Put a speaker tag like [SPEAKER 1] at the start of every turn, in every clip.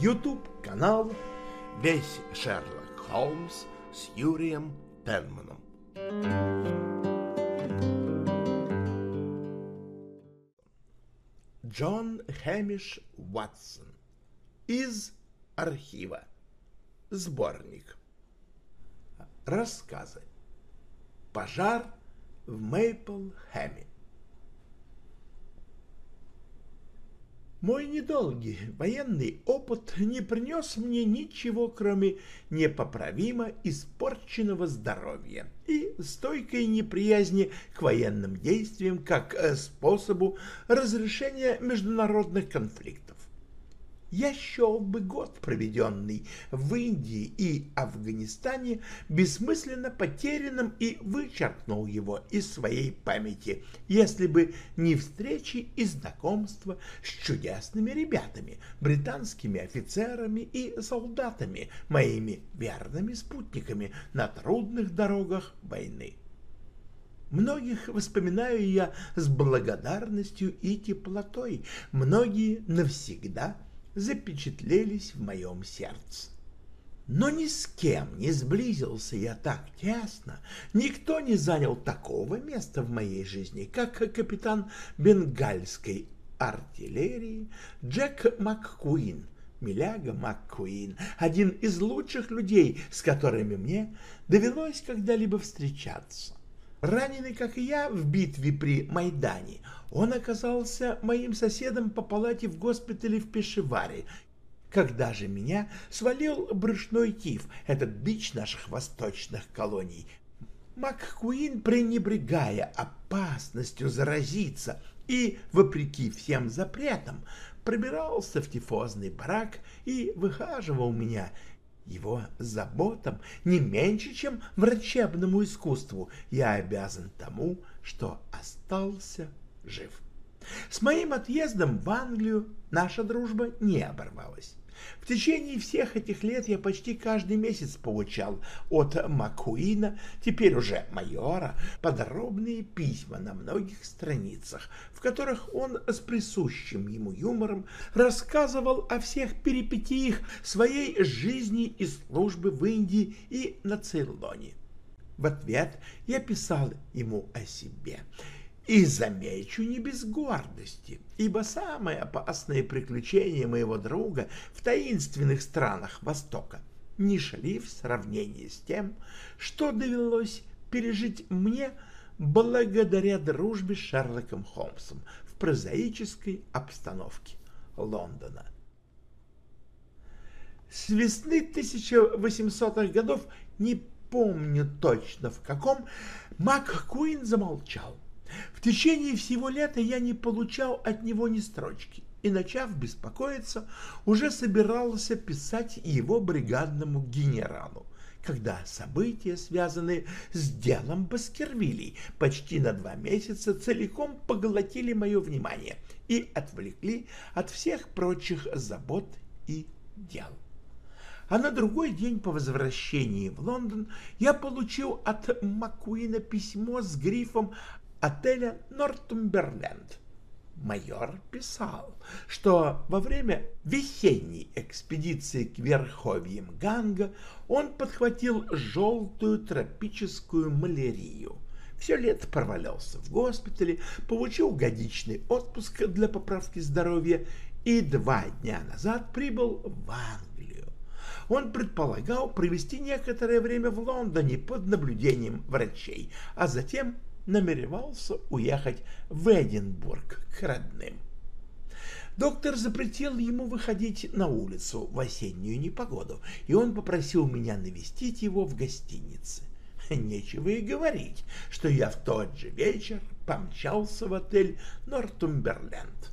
[SPEAKER 1] YouTube-канал «Весь Шерлок Холмс» с Юрием Пенманом. Джон Хэмиш Уатсон из архива. Сборник. Рассказы. Пожар в Мейпл-Хэме. Мой недолгий военный опыт не принес мне ничего, кроме непоправимо испорченного здоровья и стойкой неприязни к военным действиям как э, способу разрешения международных конфликтов я счел бы год, проведенный в Индии и Афганистане, бессмысленно потерянным и вычеркнул его из своей памяти, если бы не встречи и знакомства с чудесными ребятами, британскими офицерами и солдатами, моими верными спутниками на трудных дорогах войны. Многих воспоминаю я с благодарностью и теплотой, многие навсегда – запечатлелись в моем сердце. Но ни с кем не сблизился я так тесно, никто не занял такого места в моей жизни, как капитан бенгальской артиллерии Джек МакКуин, Миляга МакКуин, один из лучших людей, с которыми мне довелось когда-либо встречаться. Раненый, как и я, в битве при Майдане, он оказался моим соседом по палате в госпитале в Пешеваре, когда же меня свалил брюшной тиф, этот бич наших восточных колоний. МакКуин, пренебрегая опасностью заразиться и, вопреки всем запретам, пробирался в тифозный барак и выхаживал меня – его заботам не меньше, чем врачебному искусству, я обязан тому, что остался жив. С моим отъездом в Англию наша дружба не оборвалась. В течение всех этих лет я почти каждый месяц получал от Маккуина, теперь уже майора, подробные письма на многих страницах, в которых он с присущим ему юмором рассказывал о всех перипетиях своей жизни и службы в Индии и на Цейлоне. В ответ я писал ему о себе – и замечу не без гордости, ибо самое опасное приключение моего друга в таинственных странах Востока не шли в сравнении с тем, что довелось пережить мне благодаря дружбе с Шерлоком Холмсом в прозаической обстановке Лондона. С весны 1800-х годов, не помню точно в каком, Мак Куин замолчал в течение всего лета я не получал от него ни строчки и, начав беспокоиться, уже собирался писать его бригадному генералу, когда события, связанные с делом Баскервилей, почти на два месяца целиком поглотили мое внимание и отвлекли от всех прочих забот и дел. А на другой день по возвращении в Лондон я получил от Маккуина письмо с грифом отеля Нортумберленд. Майор писал, что во время весенней экспедиции к верховьям Ганга он подхватил желтую тропическую малярию. Все лето провалялся в госпитале, получил годичный отпуск для поправки здоровья и два дня назад прибыл в Англию. Он предполагал провести некоторое время в Лондоне под наблюдением врачей, а затем намеревался уехать в Эдинбург к родным. Доктор запретил ему выходить на улицу в осеннюю непогоду, и он попросил меня навестить его в гостинице. Нечего и говорить, что я в тот же вечер помчался в отель Нортумберленд.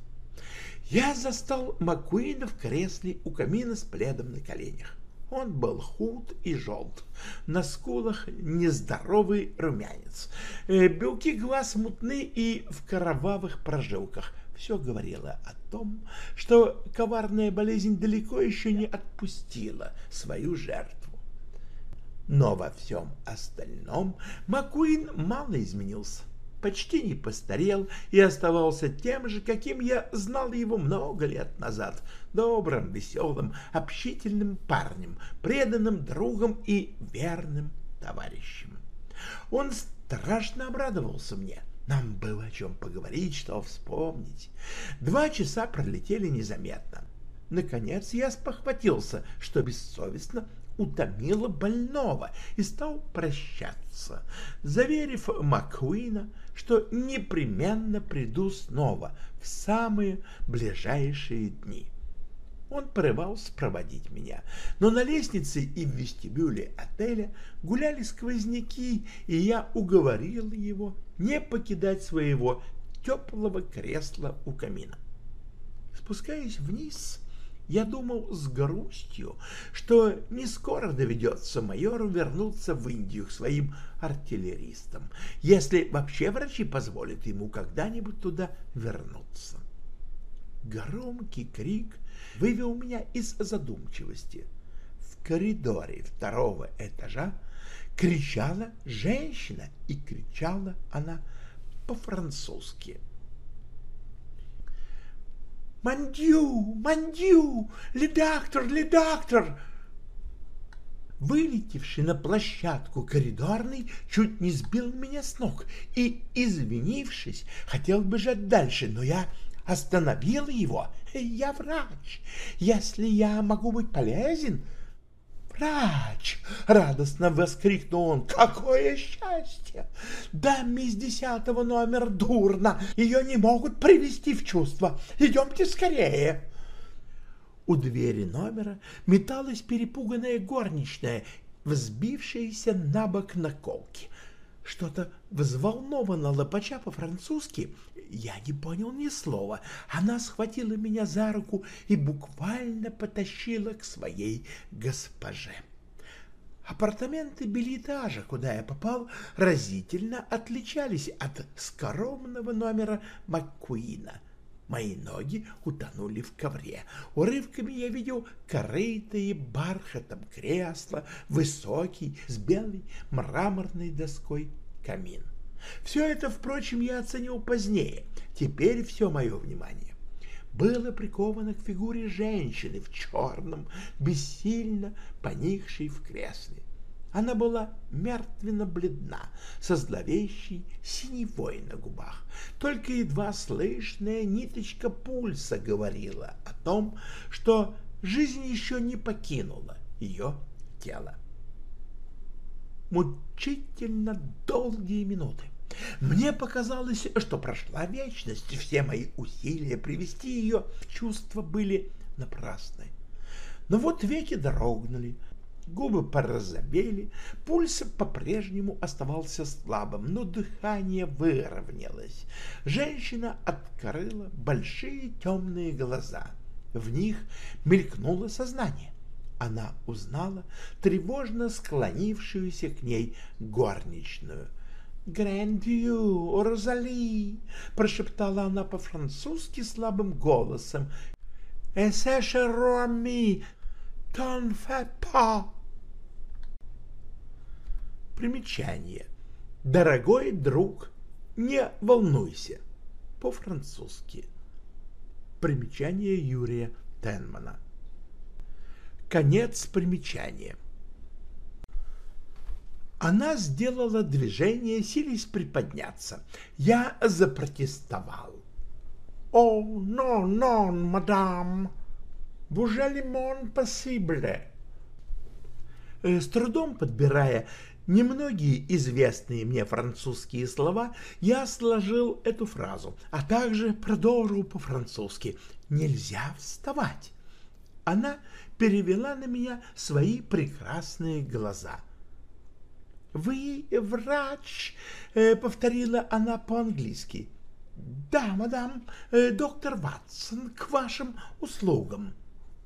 [SPEAKER 1] Я застал Маккуина в кресле у камина с пледом на коленях. Он был худ и желт, на скулах нездоровый румянец, э, белки глаз мутны и в кровавых прожилках. Все говорило о том, что коварная болезнь далеко еще не отпустила свою жертву. Но во всем остальном Маккуин мало изменился. Почти не постарел и оставался тем же, каким я знал его много лет назад, добрым, веселым, общительным парнем, преданным другом и верным товарищем. Он страшно обрадовался мне. Нам было о чем поговорить, что вспомнить. Два часа пролетели незаметно. Наконец я спохватился, что бессовестно утомила больного и стал прощаться, заверив Маккуина, что непременно приду снова в самые ближайшие дни. Он порывался проводить меня, но на лестнице и в вестибюле отеля гуляли сквозняки, и я уговорил его не покидать своего теплого кресла у камина. Спускаясь вниз, я думал с грустью, что не скоро доведется майору вернуться в Индию к своим артиллеристам, если вообще врачи позволят ему когда-нибудь туда вернуться. Громкий крик вывел меня из задумчивости. В коридоре второго этажа кричала женщина, и кричала она по-французски. «Мандю! Мандю! Ледактор! Ледактор!» Вылетевший на площадку коридорный чуть не сбил меня с ног и, извинившись, хотел бежать дальше, но я остановил его. «Я врач. Если я могу быть полезен...» «Врач!» — радостно воскликнул он. «Какое счастье! Даме из десятого номер дурно. Ее не могут привести в чувство. Идемте скорее!» У двери номера металась перепуганная горничная, взбившаяся на бок наколки. Что-то взволнованно лопача по-французски, я не понял ни слова. Она схватила меня за руку и буквально потащила к своей госпоже. Апартаменты билетажа, куда я попал, разительно отличались от скромного номера Маккуина. Мои ноги утонули в ковре. Урывками я видел корытые бархатом кресла, высокий, с белой мраморной доской камин. Все это, впрочем, я оценил позднее. Теперь все мое внимание было приковано к фигуре женщины в черном, бессильно поникшей в кресле. Она была мертвенно-бледна, со зловещей синевой на губах. Только едва слышная ниточка пульса говорила о том, что жизнь еще не покинула ее тело. Мучительно долгие минуты. Мне показалось, что прошла вечность, все мои усилия привести ее в чувство были напрасны. Но вот веки дрогнули, губы порозовели, пульс по-прежнему оставался слабым, но дыхание выровнялось. Женщина открыла большие темные глаза. В них мелькнуло сознание. Она узнала тревожно склонившуюся к ней горничную. «Грандью, Розали!» — прошептала она по-французски слабым голосом. «Эсэ шероми, тон фэ па!» Примечание. Дорогой друг, не волнуйся. По-французски. Примечание Юрия Тенмана. Конец примечания. Она сделала движение, силясь приподняться. Я запротестовал. «О, нон, нон, мадам! Бужалимон пассибле!» С трудом подбирая немногие известные мне французские слова, я сложил эту фразу, а также продолжил по-французски «Нельзя вставать». Она перевела на меня свои прекрасные глаза. «Вы врач?» э, — повторила она по-английски. «Да, мадам, э, доктор Ватсон, к вашим услугам».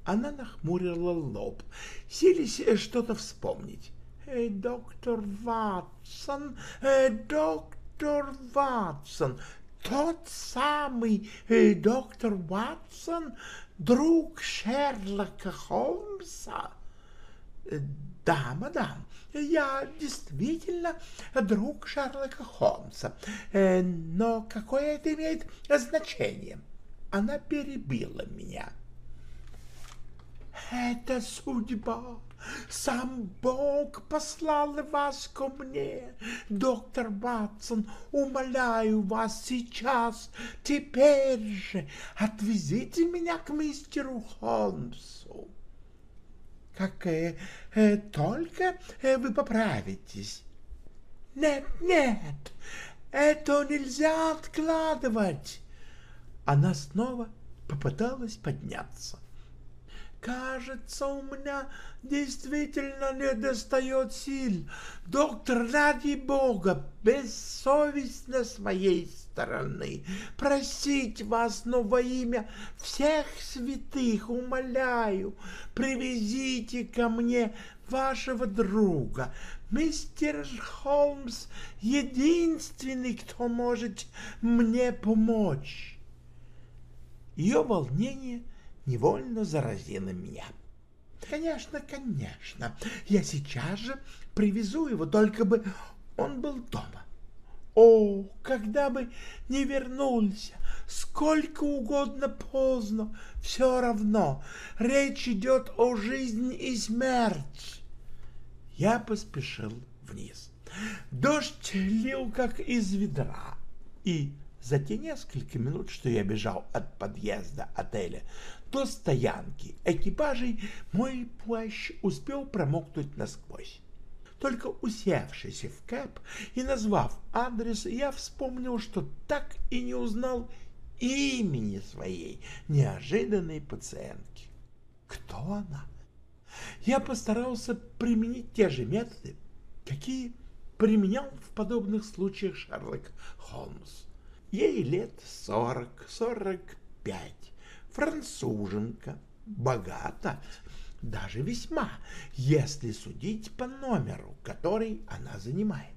[SPEAKER 1] Она нахмурила лоб, сились э, что-то вспомнить. «Э, «Доктор Ватсон, доктор Ватсон, тот самый доктор Ватсон, друг Шерлока Холмса?» Да, мадам, я действительно друг Шерлока Холмса, э, но какое это имеет значение? Она перебила меня. Это судьба. Сам Бог послал вас ко мне. Доктор Ватсон, умоляю вас сейчас, теперь же отвезите меня к мистеру Холмсу как э, э, только э, вы поправитесь. Нет, нет, это нельзя откладывать. Она снова попыталась подняться. Кажется, у меня действительно не достает сил. Доктор, ради бога, бессовестно с моей стороны. Просить вас, но во имя всех святых, умоляю, привезите ко мне вашего друга. Мистер Холмс единственный, кто может мне помочь. Ее волнение — невольно заразила меня. Конечно, конечно, я сейчас же привезу его, только бы он был дома. О, когда бы не вернулся, сколько угодно поздно, все равно, речь идет о жизни и смерти. Я поспешил вниз. Дождь лил, как из ведра, и за те несколько минут, что я бежал от подъезда отеля до стоянки экипажей, мой плащ успел промокнуть насквозь. Только усевшись в кэп и назвав адрес, я вспомнил, что так и не узнал имени своей неожиданной пациентки. Кто она? Я постарался применить те же методы, какие применял в подобных случаях Шерлок Холмс. Ей лет сорок-сорок пять. Француженка, богата, даже весьма, если судить по номеру, который она занимает.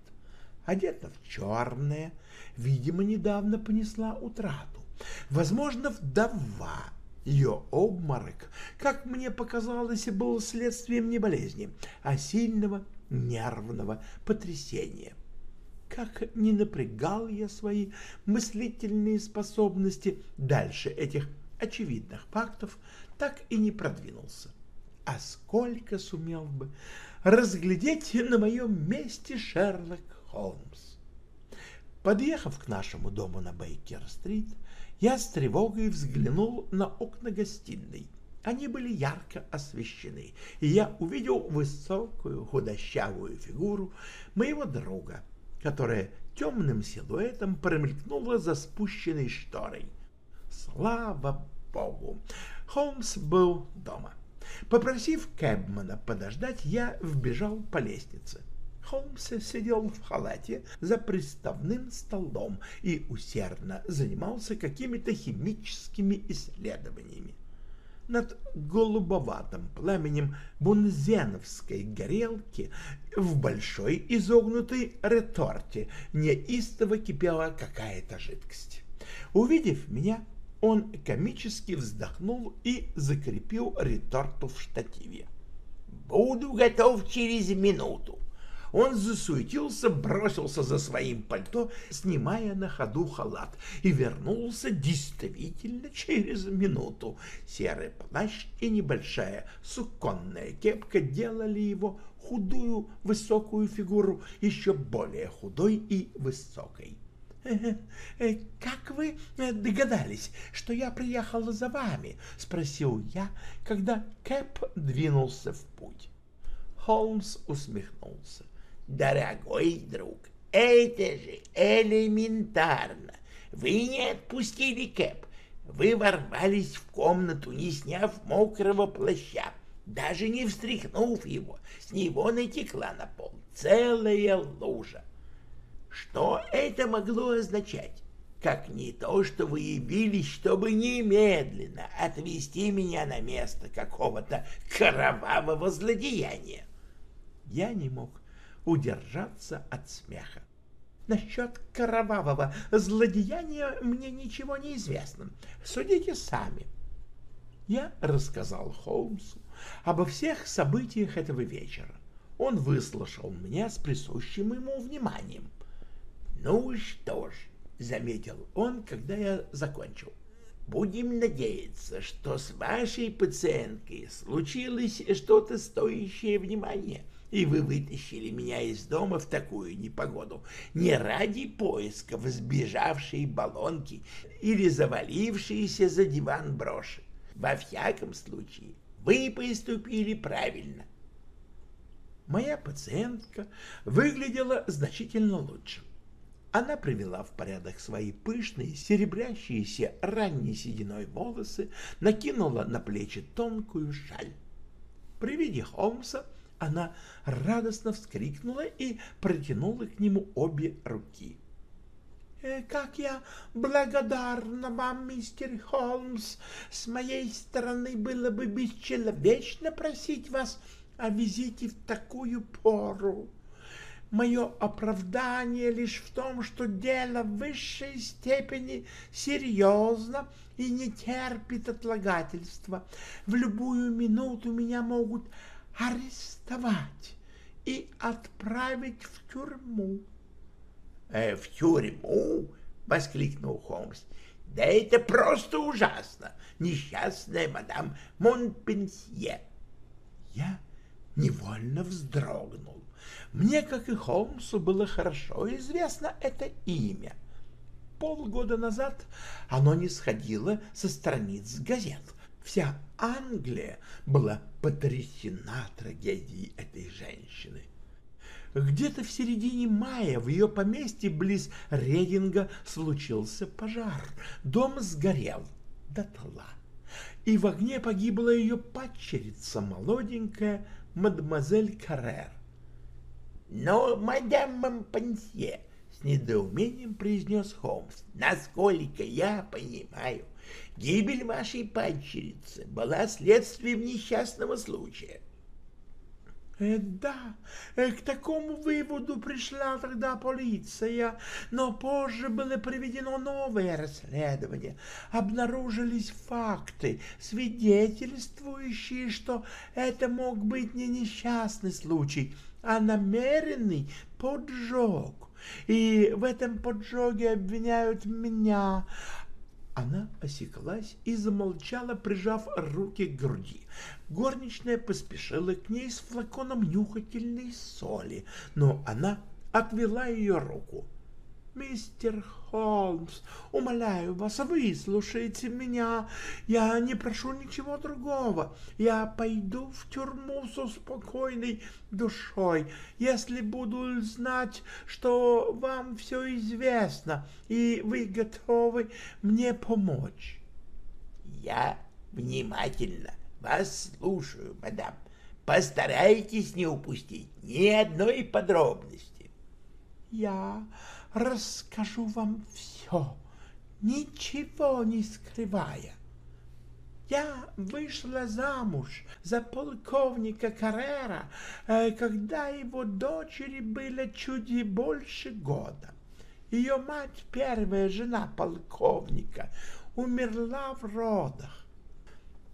[SPEAKER 1] Одета в черное, видимо, недавно понесла утрату. Возможно, вдова. Ее обморок, как мне показалось, был следствием не болезни, а сильного нервного потрясения. Как не напрягал я свои мыслительные способности дальше этих очевидных фактов, так и не продвинулся. А сколько сумел бы разглядеть на моем месте Шерлок Холмс. Подъехав к нашему дому на Бейкер-стрит, я с тревогой взглянул на окна гостиной. Они были ярко освещены, и я увидел высокую худощавую фигуру моего друга — которая темным силуэтом промелькнула за спущенной шторой. Слава богу! Холмс был дома. Попросив Кэбмана подождать, я вбежал по лестнице. Холмс сидел в халате за приставным столом и усердно занимался какими-то химическими исследованиями над голубоватым пламенем бунзеновской горелки в большой изогнутой реторте неистово кипела какая-то жидкость. Увидев меня, он комически вздохнул и закрепил реторту в штативе. «Буду готов через минуту», он засуетился, бросился за своим пальто, снимая на ходу халат, и вернулся действительно через минуту. Серый плащ и небольшая суконная кепка делали его худую высокую фигуру еще более худой и высокой. «Э, «Как вы догадались, что я приехала за вами?» — спросил я, когда Кэп двинулся в путь. Холмс усмехнулся. Дорогой друг, это же элементарно. Вы не отпустили Кэп. Вы ворвались в комнату, не сняв мокрого плаща, даже не встряхнув его. С него натекла на пол целая лужа. Что это могло означать? Как не то, что вы явились, чтобы немедленно отвезти меня на место какого-то кровавого злодеяния. Я не мог удержаться от смеха. Насчет кровавого злодеяния мне ничего не известно. Судите сами. Я рассказал Холмсу обо всех событиях этого вечера. Он выслушал меня с присущим ему вниманием. «Ну что ж», — заметил он, когда я закончил, — «будем надеяться, что с вашей пациенткой случилось что-то стоящее внимания» и вы вытащили меня из дома в такую непогоду не ради поисков сбежавшей баллонки или завалившейся за диван броши. Во всяком случае, вы поступили правильно. Моя пациентка выглядела значительно лучше. Она привела в порядок свои пышные, серебрящиеся ранней сединой волосы, накинула на плечи тонкую шаль. При виде Холмса она радостно вскрикнула и протянула к нему обе руки. «Э, «Как я благодарна вам, мистер Холмс! С моей стороны было бы бесчеловечно просить вас о визите в такую пору. Мое оправдание лишь в том, что дело в высшей степени серьезно и не терпит отлагательства. В любую минуту меня могут арестовать и отправить в тюрьму. «Э, — В тюрьму? — воскликнул Холмс. — Да это просто ужасно! Несчастная мадам Монпенсье! Я невольно вздрогнул. Мне, как и Холмсу, было хорошо известно это имя. Полгода назад оно не сходило со страниц газет. Вся Англия была потрясена трагедией этой женщины. Где-то в середине мая в ее поместье близ Рединга случился пожар. Дом сгорел дотла, и в огне погибла ее падчерица, молоденькая мадемуазель Каррер. «Но, мадам Монпансье», — с недоумением произнес Холмс, — «насколько я понимаю, Гибель вашей падчерицы была следствием несчастного случая. Э, да, э, к такому выводу пришла тогда полиция, но позже было проведено новое расследование. Обнаружились факты, свидетельствующие, что это мог быть не несчастный случай, а намеренный поджог. И в этом поджоге обвиняют меня, она осеклась и замолчала, прижав руки к груди. Горничная поспешила к ней с флаконом нюхательной соли, но она отвела ее руку. «Мистер Холмс, умоляю вас, выслушайте меня. Я не прошу ничего другого. Я пойду в тюрьму со спокойной душой, если буду знать, что вам все известно, и вы готовы мне помочь». «Я внимательно вас слушаю, мадам. Постарайтесь не упустить ни одной подробности». «Я расскажу вам все, ничего не скрывая. Я вышла замуж за полковника Каррера, э, когда его дочери было чуть больше года. Ее мать, первая жена полковника, умерла в родах.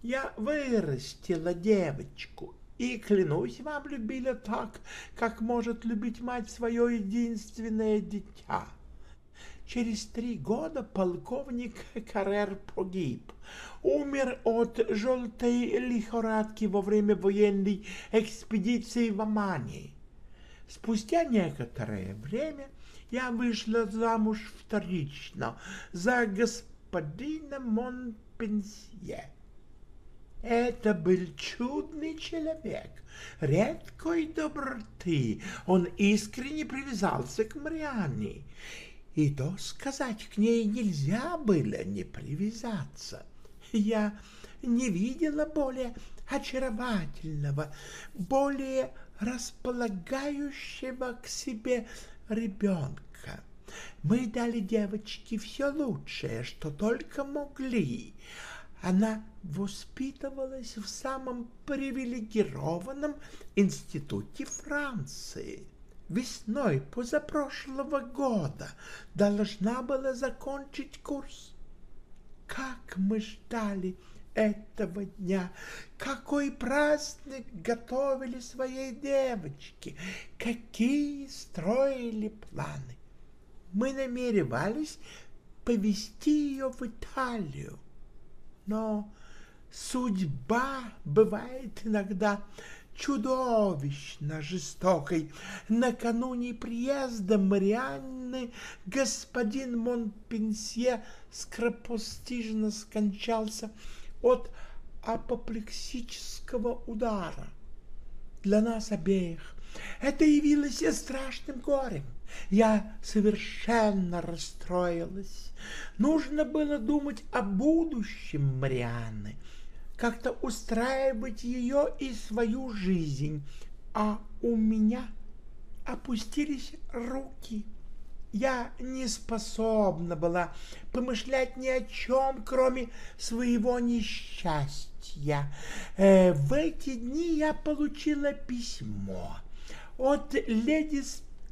[SPEAKER 1] Я вырастила девочку и, клянусь вам, любила так, как может любить мать свое единственное дитя. Через три года полковник Каррер погиб. Умер от желтой лихорадки во время военной экспедиции в Омане. Спустя некоторое время я вышла замуж вторично за господина Монпенсье. Это был чудный человек, редкой доброты. Он искренне привязался к Марианне. И то сказать, к ней нельзя было не привязаться. Я не видела более очаровательного, более располагающего к себе ребенка. Мы дали девочке все лучшее, что только могли, она воспитывалась в самом привилегированном институте Франции. Весной позапрошлого года должна была закончить курс. Как мы ждали этого дня. Какой праздник готовили своей девочке, какие строили планы. Мы намеревались повезти ее в Италию, но судьба бывает иногда чудовищно жестокой. Накануне приезда Марианны господин Монпенсье скоропостижно скончался от апоплексического удара. Для нас обеих это явилось страшным горем. Я совершенно расстроилась. Нужно было думать о будущем Марианны, как-то устраивать ее и свою жизнь, а у меня опустились руки. Я не способна была помышлять ни о чем, кроме своего несчастья. Э, в эти дни я получила письмо от леди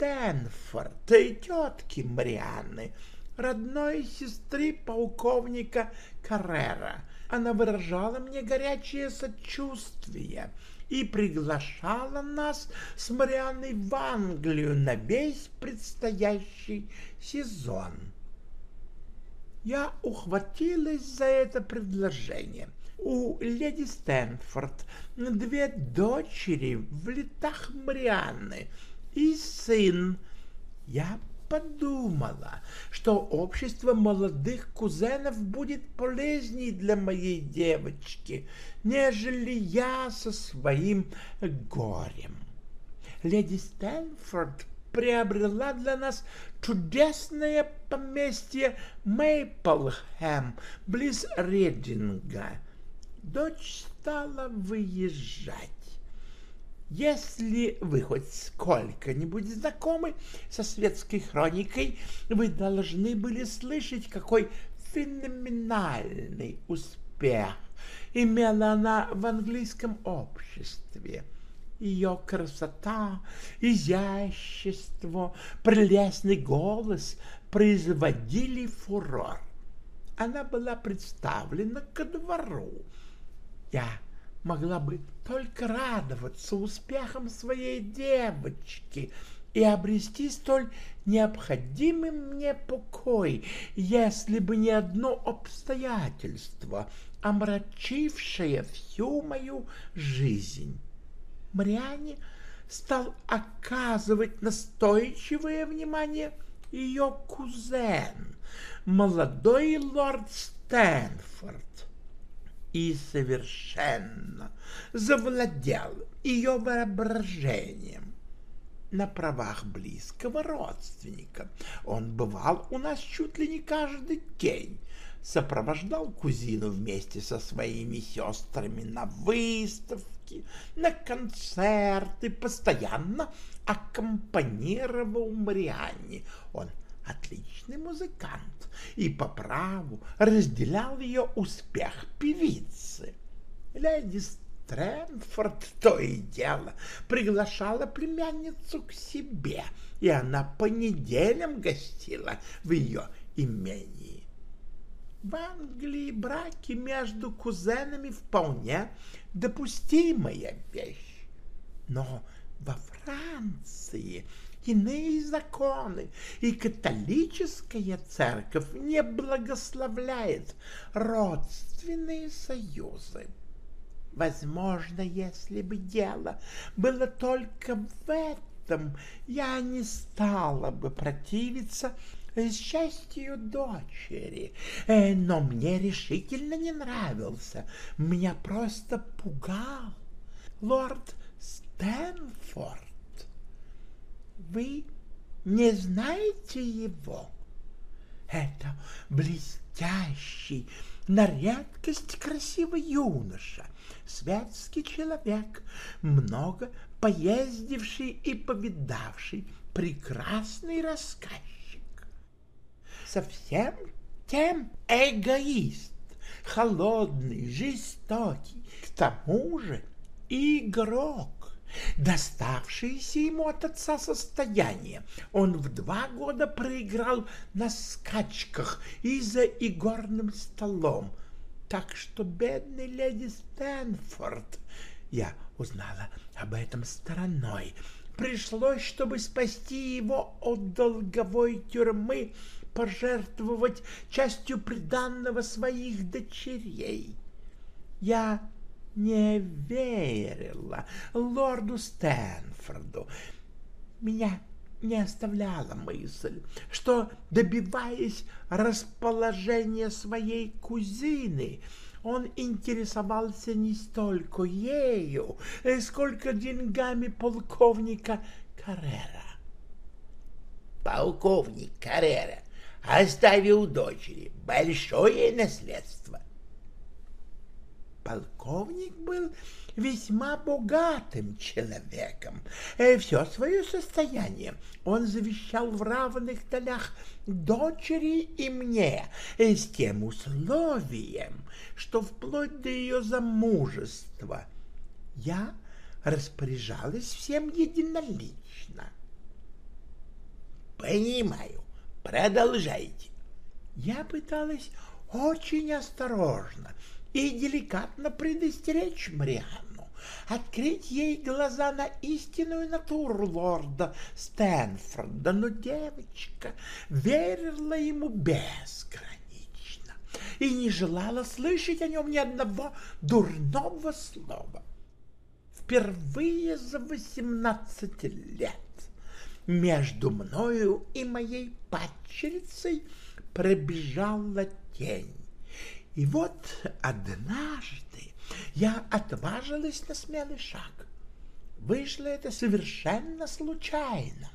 [SPEAKER 1] Стэнфорд, тетки Марианны, родной сестры полковника Каррера. Она выражала мне горячее сочувствие и приглашала нас с Марианной в Англию на весь предстоящий сезон. Я ухватилась за это предложение. У леди Стэнфорд две дочери в летах Марианны — и сын. Я подумала, что общество молодых кузенов будет полезнее для моей девочки, нежели я со своим горем. Леди Стэнфорд приобрела для нас чудесное поместье Мейплхэм близ Рединга. Дочь стала выезжать. Если вы хоть сколько-нибудь знакомы со светской хроникой, вы должны были слышать, какой феноменальный успех имела она в английском обществе. Ее красота, изящество, прелестный голос производили фурор. Она была представлена ко двору. Я могла бы только радоваться успехам своей девочки и обрести столь необходимый мне покой, если бы не одно обстоятельство, омрачившее всю мою жизнь. Мариане стал оказывать настойчивое внимание ее кузен, молодой лорд Стэнфорд и совершенно завладел ее воображением. На правах близкого родственника он бывал у нас чуть ли не каждый день, сопровождал кузину вместе со своими сестрами на выставки, на концерты, постоянно аккомпанировал Марианне. Он отличный музыкант и по праву разделял ее успех певицы. Леди Стрэнфорд то и дело приглашала племянницу к себе, и она по неделям гостила в ее имении. В Англии браки между кузенами вполне допустимая вещь, но во Франции иные законы, и католическая церковь не благословляет родственные союзы. Возможно, если бы дело было только в этом, я не стала бы противиться счастью дочери, э, но мне решительно не нравился, меня просто пугал лорд Стэнфорд. Вы не знаете его? Это блестящий, на редкость красивый юноша, светский человек, много поездивший и повидавший, прекрасный рассказчик. Совсем тем эгоист, холодный, жестокий, к тому же игрок доставшееся ему от отца состояние. Он в два года проиграл на скачках и за игорным столом. Так что бедный леди Стэнфорд, я узнала об этом стороной, пришлось, чтобы спасти его от долговой тюрьмы, пожертвовать частью приданного своих дочерей. Я не верила лорду Стэнфорду. Меня не оставляла мысль, что, добиваясь расположения своей кузины, он интересовался не столько ею, сколько деньгами полковника Каррера.
[SPEAKER 2] Полковник Каррера оставил дочери большое наследство.
[SPEAKER 1] Полковник был весьма богатым человеком. И все свое состояние он завещал в равных долях дочери и мне, и с тем условием, что вплоть до ее замужества я распоряжалась всем единолично.
[SPEAKER 2] Понимаю. Продолжайте.
[SPEAKER 1] Я пыталась очень осторожно и деликатно предостеречь Марианну, открыть ей глаза на истинную натуру лорда Стэнфорда, но девочка верила ему безгранично и не желала слышать о нем ни одного дурного слова. Впервые за восемнадцать лет между мною и моей падчерицей пробежала тень и вот однажды я отважилась на смелый шаг. Вышло это совершенно случайно.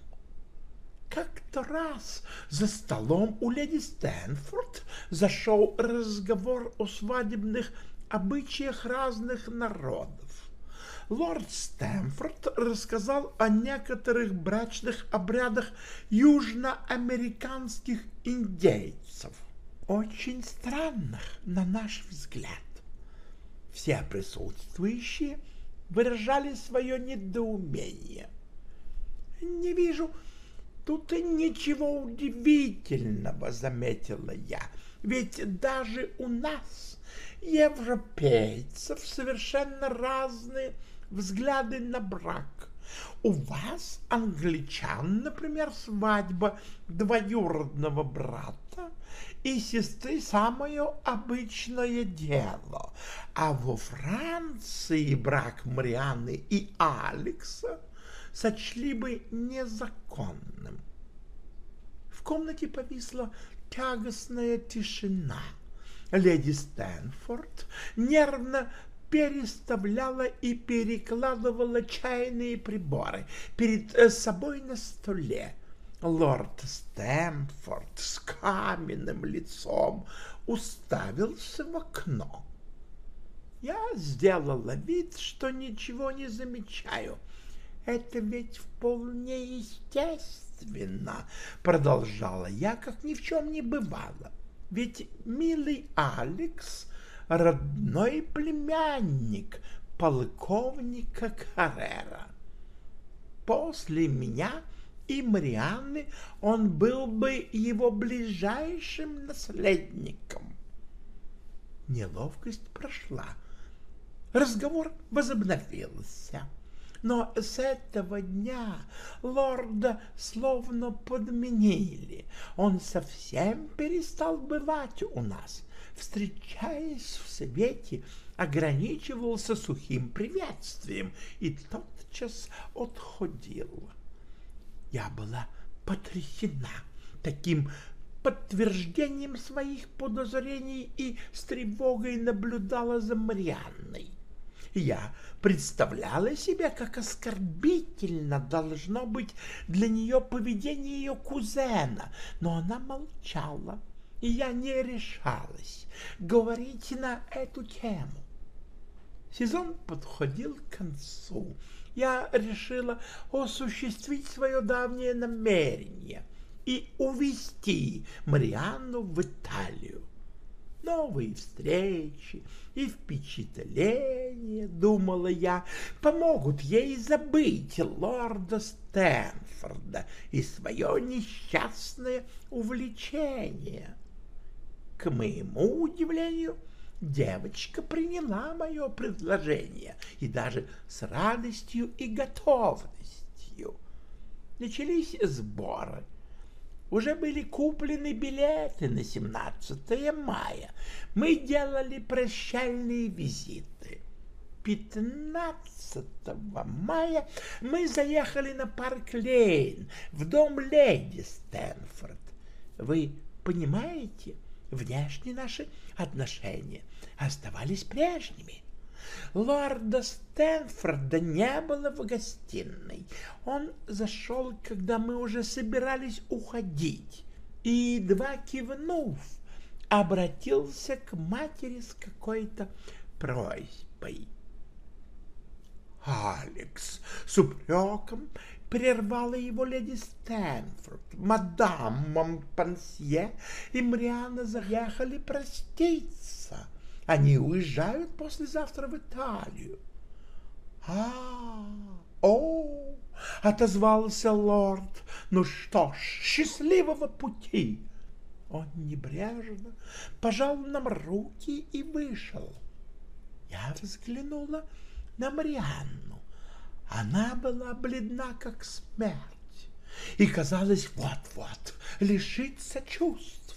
[SPEAKER 1] Как-то раз за столом у леди Стэнфорд зашел разговор о свадебных обычаях разных народов. Лорд Стэнфорд рассказал о некоторых брачных обрядах южноамериканских индейцев очень странных, на наш взгляд. Все присутствующие выражали свое недоумение. «Не вижу тут ничего удивительного», — заметила я, «ведь даже у нас, европейцев, совершенно разные взгляды на брак. У вас, англичан, например, свадьба двоюродного брата и сестры самое обычное дело, а во Франции брак Марианы и Алекса сочли бы незаконным. В комнате повисла тягостная тишина. Леди Стэнфорд нервно переставляла и перекладывала чайные приборы перед э, собой на столе. Лорд Стэмфорд с каменным лицом уставился в окно. Я сделала вид, что ничего не замечаю. Это ведь вполне естественно, продолжала я, как ни в чем не бывало. Ведь милый Алекс — родной племянник полковника Каррера. После меня — и Марианны, он был бы его ближайшим наследником. Неловкость прошла. Разговор возобновился. Но с этого дня лорда словно подменили. Он совсем перестал бывать у нас. Встречаясь в свете, ограничивался сухим приветствием и тотчас отходил. Я была потрясена таким подтверждением своих подозрений и с тревогой наблюдала за Марианной. Я представляла себе, как оскорбительно должно быть для нее поведение ее кузена, но она молчала, и я не решалась говорить на эту тему. Сезон подходил к концу, я решила осуществить свое давнее намерение и увезти Марианну в Италию. Новые встречи и впечатления, думала я, помогут ей забыть лорда Стэнфорда и свое несчастное увлечение. К моему удивлению, девочка приняла мое предложение и даже с радостью и готовностью. Начались сборы. Уже были куплены билеты на 17 мая. Мы делали прощальные визиты. 15 мая мы заехали на парк Лейн в дом леди Стэнфорд. Вы понимаете, внешне наши отношения оставались прежними. Лорда Стэнфорда не было в гостиной. Он зашел, когда мы уже собирались уходить, и, едва кивнув, обратился к матери с какой-то просьбой. Алекс с упреком прервала его леди Стэнфорд. Мадам Монпансье и Мариана заехали проститься. Они уезжают послезавтра в Италию. А, о, отозвался лорд. Ну что ж, счастливого пути. Он небрежно пожал нам руки и вышел. Я взглянула на Марианну. Она была бледна, как смерть, и, казалось, вот-вот лишится чувств.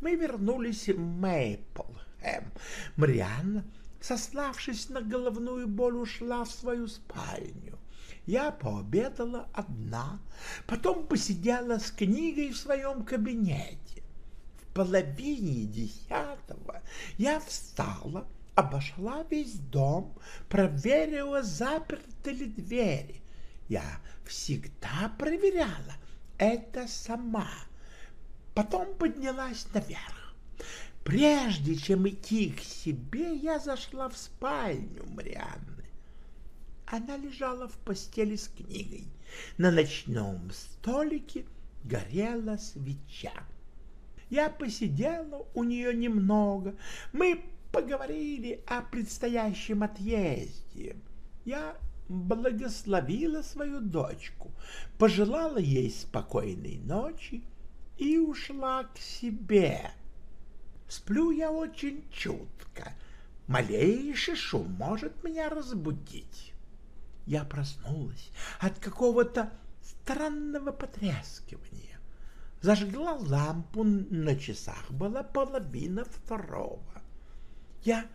[SPEAKER 1] Мы вернулись в Мейплхэм. Марианна, сославшись на головную боль, ушла в свою спальню. Я пообедала одна, потом посидела с книгой в своем кабинете. В половине десятого я встала, обошла весь дом, проверила, заперты ли двери. Я всегда проверяла это сама. Потом поднялась наверх. Прежде чем идти к себе, я зашла в спальню Марианны. Она лежала в постели с книгой. На ночном столике горела свеча. Я посидела у нее немного. Мы поговорили о предстоящем отъезде. Я благословила свою дочку, пожелала ей спокойной ночи и ушла к себе. Сплю я очень чутко, малейший шум может меня разбудить. Я проснулась от какого-то странного потрескивания. Зажгла лампу, на часах была половина второго я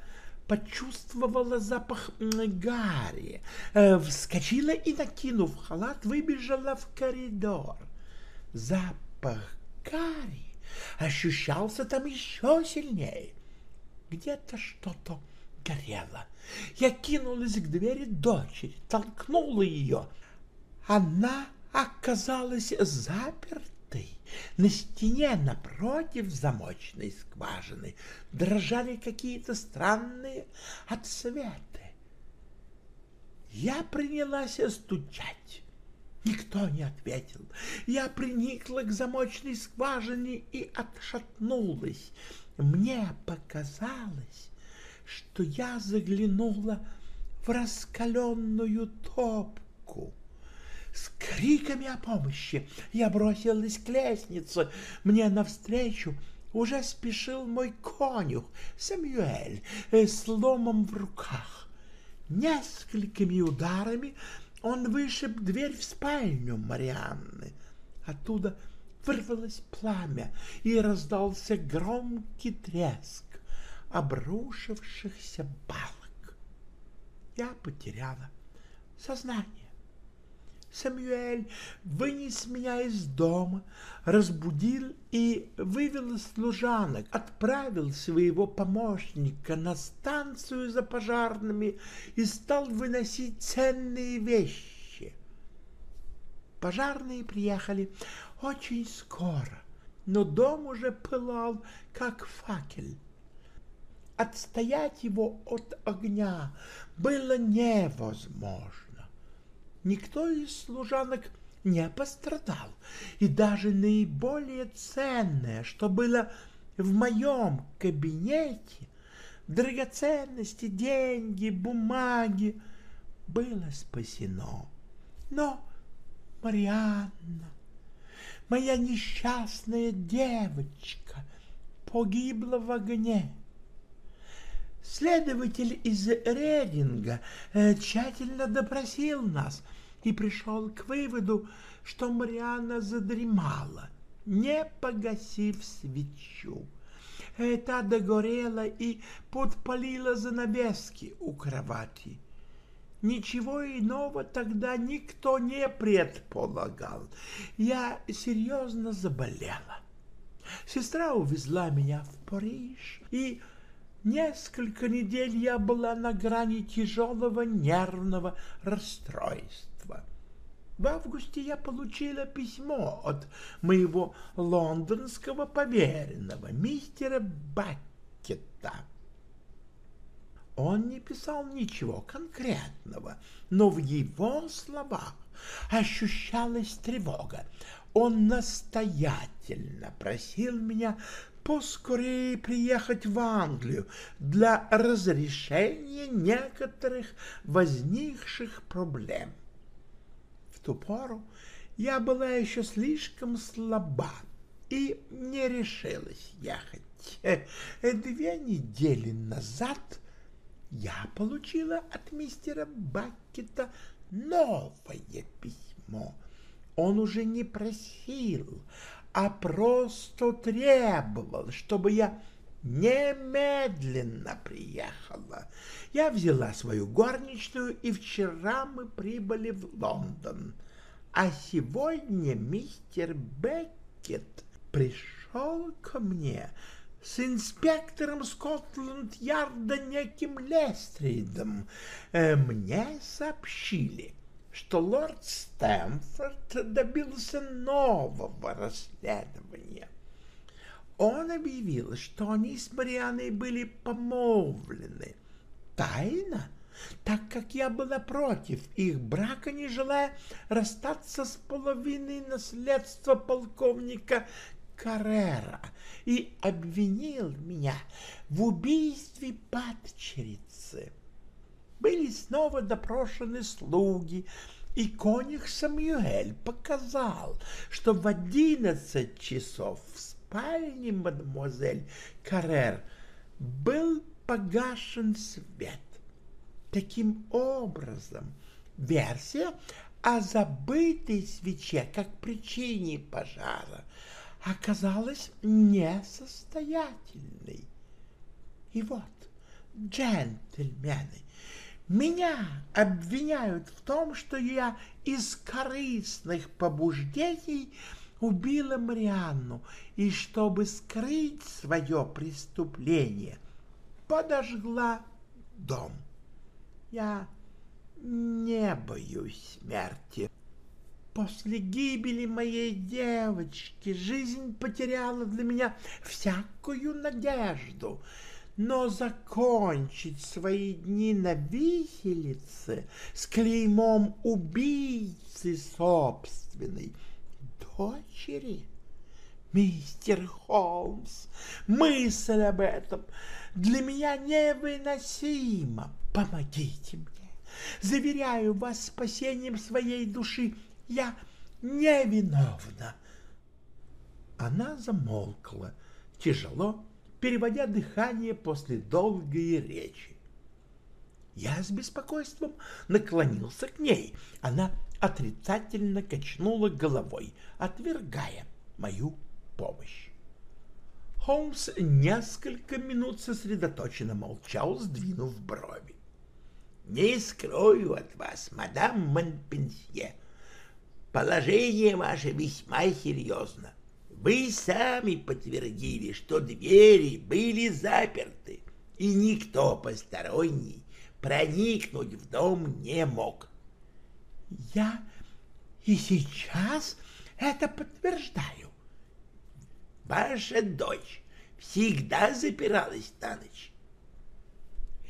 [SPEAKER 1] почувствовала запах гари, э, вскочила и, накинув халат, выбежала в коридор. Запах гари ощущался там еще сильнее. Где-то что-то горело. Я кинулась к двери дочери, толкнула ее. Она оказалась заперта. На стене напротив замочной скважины дрожали какие-то странные отсветы. Я принялась стучать. Никто не ответил. Я приникла к замочной скважине и отшатнулась. Мне показалось, что я заглянула в раскаленную топку. С криками о помощи я бросилась к лестнице. Мне навстречу уже спешил мой конюх Самюэль э, с ломом в руках. Несколькими ударами он вышиб дверь в спальню Марианны. Оттуда вырвалось пламя, и раздался громкий треск обрушившихся балок. Я потеряла сознание. Самюэль вынес меня из дома, разбудил и вывел служанок, отправил своего помощника на станцию за пожарными и стал выносить ценные вещи. Пожарные приехали очень скоро, но дом уже пылал, как факел. Отстоять его от огня было невозможно. Никто из служанок не пострадал, и даже наиболее ценное, что было в моем кабинете, драгоценности, деньги, бумаги, было спасено. Но Марианна, моя несчастная девочка, погибла в огне. Следователь из Рединга э, тщательно допросил нас и пришел к выводу, что Марианна задремала, не погасив свечу. Та догорела и подпалила занавески у кровати. Ничего иного тогда никто не предполагал. Я серьезно заболела. Сестра увезла меня в Париж, и несколько недель я была на грани тяжелого нервного расстройства. В августе я получила письмо от моего лондонского поверенного, мистера Баккета. Он не писал ничего конкретного, но в его словах ощущалась тревога. Он настоятельно просил меня поскорее приехать в Англию для разрешения некоторых возникших проблем. В ту пору я была еще слишком слаба и не решилась ехать. Две недели назад я получила от мистера Баккета новое письмо. Он уже не просил, а просто требовал, чтобы я немедленно приехала. Я взяла свою горничную, и вчера мы прибыли в Лондон. А сегодня мистер Беккет пришел ко мне с инспектором Скотланд-Ярда неким Лестридом. Э, мне сообщили, что лорд Стэмфорд добился нового расследования. Он объявил, что они с Марианой были помолвлены. Тайно, так как я была против их брака, не желая расстаться с половиной наследства полковника Каррера и обвинил меня в убийстве падчерицы. Были снова допрошены слуги, и конюх Самюэль показал, что в одиннадцать часов в спальне мадемуазель Каррер был погашен свет. Таким образом, версия о забытой свече как причине пожара оказалась несостоятельной. И вот, джентльмены, меня обвиняют в том, что я из корыстных побуждений убила Марианну и, чтобы скрыть свое преступление, подожгла дом. Я не боюсь смерти. После гибели моей девочки жизнь потеряла для меня всякую надежду, но закончить свои дни на виселице с клеймом убийцы собственной дочери. Мистер Холмс, мысль об этом для меня невыносима. Помогите мне. Заверяю вас спасением своей души я невиновна. Она замолкла, тяжело, переводя дыхание после долгой речи. Я с беспокойством наклонился к ней. Она отрицательно качнула головой, отвергая мою помощь. Холмс несколько минут сосредоточенно молчал, сдвинув брови. — Не скрою от вас, мадам Монпенсье, Положение ваше весьма серьезно. Вы сами подтвердили, что двери были заперты, и никто посторонний проникнуть в дом не мог. Я и сейчас это подтверждаю. Ваша дочь всегда запиралась на ночь.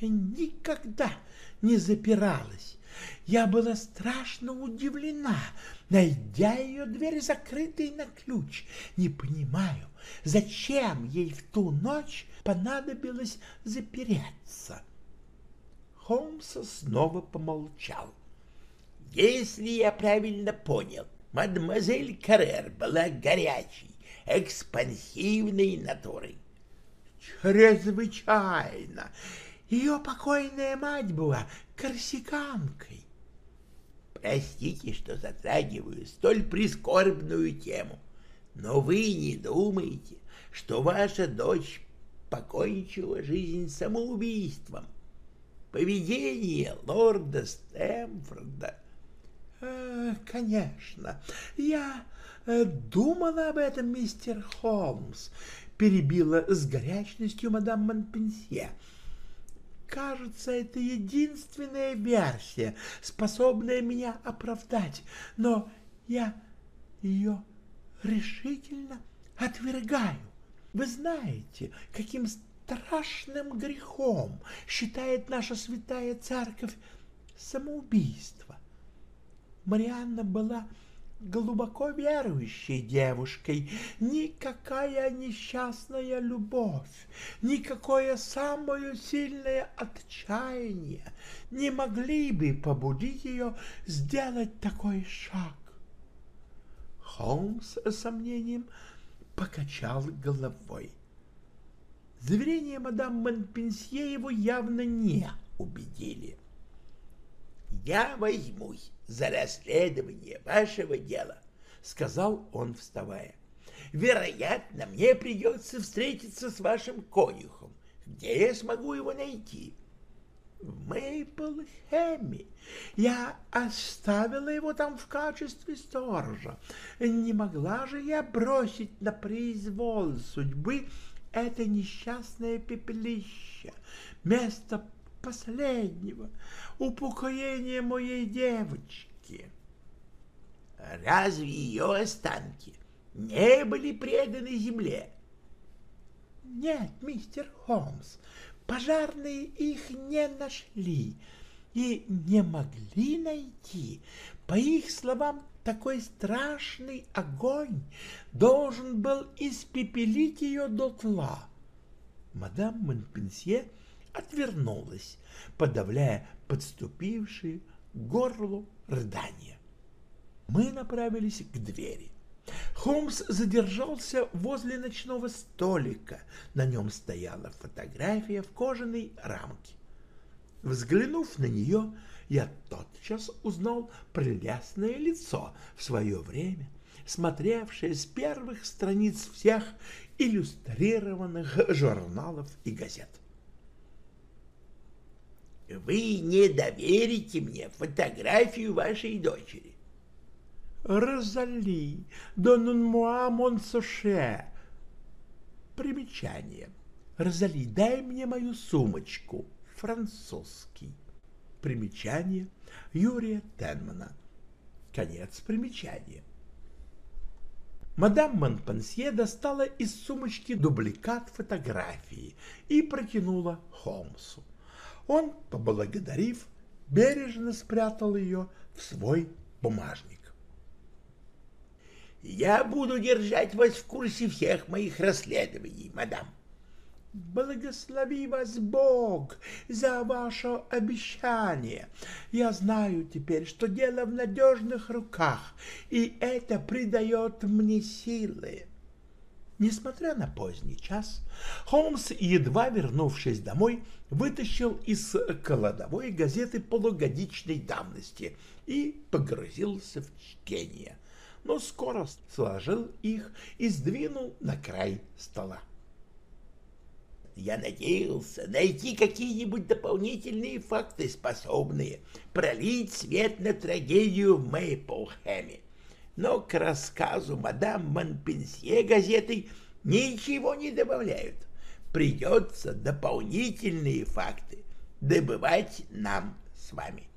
[SPEAKER 1] Никогда не запиралась. Я была страшно удивлена, найдя ее дверь закрытой на ключ. Не понимаю, зачем ей в ту ночь понадобилось запереться. Холмс снова помолчал. Если я правильно понял, мадемуазель Каррер была горячей, экспансивной натурой. Чрезвычайно. Ее покойная мать была корсиканкой.
[SPEAKER 2] Простите, что затрагиваю столь прискорбную тему, но вы не думаете, что ваша дочь покончила жизнь самоубийством. Поведение лорда Стэмфорда...
[SPEAKER 1] Э, конечно, я э, думала об этом, мистер Холмс, перебила с горячностью мадам Монпенсье. Кажется, это единственная версия, способная меня оправдать, но я ее решительно отвергаю. Вы знаете, каким страшным грехом считает наша святая церковь самоубийство. Марианна была глубоко верующей девушкой. Никакая несчастная любовь, никакое самое сильное отчаяние не могли бы побудить ее сделать такой шаг. Холмс с сомнением покачал головой. Заверения мадам Монпенсье его явно не убедили.
[SPEAKER 2] «Я возьмусь за расследование вашего дела», — сказал он, вставая. «Вероятно, мне придется встретиться с вашим конюхом. Где я смогу его найти?»
[SPEAKER 1] в Мейпл-Хэме. Я оставила его там в качестве сторожа. Не могла же я бросить на произвол судьбы это несчастное пепелище, место последнего упокоения моей девочки.
[SPEAKER 2] Разве ее останки не были преданы земле?
[SPEAKER 1] Нет, мистер Холмс, Пожарные их не нашли и не могли найти. По их словам, такой страшный огонь должен был испепелить ее дотла. Мадам Монпенсье отвернулась, подавляя подступившие к горлу рыдания. Мы направились к двери. Холмс задержался возле ночного столика. На нем стояла фотография в кожаной рамке. Взглянув на нее, я тотчас узнал прелестное лицо в свое время, смотревшее с первых страниц всех иллюстрированных журналов и газет.
[SPEAKER 2] «Вы не доверите мне фотографию вашей дочери?»
[SPEAKER 1] Розали, донун-муа Монсоше. Примечание. Розали, дай мне мою сумочку. Французский. Примечание Юрия Тенмана. Конец примечания. Мадам Монпансье достала из сумочки дубликат фотографии и протянула Холмсу. Он, поблагодарив, бережно спрятал ее в свой бумажник.
[SPEAKER 2] Я буду держать вас в курсе всех моих расследований, мадам.
[SPEAKER 1] Благослови вас Бог за ваше обещание. Я знаю теперь, что дело в надежных руках, и это придает мне силы. Несмотря на поздний час, Холмс, едва вернувшись домой, вытащил из кладовой газеты полугодичной давности и погрузился в чтение но скоро сложил их и сдвинул на край стола.
[SPEAKER 2] Я надеялся найти какие-нибудь дополнительные факты, способные пролить свет на трагедию в Мейплхэме. Но к рассказу мадам Монпенсье газеты ничего не добавляют. Придется дополнительные факты добывать нам с вами.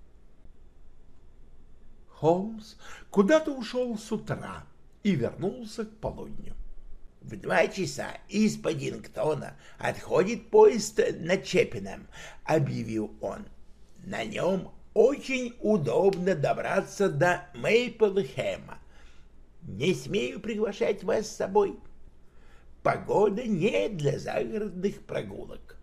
[SPEAKER 1] Холмс куда-то ушел с утра и вернулся к полудню.
[SPEAKER 2] В два часа из Паддингтона отходит поезд на Чеппином, объявил он. На нем очень удобно добраться до Мейплхэма. Не смею приглашать вас с собой. Погода не для загородных прогулок.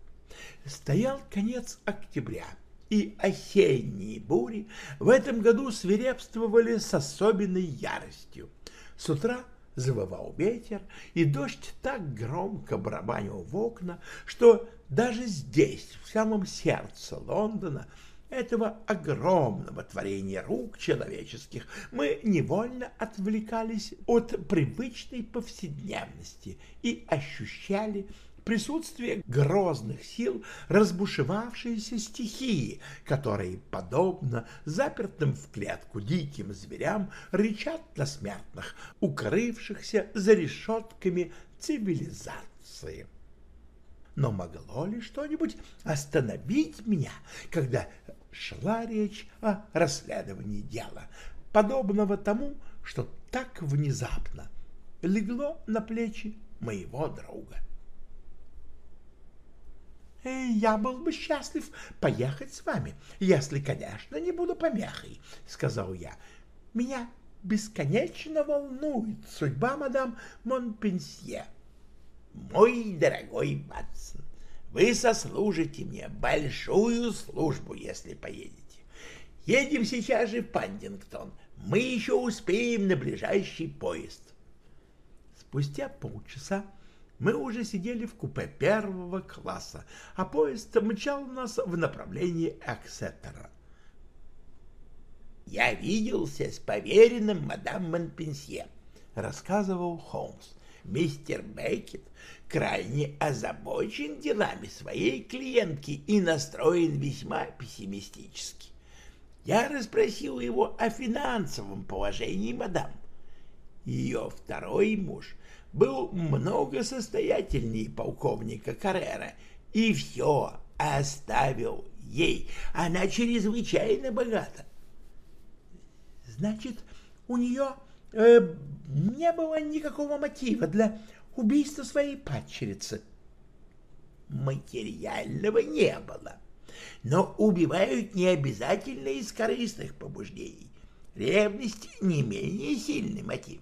[SPEAKER 1] Стоял конец октября и осенние бури в этом году свирепствовали с особенной яростью. С утра Завывал ветер, и дождь так громко барабанил в окна, что даже здесь, в самом сердце Лондона, этого огромного творения рук человеческих, мы невольно отвлекались от привычной повседневности и ощущали присутствие грозных сил разбушевавшейся стихии, которые, подобно запертым в клетку диким зверям, рычат на смертных, укрывшихся за решетками цивилизации. Но могло ли что-нибудь остановить меня, когда шла речь о расследовании дела, подобного тому, что так внезапно легло на плечи моего друга? «Я был бы счастлив поехать с вами, если, конечно, не буду помехой», — сказал я. «Меня бесконечно волнует судьба мадам Монпенсье».
[SPEAKER 2] «Мой дорогой Батсон, вы сослужите мне большую службу, если поедете. Едем сейчас же в Пандингтон. Мы еще успеем на ближайший поезд».
[SPEAKER 1] Спустя полчаса мы уже сидели в купе первого класса, а поезд мчал нас в направлении Эксетера.
[SPEAKER 2] «Я виделся с поверенным мадам Монпенсье», — рассказывал Холмс. «Мистер Беккет крайне озабочен делами своей клиентки и настроен весьма пессимистически. Я расспросил его о финансовом положении мадам. Ее второй муж был много состоятельнее полковника Каррера и все оставил ей. Она чрезвычайно богата.
[SPEAKER 1] Значит, у нее э, не было никакого мотива для убийства своей падчерицы.
[SPEAKER 2] Материального не было. Но убивают не обязательно из корыстных побуждений. Ревность не менее сильный мотив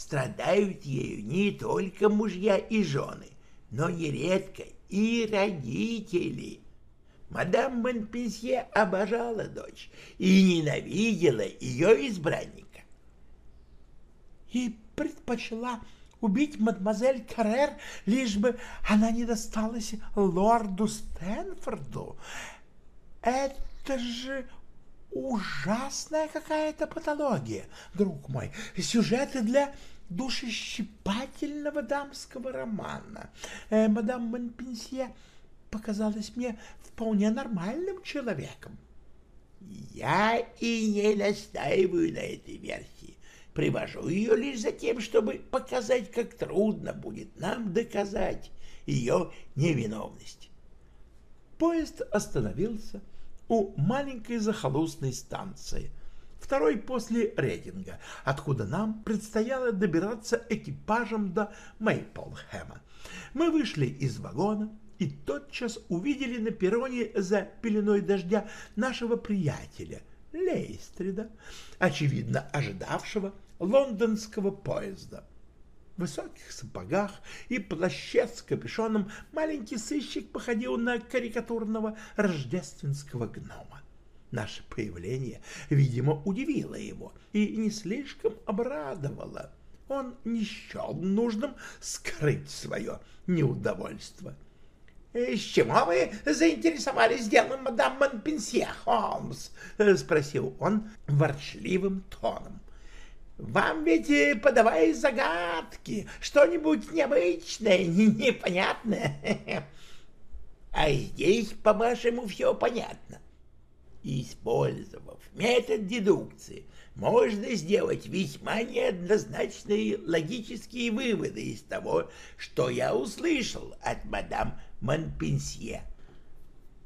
[SPEAKER 2] страдают ею не только мужья и жены, но нередко и родители. Мадам Монпенсье обожала дочь и ненавидела ее избранника.
[SPEAKER 1] И предпочла убить мадемуазель Каррер, лишь бы она не досталась лорду Стэнфорду. Это же ужасная какая-то патология, друг мой. Сюжеты для душещипательного дамского романа. Э, мадам Монпенсье показалась мне вполне нормальным человеком.
[SPEAKER 2] Я и не настаиваю на этой версии. Привожу ее лишь за тем, чтобы показать, как трудно будет нам доказать ее невиновность.
[SPEAKER 1] Поезд остановился у маленькой захолустной станции, второй после Рейдинга, откуда нам предстояло добираться экипажем до Мейплхэма. Мы вышли из вагона и тотчас увидели на перроне за пеленой дождя нашего приятеля Лейстрида, очевидно ожидавшего лондонского поезда высоких сапогах и плаще с капюшоном маленький сыщик походил на карикатурного рождественского гнома. Наше появление, видимо, удивило его и не слишком обрадовало. Он не счел нужным скрыть свое неудовольство. — С чего вы заинтересовались делом мадам Монпенсье, Холмс? — спросил он ворчливым тоном. Вам ведь э, подавай загадки, что-нибудь необычное, непонятное. А здесь, по-вашему, все понятно. Использовав метод дедукции, можно сделать весьма неоднозначные логические выводы из того, что я услышал от мадам Монпенсье.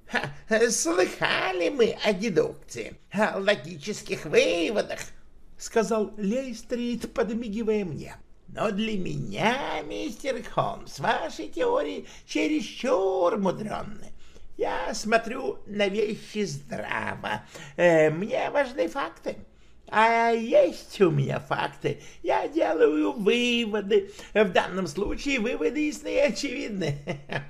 [SPEAKER 1] Ха, слыхали мы о дедукции, о логических выводах, — сказал Лейстрит, подмигивая мне. «Но для меня, мистер Холмс, ваши теории чересчур мудренны. Я смотрю на вещи здраво. Э, мне важны факты. А есть у меня факты. Я делаю выводы. В данном случае выводы ясны и очевидны.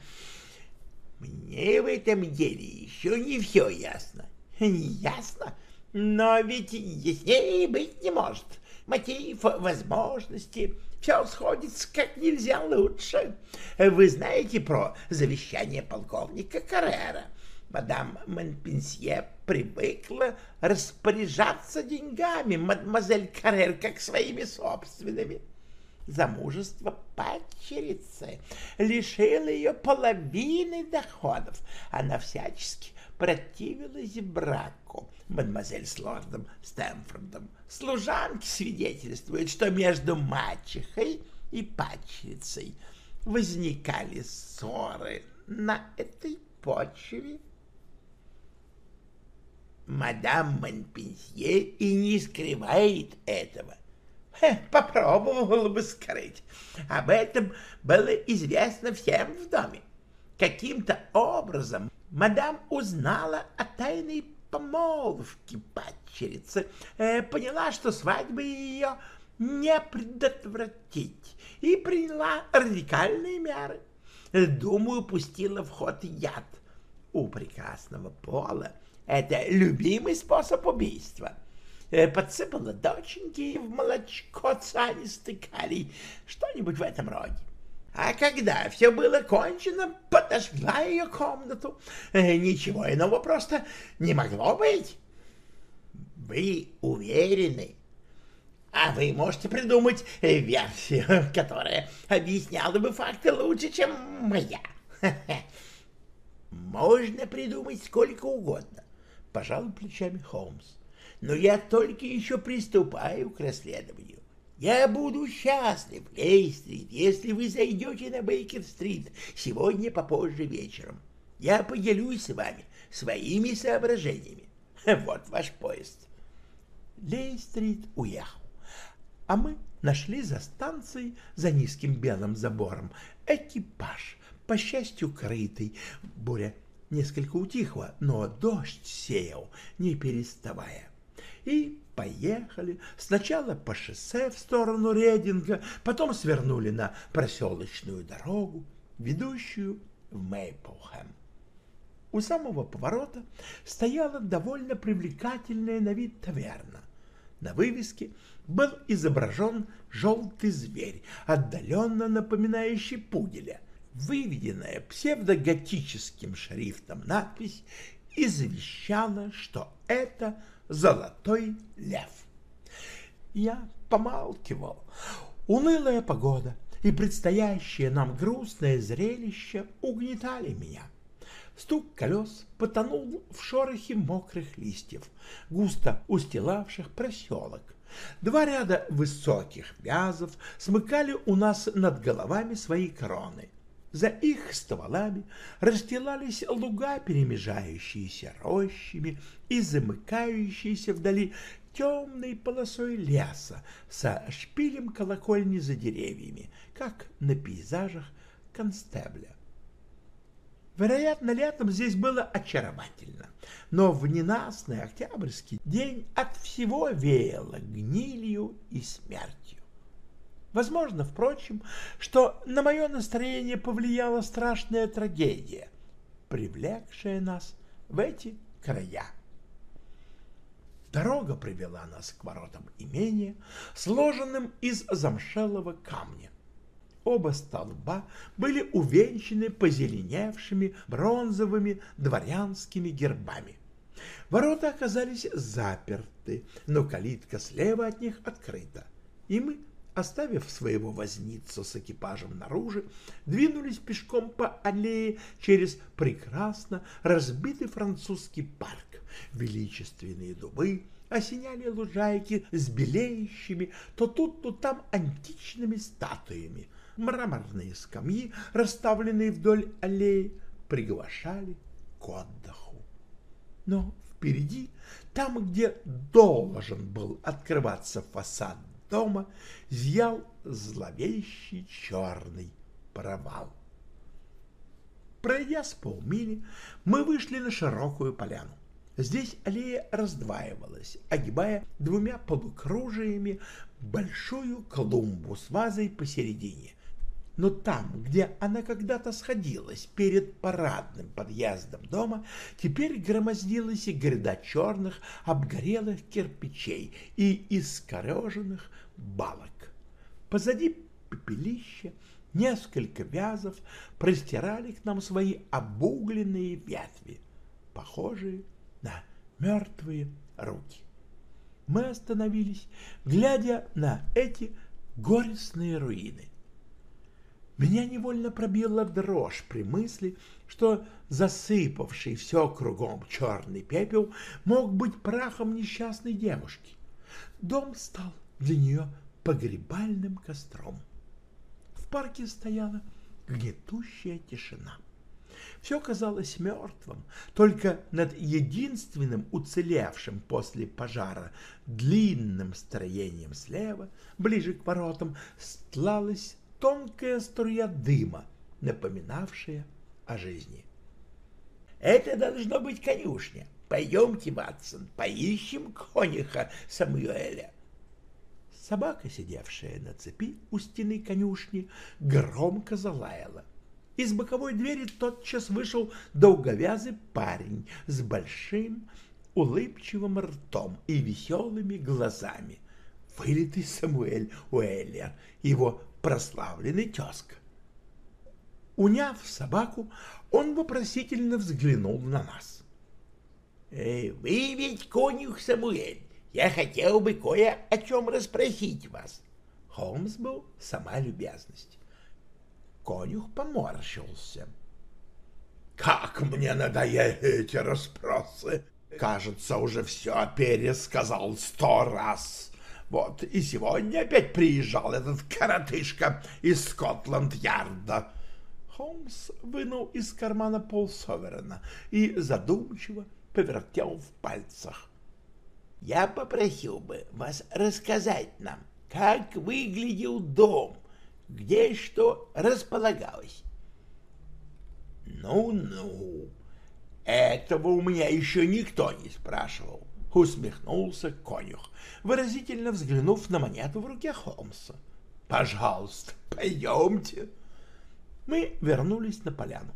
[SPEAKER 1] Мне в этом деле еще не все ясно. Ясно? Но ведь яснее быть не может.
[SPEAKER 2] мотив, возможности. Все сходится как нельзя лучше. Вы знаете про завещание полковника Каррера? Мадам Монпенсье привыкла распоряжаться деньгами мадемуазель Каррер как своими собственными. Замужество падчерицы лишило ее половины доходов. Она всячески противилась браку. Мадемуазель с лордом Стэмфордом служанки свидетельствуют, что между мачехой и падчерицей возникали ссоры на этой почве. Мадам Монпенсье и не скрывает этого. Попробовала бы скрыть. Об этом было известно всем в доме. Каким-то образом мадам узнала о тайной помолвке падчерицы, э, поняла, что свадьбы ее не предотвратить, и приняла радикальные меры. Думаю, пустила в ход яд. У прекрасного пола это любимый способ убийства. Э, подсыпала доченьки в молочко цианистый калий, что-нибудь в этом роде. А когда все было кончено, подожгла ее комнату. Э, ничего иного просто не могло быть. Вы уверены? А вы можете придумать версию, которая объясняла бы факты лучше, чем моя. Можно придумать сколько угодно, пожал плечами Холмс. Но я только еще приступаю к расследованию. Я буду счастлив, Лейстрит, если вы зайдете на Бейкер-стрит сегодня попозже вечером. Я поделюсь с вами своими соображениями. Вот ваш поезд. Лейстрит уехал, а мы нашли за станцией, за низким белым забором, экипаж, по счастью, крытый. Буря несколько утихла, но дождь сеял, не переставая. И поехали сначала по шоссе в сторону Рединга, потом свернули на проселочную дорогу, ведущую в Мейплхэм. У самого поворота стояла довольно привлекательная на вид таверна. На вывеске был изображен желтый зверь, отдаленно напоминающий пуделя. Выведенная псевдоготическим шрифтом надпись извещала, что это – золотой лев. Я помалкивал. Унылая погода и предстоящее нам грустное зрелище угнетали меня. Стук колес потонул в шорохе мокрых листьев, густо устилавших проселок. Два ряда высоких вязов смыкали у нас над головами свои кроны. За их стволами расстилались луга, перемежающиеся рощами и замыкающиеся вдали темной полосой леса со шпилем колокольни за деревьями, как на пейзажах Констебля. Вероятно, летом здесь было очаровательно, но в ненастный октябрьский день от всего веяло гнилью и смертью. Возможно, впрочем, что на мое настроение повлияла страшная трагедия, привлекшая нас в эти края. Дорога привела нас к воротам имения, сложенным из замшелого камня. Оба столба были увенчаны позеленевшими бронзовыми дворянскими гербами. Ворота оказались заперты, но калитка слева от них открыта, и мы оставив своего возницу с экипажем наружу, двинулись пешком по аллее через прекрасно разбитый французский парк. Величественные дубы осеняли лужайки с белеющими то тут, то там античными статуями. Мраморные скамьи, расставленные вдоль аллеи, приглашали к отдыху. Но впереди, там, где должен был открываться фасад дома зиял зловещий черный провал. Пройдя с полмили, мы вышли на широкую поляну. Здесь аллея раздваивалась, огибая двумя полукружиями большую клумбу с вазой посередине.
[SPEAKER 1] Но там, где она когда-то сходилась перед парадным подъездом дома, теперь громоздилась и гряда черных обгорелых кирпичей и искореженных балок. Позади пепелища несколько вязов простирали к нам свои обугленные ветви, похожие на мертвые руки. Мы остановились, глядя на эти горестные руины. Меня невольно пробила дрожь при мысли, что засыпавший все кругом черный пепел мог быть прахом несчастной девушки. Дом стал для нее погребальным костром. В парке стояла гнетущая тишина. Все казалось мертвым, только над единственным уцелевшим после пожара длинным строением слева, ближе к воротам, стлалась тонкая струя дыма, напоминавшая о жизни.
[SPEAKER 2] «Это должно быть конюшня. Пойдемте, Ватсон, поищем конюха Самуэля».
[SPEAKER 1] Собака, сидевшая на цепи у стены конюшни, громко залаяла. Из боковой двери тотчас вышел долговязый парень с большим улыбчивым ртом и веселыми глазами. Вылитый Самуэль Уэллер, его прославленный тезка. Уняв собаку, он вопросительно взглянул на нас.
[SPEAKER 2] «Э, — Вы ведь конюх Самуэль. Я хотел бы кое о чем расспросить вас.
[SPEAKER 1] Холмс был сама любезность. Конюх поморщился. — Как мне надоели эти расспросы! Кажется, уже все пересказал сто раз. Вот и сегодня опять приезжал этот коротышка из Скотланд-Ярда. Холмс вынул из кармана полсоверена и задумчиво повертел в пальцах.
[SPEAKER 2] — Я попросил бы вас рассказать нам, как выглядел дом, где что располагалось.
[SPEAKER 1] Ну-ну, этого у меня еще никто не спрашивал, усмехнулся конюх, выразительно взглянув на монету в руке Холмса. Пожалуйста, пойдемте. Мы вернулись на поляну.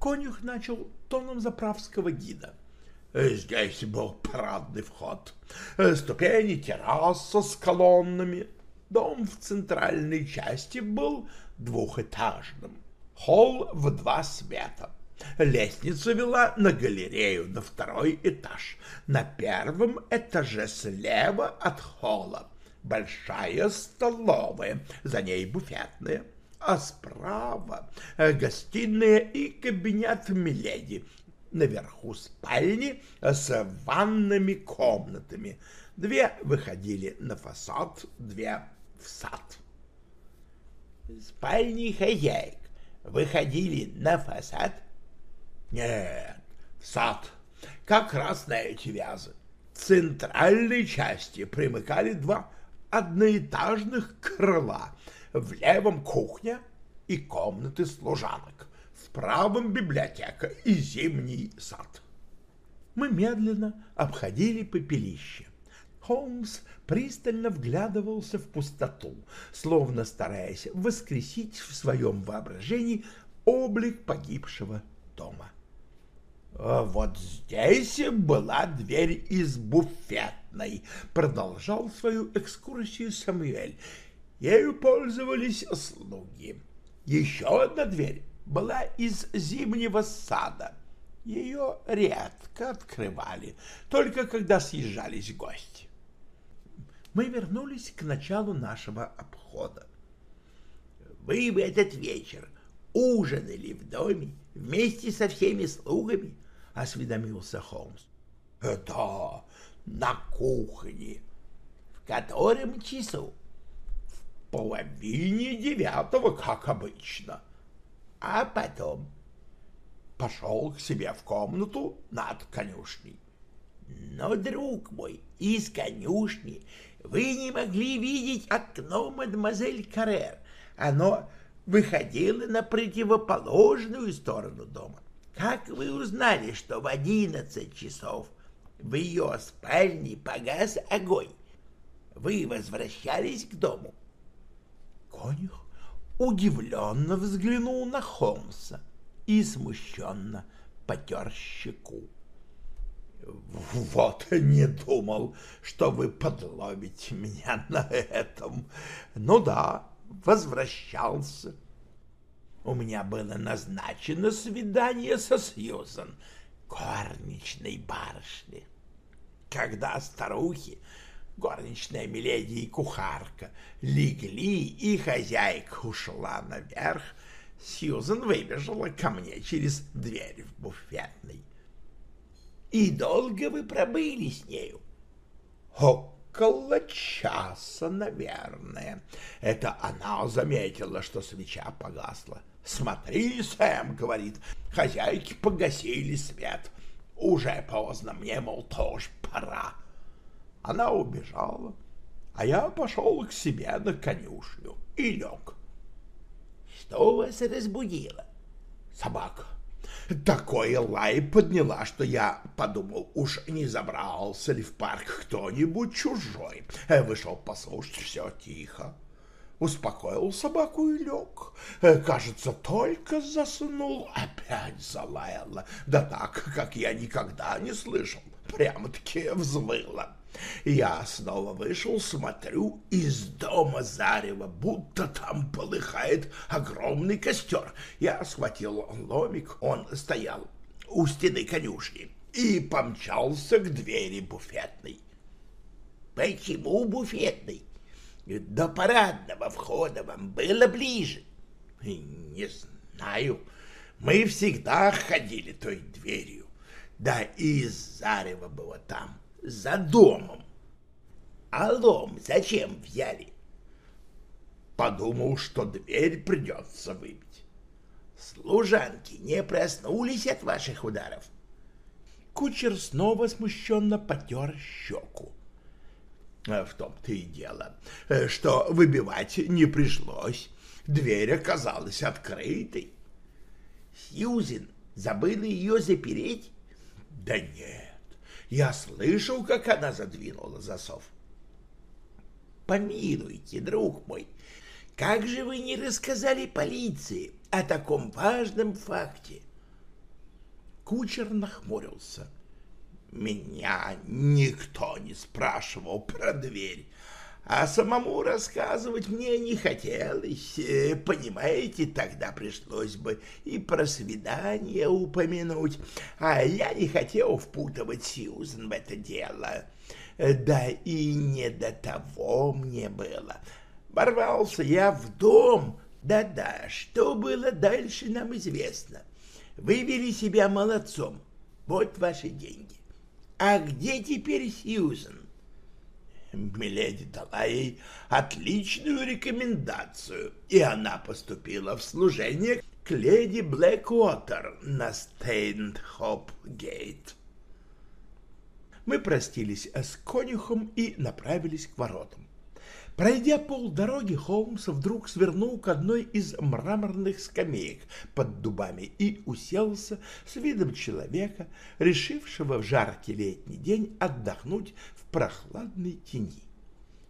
[SPEAKER 1] Конюх начал тоном заправского гида. Здесь был парадный вход, ступени, терраса с колоннами, Дом в центральной части был двухэтажным. Холл в два света. Лестница вела на галерею на второй этаж. На первом этаже слева от холла большая столовая, за ней буфетная, а справа гостиная и кабинет Миледи. Наверху спальни с ванными комнатами. Две выходили на фасад, две в сад.
[SPEAKER 2] Спальни хозяек выходили на фасад?
[SPEAKER 1] Нет, сад, как раз на эти вязы. В центральной части примыкали два одноэтажных крыла. В левом кухня и комнаты служанок. В правом библиотека и зимний сад. Мы медленно обходили попелище. Холмс пристально вглядывался в пустоту, словно стараясь воскресить в своем воображении облик погибшего дома. «А «Вот здесь была дверь из буфетной», — продолжал свою экскурсию Самуэль. «Ею пользовались слуги. Еще одна дверь была из зимнего сада. Ее редко открывали, только когда съезжались гости мы вернулись к началу нашего обхода.
[SPEAKER 2] «Вы в этот вечер ужинали в доме вместе со всеми слугами?» — осведомился Холмс.
[SPEAKER 1] «Да, на кухне».
[SPEAKER 2] «В котором часу?»
[SPEAKER 1] «В половине девятого, как обычно».
[SPEAKER 2] «А потом?»
[SPEAKER 1] «Пошел к себе в комнату над конюшней».
[SPEAKER 2] «Но, друг мой, из конюшни вы не могли видеть окно мадемуазель Каррер. Оно выходило на противоположную сторону дома. Как вы узнали, что в одиннадцать часов в ее спальне погас огонь? Вы возвращались к дому?
[SPEAKER 1] Конюх удивленно взглянул на Холмса и смущенно потер щеку.
[SPEAKER 2] Вот не думал, что вы подловите меня на этом. Ну да, возвращался. У меня было назначено свидание со Сьюзан, горничной барышни. Когда старухи, горничная Миледи и кухарка, легли, и хозяйка ушла наверх, Сьюзан выбежала ко мне через дверь в буфетной. И долго вы пробыли с нею? Около часа, наверное. Это она заметила, что свеча погасла. Смотри, Сэм, говорит, хозяйки погасили свет. Уже поздно, мне, мол, тоже пора. Она убежала, а я пошел к себе на конюшню и лег. Что вас разбудило? Собака. Такой лай подняла, что я подумал, уж не забрался ли в парк кто-нибудь чужой. Вышел послушать, все тихо. Успокоил собаку и лег. Кажется, только заснул, опять залаяла. Да так, как я никогда не слышал. Прямо-таки взвыла. Я снова вышел, смотрю, из дома зарево, будто там полыхает огромный костер. Я схватил ломик, он стоял у стены конюшни, и помчался к двери буфетной. Почему буфетной? До парадного входа вам было ближе. Не знаю. Мы всегда ходили той дверью. Да и зарево было там за домом. А лом зачем взяли? Подумал, что дверь придется выбить. Служанки не проснулись от ваших ударов. Кучер снова смущенно потер щеку. В том-то и дело, что выбивать не пришлось. Дверь оказалась открытой. Сьюзен забыла ее запереть? Да нет. Я слышал, как она задвинула засов. Помилуйте, друг мой, как же вы не рассказали полиции о таком важном факте? Кучер нахмурился. Меня никто не спрашивал про дверь а самому рассказывать мне не хотелось. Э, понимаете, тогда пришлось бы и про свидание упомянуть, а я не хотел впутывать Сьюзен в это дело. Да и не до того мне было. Ворвался я в дом, да-да, что было дальше нам известно. Вывели себя молодцом, вот ваши деньги. А где теперь Сьюзен? Миледи дала ей отличную рекомендацию, и она поступила в служение к леди Блэквотер на Стейнхоп-гейт. Мы простились с конюхом и направились к воротам. Пройдя полдороги, Холмс вдруг свернул к одной из мраморных скамеек под дубами и уселся с видом человека, решившего в жаркий летний день отдохнуть в прохладной тени.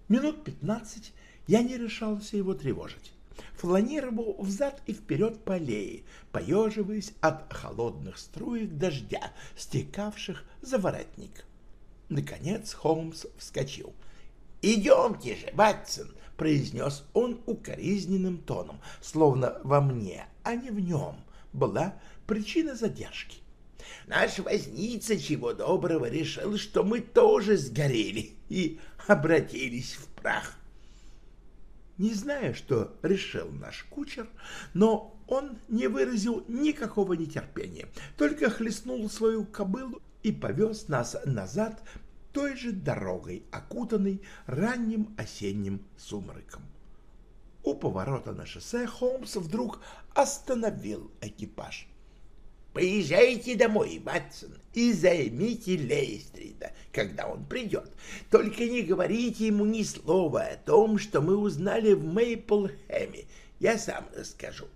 [SPEAKER 2] Минут пятнадцать я не решался его тревожить. Фланировал взад и вперед по аллее, поеживаясь от холодных струек дождя, стекавших за воротник. Наконец Холмс вскочил — «Идемте же, Батсон!» — произнес он укоризненным тоном, словно во мне, а не в нем была причина задержки. Наш возница чего доброго решил, что мы тоже сгорели и обратились в прах. Не знаю, что решил наш кучер, но он не выразил никакого нетерпения, только хлестнул свою кобылу и повез нас назад той же дорогой, окутанной ранним осенним сумраком. У поворота на шоссе Холмс вдруг остановил экипаж. «Поезжайте домой, Батсон, и займите Лейстрида, когда он придет. Только не говорите ему ни слова о том, что мы узнали в Мейплхэме. Я сам расскажу».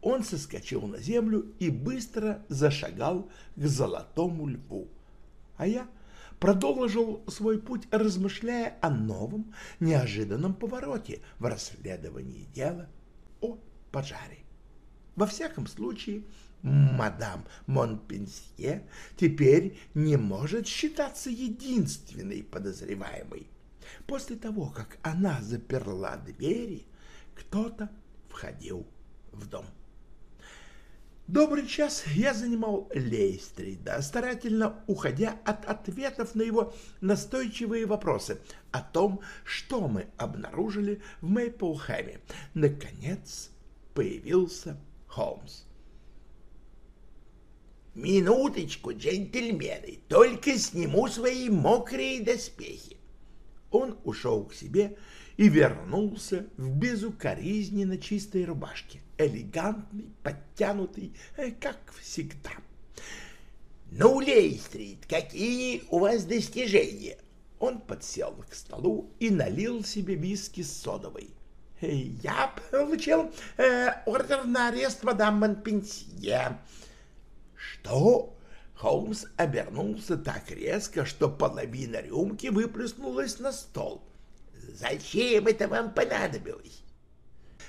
[SPEAKER 2] Он соскочил на землю и быстро зашагал к Золотому Льву. А я продолжил свой путь, размышляя о новом, неожиданном повороте в расследовании дела
[SPEAKER 1] пожаре. Во всяком случае, мадам Монпенсье теперь не может считаться единственной подозреваемой. После того, как она заперла двери, кто-то входил в дом. Добрый час я занимал Лейстрида, старательно уходя от ответов на его настойчивые вопросы о том, что мы обнаружили в Мейплхэме. Наконец появился Холмс.
[SPEAKER 2] «Минуточку, джентльмены, только сниму свои мокрые доспехи».
[SPEAKER 1] Он ушел к себе и вернулся в безукоризненно чистой рубашке, элегантный, подтянутый, э, как всегда.
[SPEAKER 2] «Ну, Лейстрит, какие у вас достижения?»
[SPEAKER 1] Он подсел к столу и налил себе виски с содовой.
[SPEAKER 2] «Э, «Я получил э, ордер на арест мадам Монпенсье».
[SPEAKER 1] «Что?» Холмс обернулся так резко, что половина рюмки выплеснулась на стол.
[SPEAKER 2] Зачем это вам понадобилось?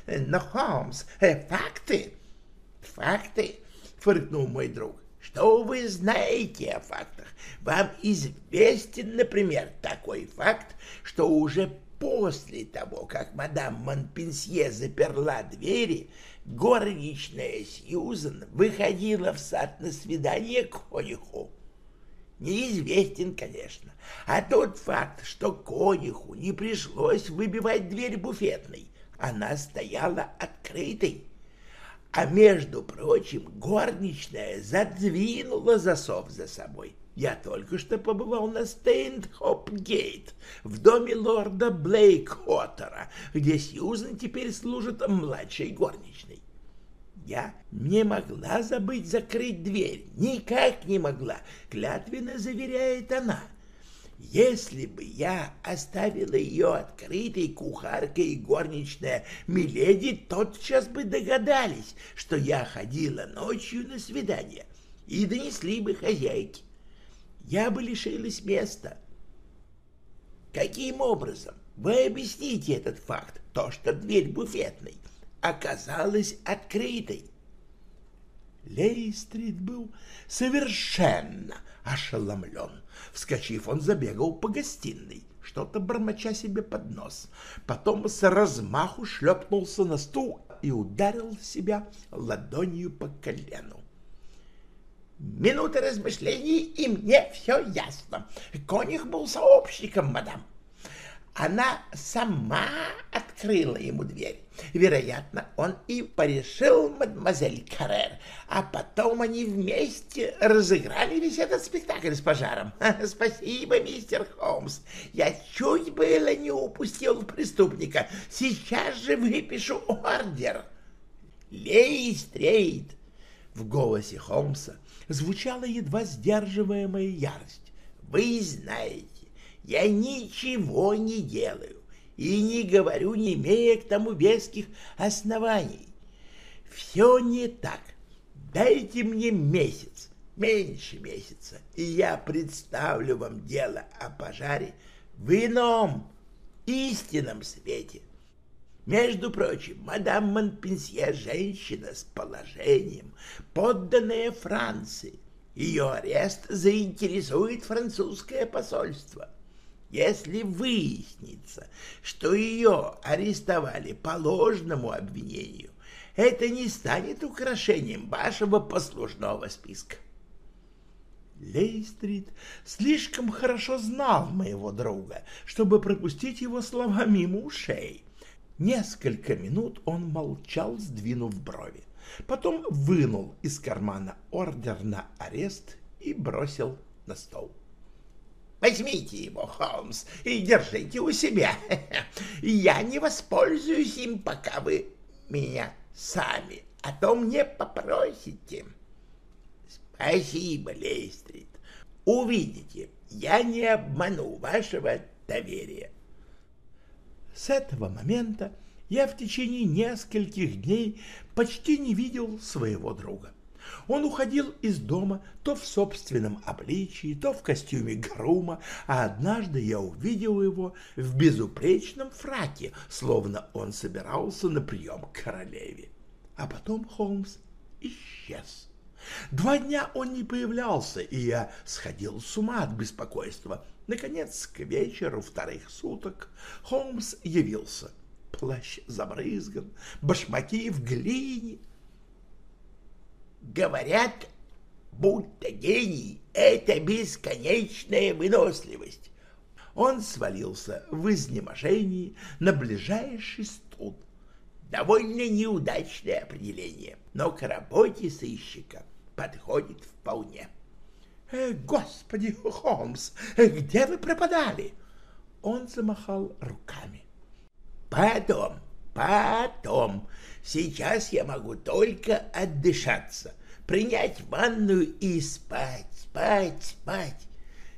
[SPEAKER 2] Но, Холмс, э, факты, факты, фыркнул мой друг. Что вы знаете о фактах? Вам известен, например, такой факт, что уже после того, как мадам Монпенсье заперла двери, горничная Сьюзен выходила в сад на свидание к конюху неизвестен, конечно. А тот факт, что конюху не пришлось выбивать дверь буфетной, она стояла открытой. А между прочим, горничная задвинула засов за собой. Я только что побывал на Стейнхоп-гейт в доме лорда Блэквотера, где Сьюзен теперь служит младшей горничной. Я не могла забыть закрыть дверь, никак не могла, клятвенно заверяет она. Если бы я оставила ее открытой, кухарка и горничная Миледи тотчас бы догадались, что я ходила ночью на свидание, и донесли бы хозяйке. Я бы лишилась места. Каким образом вы объясните этот факт, то, что дверь буфетной оказалась открытой.
[SPEAKER 1] Лейстрит был совершенно ошеломлен. Вскочив, он забегал по гостиной, что-то бормоча себе под нос. Потом с размаху шлепнулся на стул и ударил себя ладонью по колену.
[SPEAKER 2] Минута размышлений, и мне все ясно. Конюх был сообщником, мадам. Она сама открыла ему дверь. Вероятно, он и порешил мадемуазель Каррер, а потом они вместе разыграли весь этот спектакль с пожаром. Спасибо, мистер Холмс. Я чуть было не упустил преступника. Сейчас же выпишу ордер. Лей стрейт. В голосе Холмса звучала едва сдерживаемая ярость. Вы знаете, я ничего не делаю и не говорю, не имея к тому веских оснований. Все не так. Дайте мне месяц, меньше месяца, и я представлю вам дело о пожаре в ином, истинном свете. Между прочим, мадам Монпенсье — женщина с положением, подданная Франции. Ее арест заинтересует французское посольство. Если выяснится, что ее арестовали по ложному обвинению, это не станет украшением вашего послужного списка.
[SPEAKER 1] Лейстрит слишком хорошо знал моего друга, чтобы пропустить его слова мимо ушей. Несколько минут он молчал, сдвинув брови. Потом вынул из кармана ордер на арест и бросил на стол.
[SPEAKER 2] — Возьмите его, Холмс, и держите у себя. Я не воспользуюсь им, пока вы меня сами о том не попросите. Спасибо, Лейстрит. Увидите, я не обману вашего доверия.
[SPEAKER 1] С этого момента я в течение нескольких дней почти не видел своего друга. Он уходил из дома то в собственном обличии, то в костюме грума, а однажды я увидел его в безупречном фраке, словно он собирался на прием к королеве. А потом Холмс исчез. Два дня он не появлялся, и я сходил с ума от беспокойства. Наконец, к вечеру вторых суток Холмс явился. Плащ забрызган, башмаки в глине.
[SPEAKER 2] Говорят, будто гений — это бесконечная выносливость.
[SPEAKER 1] Он свалился в изнеможении на ближайший стул.
[SPEAKER 2] Довольно неудачное определение, но к работе сыщика подходит вполне.
[SPEAKER 1] «Э, «Господи, Холмс, где вы пропадали?» Он замахал руками.
[SPEAKER 2] «Потом, потом. Сейчас я могу только отдышаться, принять ванную и спать, спать, спать.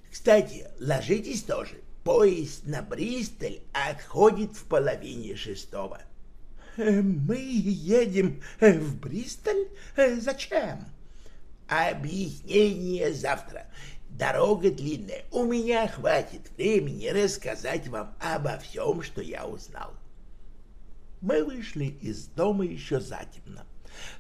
[SPEAKER 2] Кстати, ложитесь тоже. Поезд на Бристоль отходит в половине шестого».
[SPEAKER 1] Э, «Мы едем э, в Бристоль? Зачем?»
[SPEAKER 2] Объяснение завтра. Дорога длинная. У меня хватит времени рассказать вам обо всем, что я узнал.
[SPEAKER 1] Мы вышли из дома еще затемно.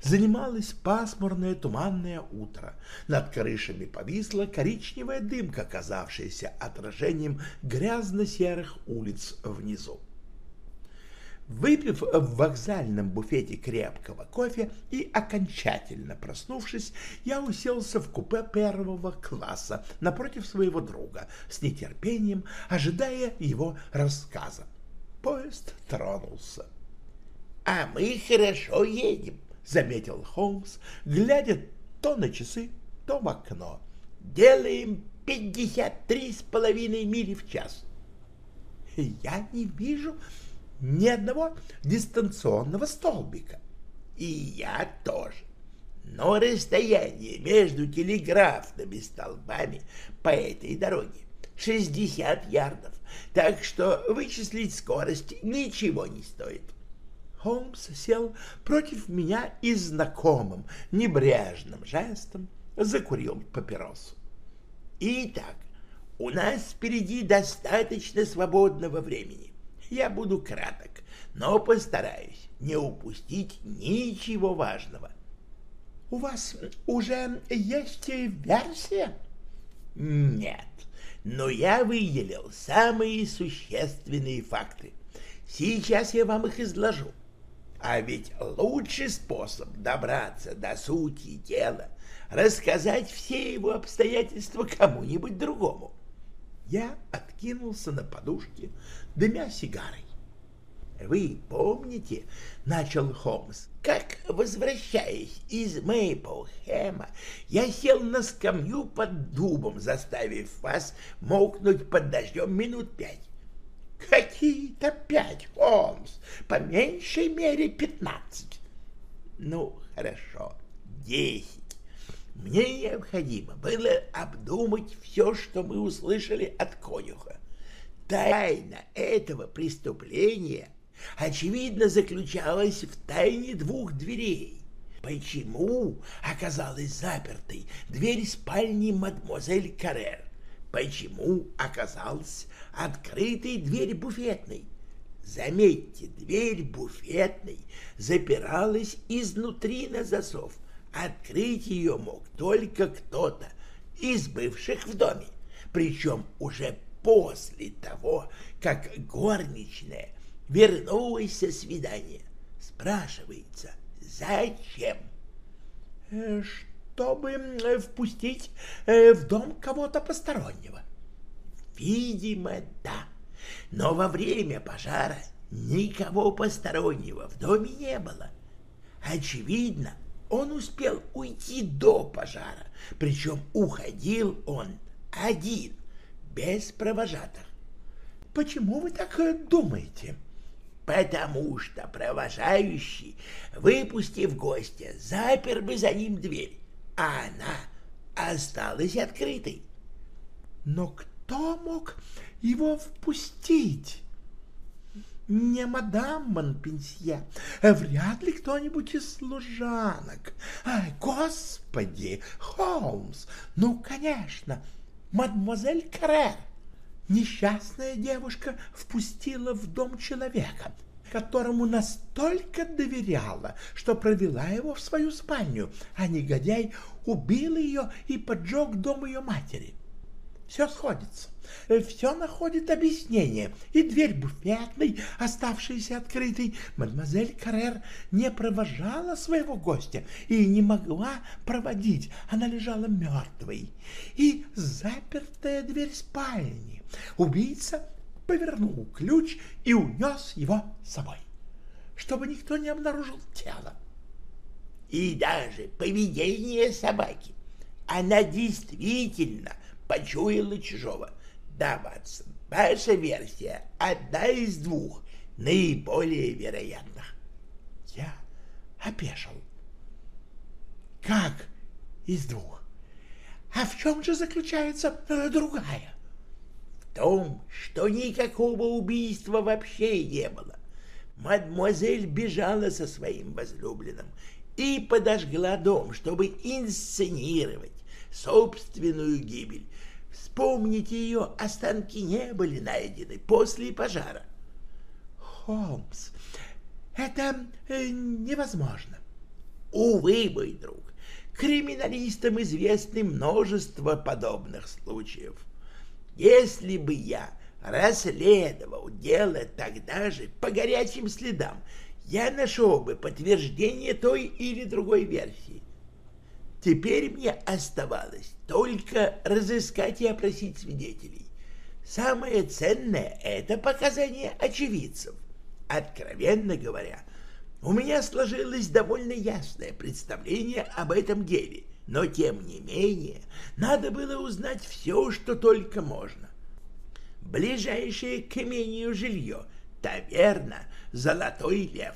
[SPEAKER 1] Занималось пасмурное туманное утро. Над крышами повисла коричневая дымка, казавшаяся отражением грязно-серых улиц внизу. Выпив в вокзальном буфете крепкого кофе и окончательно проснувшись, я уселся в купе первого класса напротив своего друга, с нетерпением ожидая его рассказа. Поезд тронулся.
[SPEAKER 2] — А мы хорошо едем, —
[SPEAKER 1] заметил Холмс, глядя то на часы, то в окно.
[SPEAKER 2] — Делаем пятьдесят три с половиной мили в час.
[SPEAKER 1] — Я не вижу ни одного дистанционного столбика.
[SPEAKER 2] И я тоже. Но расстояние между телеграфными столбами по этой дороге 60 ярдов, так что вычислить скорость ничего не стоит.
[SPEAKER 1] Холмс сел против меня и знакомым, небрежным жестом закурил папиросу.
[SPEAKER 2] Итак, у нас впереди достаточно свободного времени. Я буду краток, но постараюсь не упустить ничего важного.
[SPEAKER 1] — У вас уже есть версия?
[SPEAKER 2] — Нет, но я выделил самые существенные факты. Сейчас я вам их изложу. А ведь лучший способ добраться до сути дела — рассказать все его обстоятельства кому-нибудь другому.
[SPEAKER 1] Я откинулся на подушке, дымя сигарой.
[SPEAKER 2] «Вы помните, — начал Холмс, — как, возвращаясь из Мейплхэма, я сел на скамью под дубом, заставив вас мокнуть под дождем минут пять?
[SPEAKER 1] Какие-то пять, Холмс, по меньшей мере пятнадцать.
[SPEAKER 2] Ну, хорошо, десять. Мне необходимо было обдумать все, что мы услышали от конюха. Тайна этого преступления, очевидно, заключалась в тайне двух дверей. Почему оказалась запертой дверь спальни мадемуазель Каррер? Почему оказалась открытой дверь буфетной? Заметьте, дверь буфетной запиралась изнутри на засов — Открыть ее мог только кто-то из бывших в доме, причем уже после того, как горничная вернулась со свидания. Спрашивается, зачем?
[SPEAKER 1] Э, чтобы э, впустить э, в дом кого-то постороннего.
[SPEAKER 2] Видимо, да. Но во время пожара никого постороннего в доме не было. Очевидно, он успел уйти до пожара, причем уходил он один, без провожатых.
[SPEAKER 1] Почему вы так э, думаете?
[SPEAKER 2] Потому что провожающий, выпустив гостя, запер бы за ним дверь, а она осталась открытой.
[SPEAKER 1] Но кто мог его впустить? не мадам Монпенсье, вряд ли кто-нибудь из служанок. Ай, господи, Холмс, ну, конечно, мадемуазель Каррер. Несчастная девушка впустила в дом человека. которому настолько доверяла, что провела его в свою спальню, а негодяй убил ее и поджег дом ее матери. Все сходится. Все находит объяснение. И дверь буфетной, оставшаяся открытой, мадемуазель Каррер не провожала своего гостя и не могла проводить. Она лежала мертвой. И запертая дверь спальни. Убийца повернул ключ и унес его с собой, чтобы никто не обнаружил тело.
[SPEAKER 2] И даже поведение собаки. Она действительно почуяла чужого. Да, Ватсон, ваша версия одна из двух наиболее вероятных.
[SPEAKER 1] Я опешил. Как из двух? А в чем же заключается э, другая?
[SPEAKER 2] В том, что никакого убийства вообще не было. Мадемуазель бежала со своим возлюбленным и подожгла дом, чтобы инсценировать собственную гибель. Вспомните ее, останки не были найдены после пожара.
[SPEAKER 1] Холмс, это э, невозможно.
[SPEAKER 2] Увы, мой друг, криминалистам известны множество подобных случаев. Если бы я расследовал дело тогда же по горячим следам, я нашел бы подтверждение той или другой версии. Теперь мне оставалось только разыскать и опросить свидетелей. Самое ценное — это показания очевидцев. Откровенно говоря, у меня сложилось довольно ясное представление об этом деле, но тем не менее надо было узнать все, что только можно. Ближайшее к имению жилье — таверна «Золотой лев».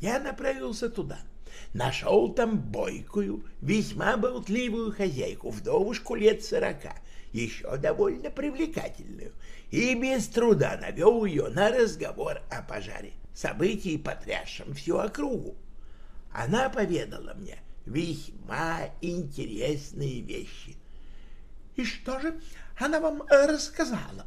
[SPEAKER 2] Я направился туда — Нашел там бойкую, весьма болтливую хозяйку, вдовушку лет сорока, еще довольно привлекательную, и без труда навел ее на разговор о пожаре, событии, потрясшем всю округу. Она поведала мне весьма интересные вещи.
[SPEAKER 1] — И что же она вам рассказала?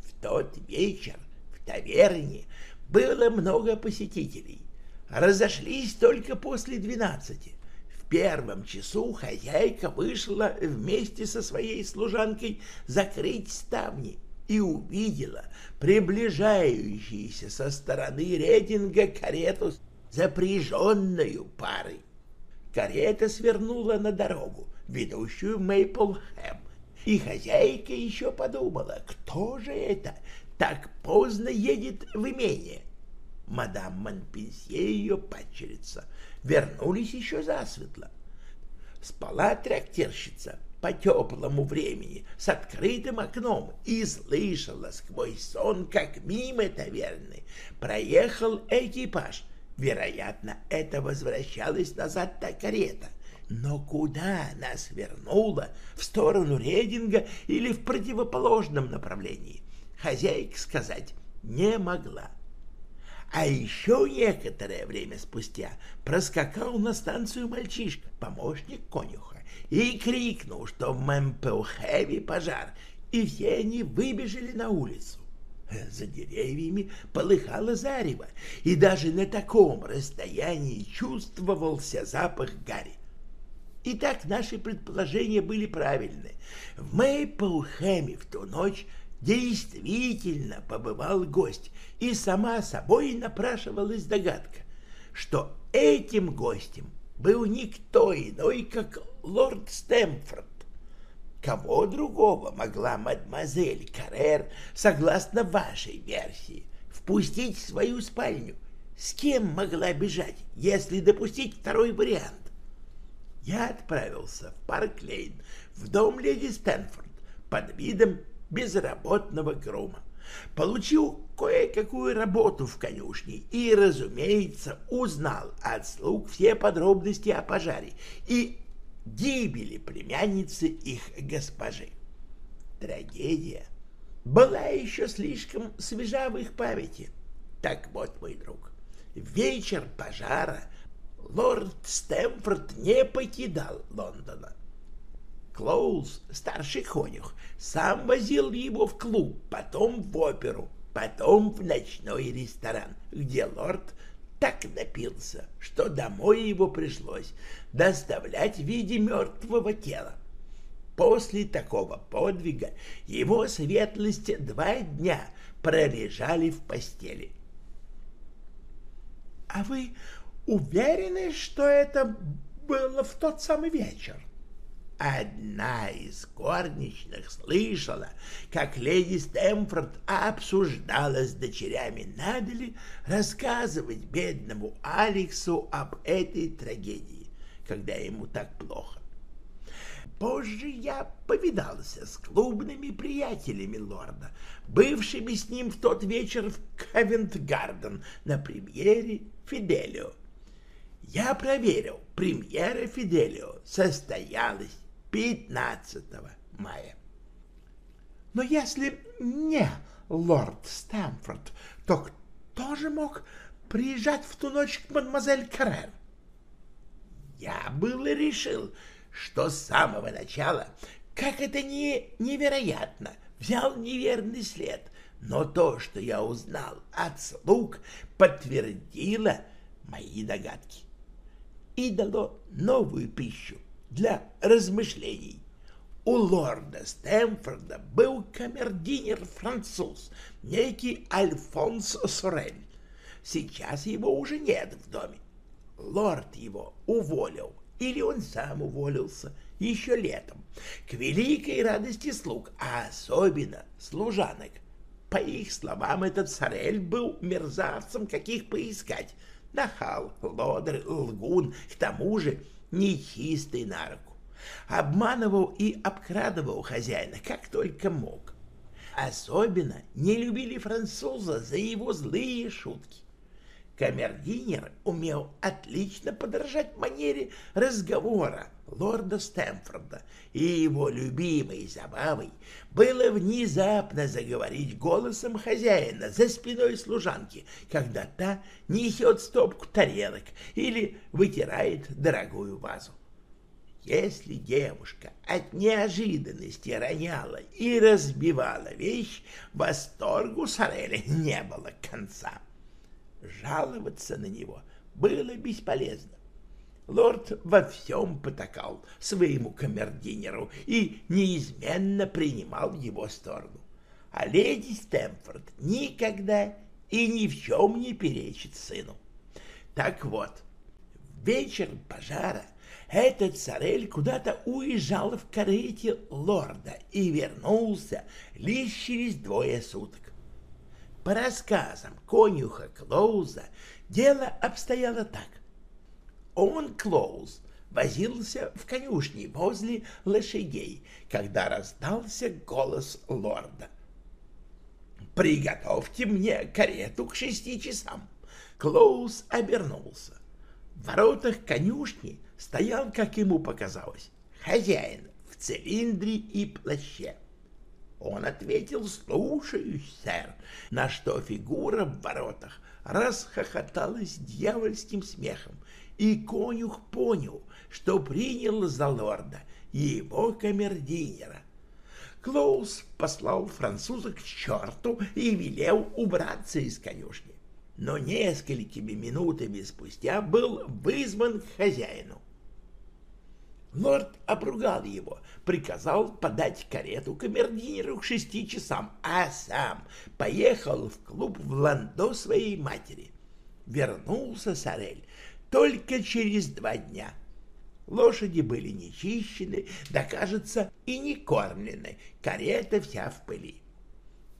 [SPEAKER 2] В тот вечер в таверне было много посетителей разошлись только после двенадцати. В первом часу хозяйка вышла вместе со своей служанкой закрыть ставни и увидела приближающуюся со стороны рейтинга карету запряженную парой. Карета свернула на дорогу, ведущую в Мейплхэм, и хозяйка еще подумала, кто же это так поздно едет в имение мадам Монпенсье и ее падчерица вернулись еще засветло. Спала трактирщица по теплому времени с открытым окном и слышала сквозь сон, как мимо таверны проехал экипаж. Вероятно, это возвращалась назад та карета. Но куда она свернула? В сторону Рединга или в противоположном направлении? Хозяйка сказать не могла. А еще некоторое время спустя проскакал на станцию мальчишка, помощник конюха, и крикнул, что в Мэмпелхэве пожар, и все они выбежали на улицу. За деревьями полыхало зарево, и даже на таком расстоянии чувствовался запах гари. Итак, наши предположения были правильны. В Мейплхэме в ту ночь действительно побывал гость, и сама собой напрашивалась догадка, что этим гостем был никто иной, как лорд Стэмфорд. Кого другого могла мадемуазель Каррер, согласно вашей версии, впустить в свою спальню? С кем могла бежать, если допустить второй вариант? Я отправился в Парк-Лейн, в дом леди Стэнфорд, под видом безработного грума. Получил кое-какую работу в конюшне и, разумеется, узнал от слуг все подробности о пожаре и гибели племянницы их госпожи. Трагедия была еще слишком свежа в их памяти. Так вот, мой друг, вечер пожара лорд Стэмфорд не покидал Лондона. Клоуз, старший конюх, сам возил его в клуб, потом в оперу, потом в ночной ресторан, где лорд так напился, что домой его пришлось доставлять в виде мертвого тела. После такого подвига его светлости два дня пролежали в постели.
[SPEAKER 1] — А вы уверены, что это было в тот самый вечер?
[SPEAKER 2] Одна из горничных слышала, как леди Стэмфорд обсуждала с дочерями надо ли рассказывать бедному Алексу об этой трагедии, когда ему так плохо. Позже я повидался с клубными приятелями лорда, бывшими с ним в тот вечер в Кавент-Гарден на премьере «Фиделио». Я проверил, премьера «Фиделио» состоялась 15 мая.
[SPEAKER 1] Но если не лорд Стэмфорд, то кто же мог приезжать в ту ночь к мадемуазель Каррер?
[SPEAKER 2] Я было решил, что с самого начала, как это не невероятно, взял неверный след, но то, что я узнал от слуг, подтвердило мои догадки и дало новую пищу для размышлений. У лорда Стэмфорда был камердинер-француз, некий Альфонс Сорель. Сейчас его уже нет в доме. Лорд его уволил, или он сам уволился еще летом, к великой радости слуг, а особенно служанок. По их словам, этот Сорель был мерзавцем, каких поискать. Нахал, лодр, лгун, к тому же нечистый на руку. Обманывал и обкрадывал хозяина, как только мог. Особенно не любили француза за его злые шутки. Камердинер умел отлично подражать манере разговора лорда Стэмфорда, и его любимой забавой было внезапно заговорить голосом хозяина за спиной служанки, когда та несет стопку тарелок или вытирает дорогую вазу. Если девушка от неожиданности роняла и разбивала вещь, восторгу Сореля не было конца. Жаловаться на него было бесполезно. Лорд во всем потакал своему камердинеру и неизменно принимал его сторону. А леди Стэмфорд никогда и ни в чем не перечит сыну. Так вот, вечер пожара этот царель куда-то уезжал в карете лорда и вернулся лишь через двое суток. По рассказам конюха Клоуза дело обстояло так. Он, Клоуз, возился в конюшне возле лошадей, когда раздался голос лорда. «Приготовьте мне карету к шести часам!» Клоуз обернулся. В воротах конюшни стоял, как ему показалось, хозяин в цилиндре и плаще. Он ответил «Слушаюсь, сэр», на что фигура в воротах расхохоталась дьявольским смехом, и конюх понял, что принял за лорда его камердинера. Клоус послал француза к черту и велел убраться из конюшни, но несколькими минутами спустя был вызван к хозяину. Лорд обругал его, приказал подать карету камердинеру к шести часам, а сам поехал в клуб в ландо своей матери. Вернулся Сорель только через два дня. Лошади были не чищены, да, кажется, и не кормлены, карета вся в пыли.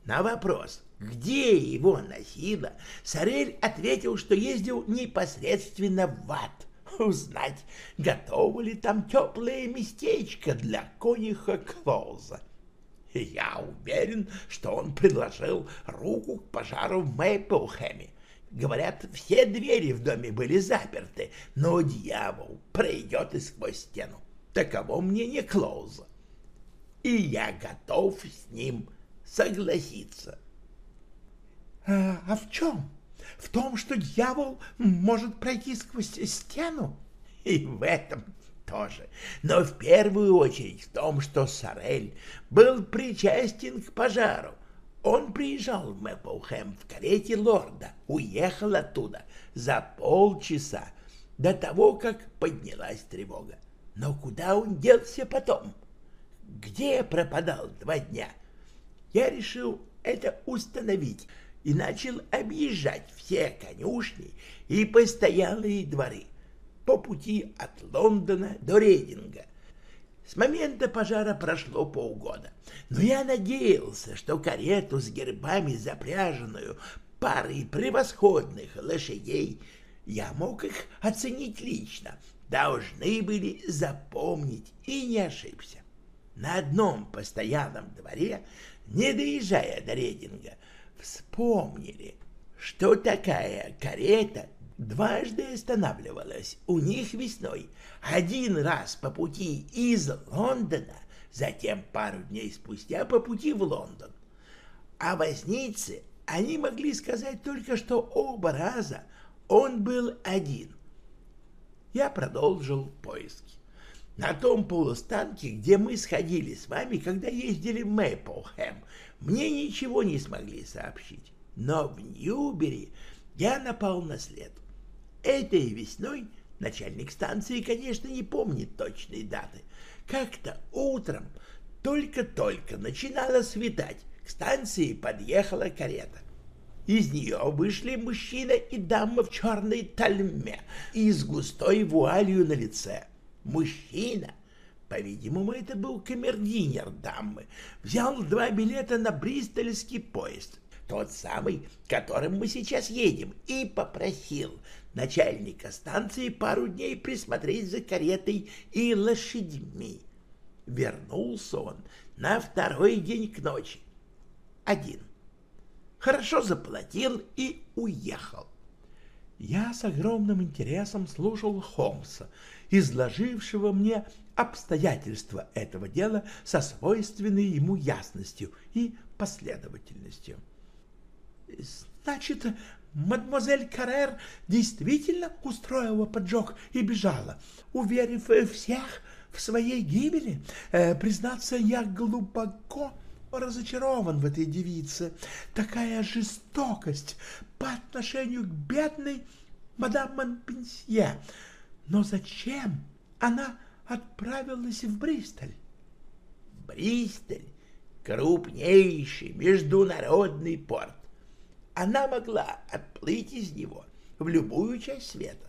[SPEAKER 2] На вопрос, где его носило, Сорель ответил, что ездил непосредственно в ад узнать, готово ли там теплое местечко для конюха Клоуза. Я уверен, что он предложил руку к пожару в Мэйплхэме. Говорят, все двери в доме были заперты, но дьявол пройдет и сквозь стену. Таково мнение Клоуза. И я готов с ним согласиться.
[SPEAKER 1] А, а в чем? В том, что дьявол может пройти сквозь стену?
[SPEAKER 2] И в этом тоже. Но в первую очередь в том, что Сорель был причастен к пожару. Он приезжал в Мэпплхэм в карете лорда, уехал оттуда за полчаса до того, как поднялась тревога. Но куда он делся потом? Где пропадал два дня? Я решил это установить и начал объезжать все конюшни и постоялые дворы по пути от Лондона до Рейдинга. С момента пожара прошло полгода, но я надеялся, что карету с гербами, запряженную парой превосходных лошадей, я мог их оценить лично, должны были запомнить и не ошибся. На одном постоянном дворе, не доезжая до Рединга, вспомнили, что такая карета дважды останавливалась у них весной, один раз по пути из Лондона, затем пару дней спустя по пути в Лондон. А возницы они могли сказать только, что оба раза он был один. Я продолжил поиски. На том полустанке, где мы сходили с вами, когда ездили в Мэйплхэм, мне ничего не смогли сообщить. Но в Ньюбери я напал на след. Этой весной начальник станции, конечно, не помнит точной даты. Как-то утром только-только начинало светать, к станции подъехала карета. Из нее вышли мужчина и дама в черной тальме и с густой вуалью на лице. Мужчина, по-видимому, это был камердинер дамы, взял два билета на бристольский поезд, тот самый, которым мы сейчас едем, и попросил начальника станции пару дней присмотреть за каретой и лошадьми. Вернулся он на второй день к ночи. Один хорошо заплатил и уехал. Я с огромным интересом слушал Холмса, изложившего мне обстоятельства этого дела со свойственной ему ясностью и последовательностью. «Значит, мадемуазель Каррер действительно устроила поджог и бежала, уверив всех в своей гибели? Э, признаться, я глубоко разочарован в этой девице. Такая жестокость по отношению к бедной мадам Монпенсье. Но зачем она отправилась в Бристоль? Бристоль — крупнейший международный порт. Она могла отплыть из него в любую часть света.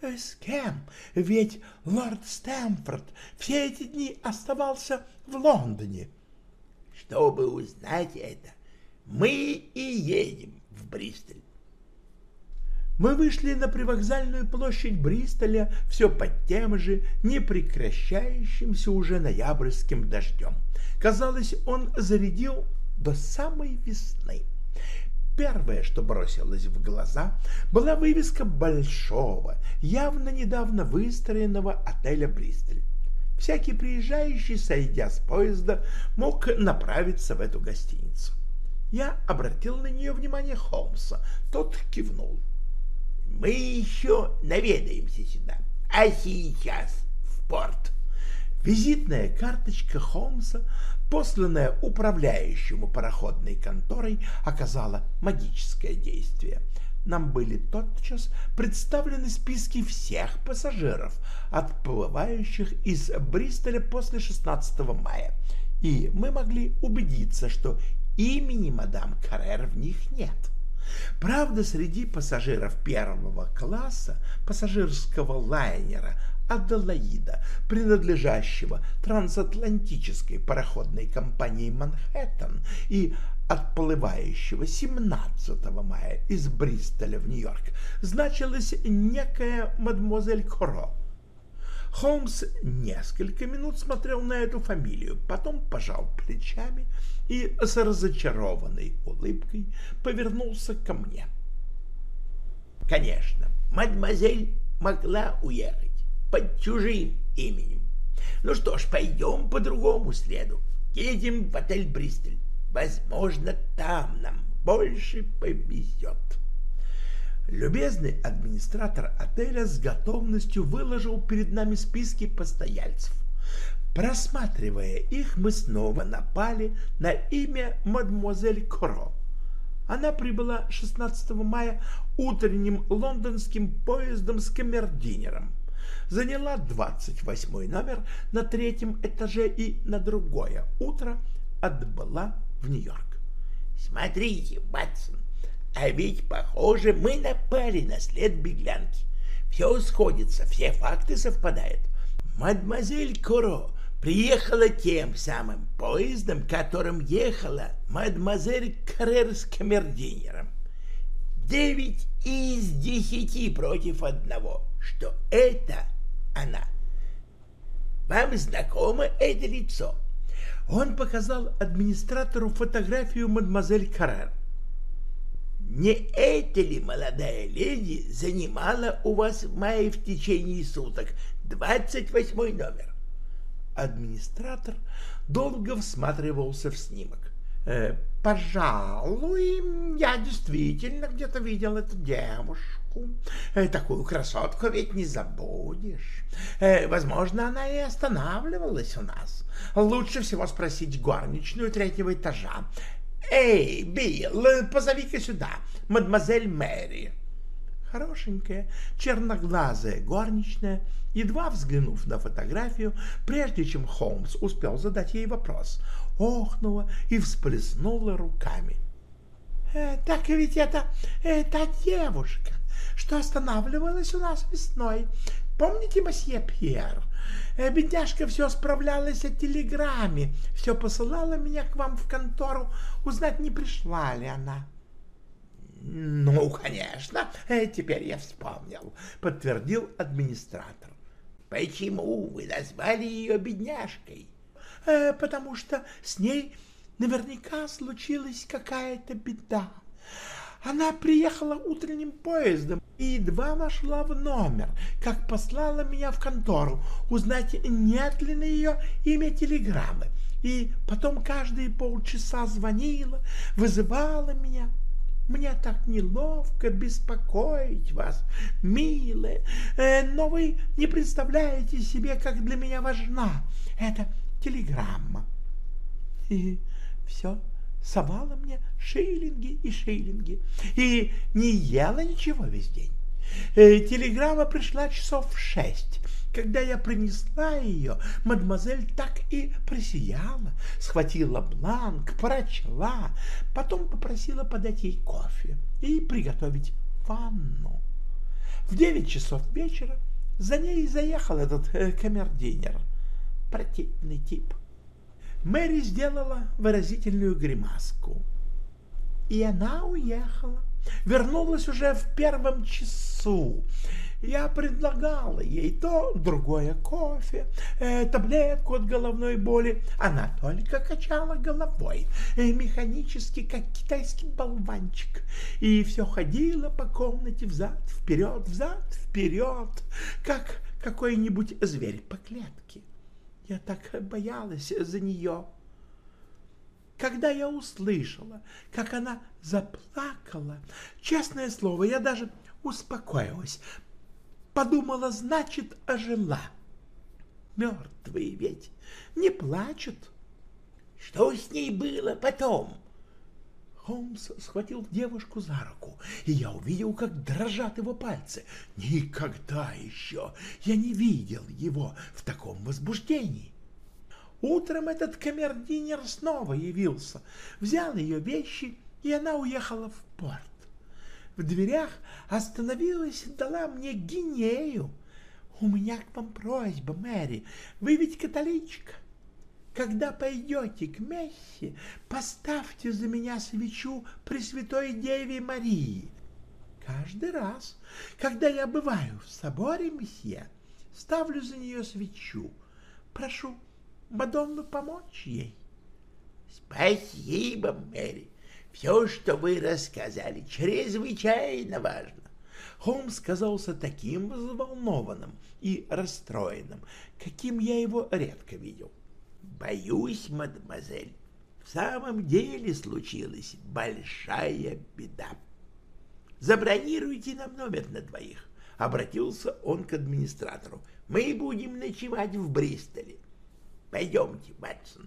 [SPEAKER 1] С кем? Ведь лорд Стэмфорд все эти дни оставался в Лондоне.
[SPEAKER 2] — чтобы узнать это, мы и едем в Бристоль.
[SPEAKER 1] Мы вышли на привокзальную площадь Бристоля все под тем же непрекращающимся уже ноябрьским дождем. Казалось, он зарядил до самой весны. Первое, что бросилось в глаза, была вывеска большого, явно недавно выстроенного отеля «Бристоль». Всякий приезжающий, сойдя с поезда, мог направиться в эту гостиницу. Я обратил на нее внимание Холмса. Тот кивнул.
[SPEAKER 2] «Мы еще наведаемся сюда, а сейчас в порт».
[SPEAKER 1] Визитная карточка Холмса, посланная управляющему пароходной конторой, оказала магическое действие нам были тотчас представлены списки всех пассажиров, отплывающих из Бристоля после 16 мая, и мы могли убедиться, что имени мадам Каррер в них нет. Правда, среди пассажиров первого класса пассажирского лайнера Аделаида, принадлежащего трансатлантической пароходной компании «Манхэттен» и отплывающего 17 мая из Бристоля в Нью-Йорк значилась некая мадемуазель Коро. Холмс несколько минут смотрел на эту фамилию, потом пожал плечами и с разочарованной улыбкой повернулся ко мне.
[SPEAKER 2] «Конечно, мадемуазель могла уехать под чужим именем. Ну что ж, пойдем по другому следу. Едем в отель «Бристоль». Возможно, там нам больше повезет.
[SPEAKER 1] Любезный администратор отеля с готовностью выложил перед нами списки постояльцев. Просматривая их, мы снова напали на имя мадемуазель Коро. Она прибыла 16 мая утренним лондонским поездом с камердинером. Заняла 28 номер на третьем этаже и на другое утро отбыла в Нью-Йорк.
[SPEAKER 2] «Смотрите, Батсон, а ведь, похоже, мы напали на след беглянки. Все сходится, все факты совпадают. Мадемуазель Куро приехала тем самым поездом, которым ехала мадемуазель Каррер с камердинером. Девять из десяти против одного, что это она. Вам знакомо это лицо?
[SPEAKER 1] Он показал администратору фотографию мадемуазель Каррер.
[SPEAKER 2] Не эта ли молодая леди занимала у вас в мае в течение суток двадцать восьмой номер?
[SPEAKER 1] Администратор долго всматривался в снимок. Э, «Пожалуй, я действительно где-то видел эту девушку. Э, такую красотку ведь не забудешь. Э, возможно, она и останавливалась у нас. Лучше всего спросить горничную третьего этажа. «Эй, Билл, позови-ка сюда, мадемуазель Мэри». Хорошенькая, черноглазая горничная, едва взглянув на фотографию, прежде чем Холмс успел задать ей вопрос, охнула и всплеснула руками. «Э, «Так ведь это, это девушка, что останавливалась у нас весной. Помните, месье Пьер? Э, бедняжка все справлялась о телеграмме, все посылала меня к вам в контору, узнать, не пришла ли она. — Ну, конечно, э, теперь я вспомнил, — подтвердил администратор.
[SPEAKER 2] — Почему вы назвали ее бедняжкой?
[SPEAKER 1] Э, — Потому что с ней наверняка случилась какая-то беда. Она приехала утренним поездом и едва вошла в номер, как послала меня в контору узнать, нет ли на ее имя телеграммы, и потом каждые полчаса звонила, вызывала меня. Мне так неловко беспокоить вас, милая, э, но вы не представляете себе, как для меня важна эта телеграмма. И все совала мне шиллинги и шиллинги, и не ела ничего весь день. Э, телеграмма пришла часов в шесть. Когда я принесла ее, мадемуазель так и просияла, схватила бланк, прочла, потом попросила подать ей кофе и приготовить ванну. В девять часов вечера за ней заехал этот э, камердинер, противный тип. Мэри сделала выразительную гримаску. И она уехала. Вернулась уже в первом часу. Я предлагала ей то, другое кофе, э, таблетку от головной боли. Она только качала головой, э, механически, как китайский болванчик, и все ходила по комнате взад-вперед, взад-вперед, как какой-нибудь зверь по клетке. Я так боялась за нее. Когда я услышала, как она заплакала, честное слово, я даже успокоилась. Подумала, значит, ожила. Мертвые ведь не плачут.
[SPEAKER 2] Что с ней было потом?
[SPEAKER 1] Холмс схватил девушку за руку, и я увидел, как дрожат его пальцы. Никогда еще я не видел его в таком возбуждении. Утром этот камердинер снова явился, взял ее вещи, и она уехала в порт. В дверях остановилась и дала мне гинею. У меня к вам просьба, Мэри, вы ведь католичка. Когда пойдете к мессе, поставьте за меня свечу Пресвятой Деве Марии. Каждый раз, когда я бываю в соборе, месье, ставлю за нее свечу. Прошу Мадонну помочь ей.
[SPEAKER 2] Спасибо, Мэри. Все, что вы рассказали, чрезвычайно важно.
[SPEAKER 1] Холмс казался таким взволнованным и расстроенным, каким я его редко видел.
[SPEAKER 2] Боюсь, мадемуазель, в самом деле случилась большая беда. Забронируйте нам номер на двоих. Обратился он к администратору. Мы будем ночевать в Бристоле. Пойдемте, Ватсон.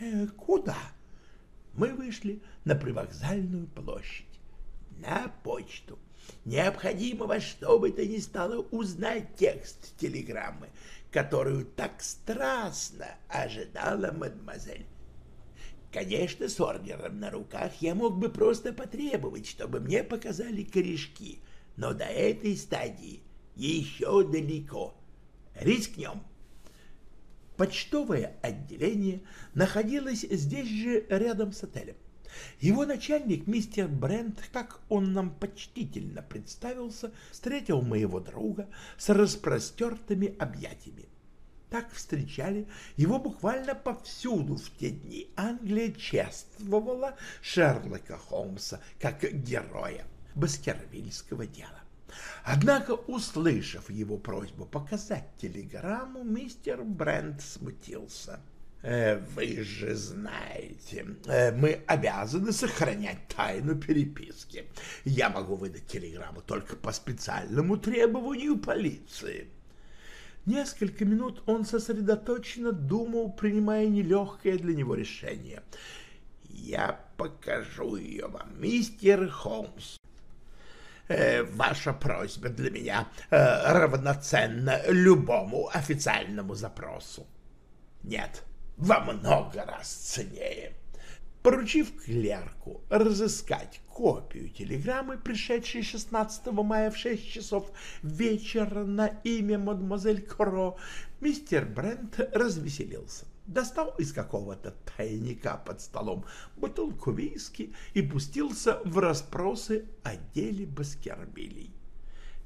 [SPEAKER 1] Э, куда? Мы вышли на привокзальную площадь.
[SPEAKER 2] На почту. Необходимо во что бы то ни стало узнать текст телеграммы, которую так страстно ожидала мадемуазель. Конечно, с ордером на руках я мог бы просто потребовать, чтобы мне показали корешки, но до этой стадии еще далеко. Рискнем.
[SPEAKER 1] Почтовое отделение находилось здесь же рядом с отелем. Его начальник, мистер Брент, как он нам почтительно представился, встретил моего друга с распростертыми объятиями. Так встречали его буквально повсюду в те дни. Англия чествовала Шерлока Холмса как героя Баскервильского дела. Однако, услышав его просьбу показать телеграмму, мистер Брент смутился.
[SPEAKER 2] «Э, «Вы же знаете, э, мы обязаны сохранять тайну переписки. Я могу выдать телеграмму только по специальному требованию полиции».
[SPEAKER 1] Несколько минут он сосредоточенно думал, принимая нелегкое для него решение.
[SPEAKER 2] «Я покажу ее вам, мистер Холмс. Э, ваша просьба для меня равноценна любому официальному запросу. Нет, во много раз ценнее».
[SPEAKER 1] Поручив клерку разыскать копию телеграммы, пришедшей 16 мая в 6 часов вечера на имя мадемуазель Коро, мистер Брент развеселился. Достал из какого-то тайника под столом бутылку виски и пустился в расспросы о деле Баскербилей.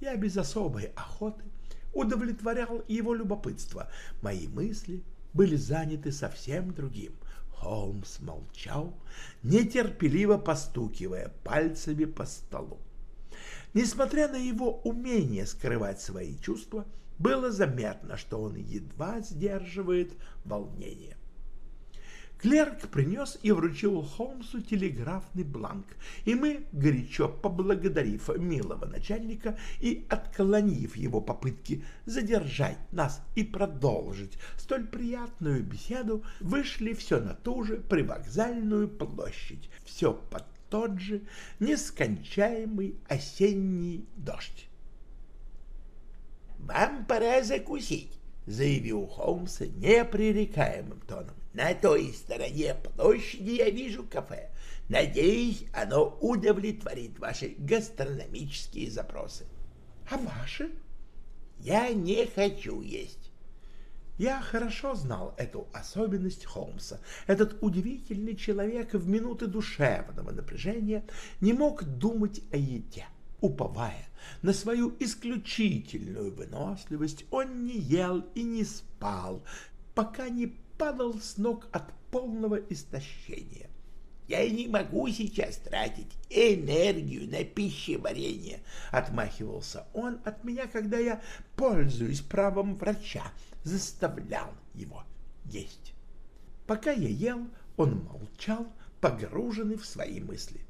[SPEAKER 1] Я без особой охоты удовлетворял его любопытство. Мои мысли были заняты совсем другим. Холмс молчал, нетерпеливо постукивая пальцами по столу. Несмотря на его умение скрывать свои чувства, было заметно, что он едва сдерживает волнение. Клерк принес и вручил Холмсу телеграфный бланк, и мы, горячо поблагодарив милого начальника и отклонив его попытки задержать нас и продолжить столь приятную беседу, вышли все на ту же привокзальную площадь, все под тот же нескончаемый осенний дождь.
[SPEAKER 2] «Вам пора закусить», — заявил Холмс непререкаемым тоном. На той стороне площади я вижу кафе. Надеюсь, оно удовлетворит ваши гастрономические запросы.
[SPEAKER 1] А ваши?
[SPEAKER 2] Я не хочу есть.
[SPEAKER 1] Я хорошо знал эту особенность Холмса. Этот удивительный человек в минуты душевного напряжения не мог думать о еде. Уповая на свою исключительную выносливость, он не ел и не спал, пока не падал с ног от полного истощения.
[SPEAKER 2] «Я не могу сейчас тратить энергию на пищеварение», — отмахивался он от меня, когда я, пользуясь правом врача, заставлял его есть.
[SPEAKER 1] Пока я ел, он молчал, погруженный в свои мысли.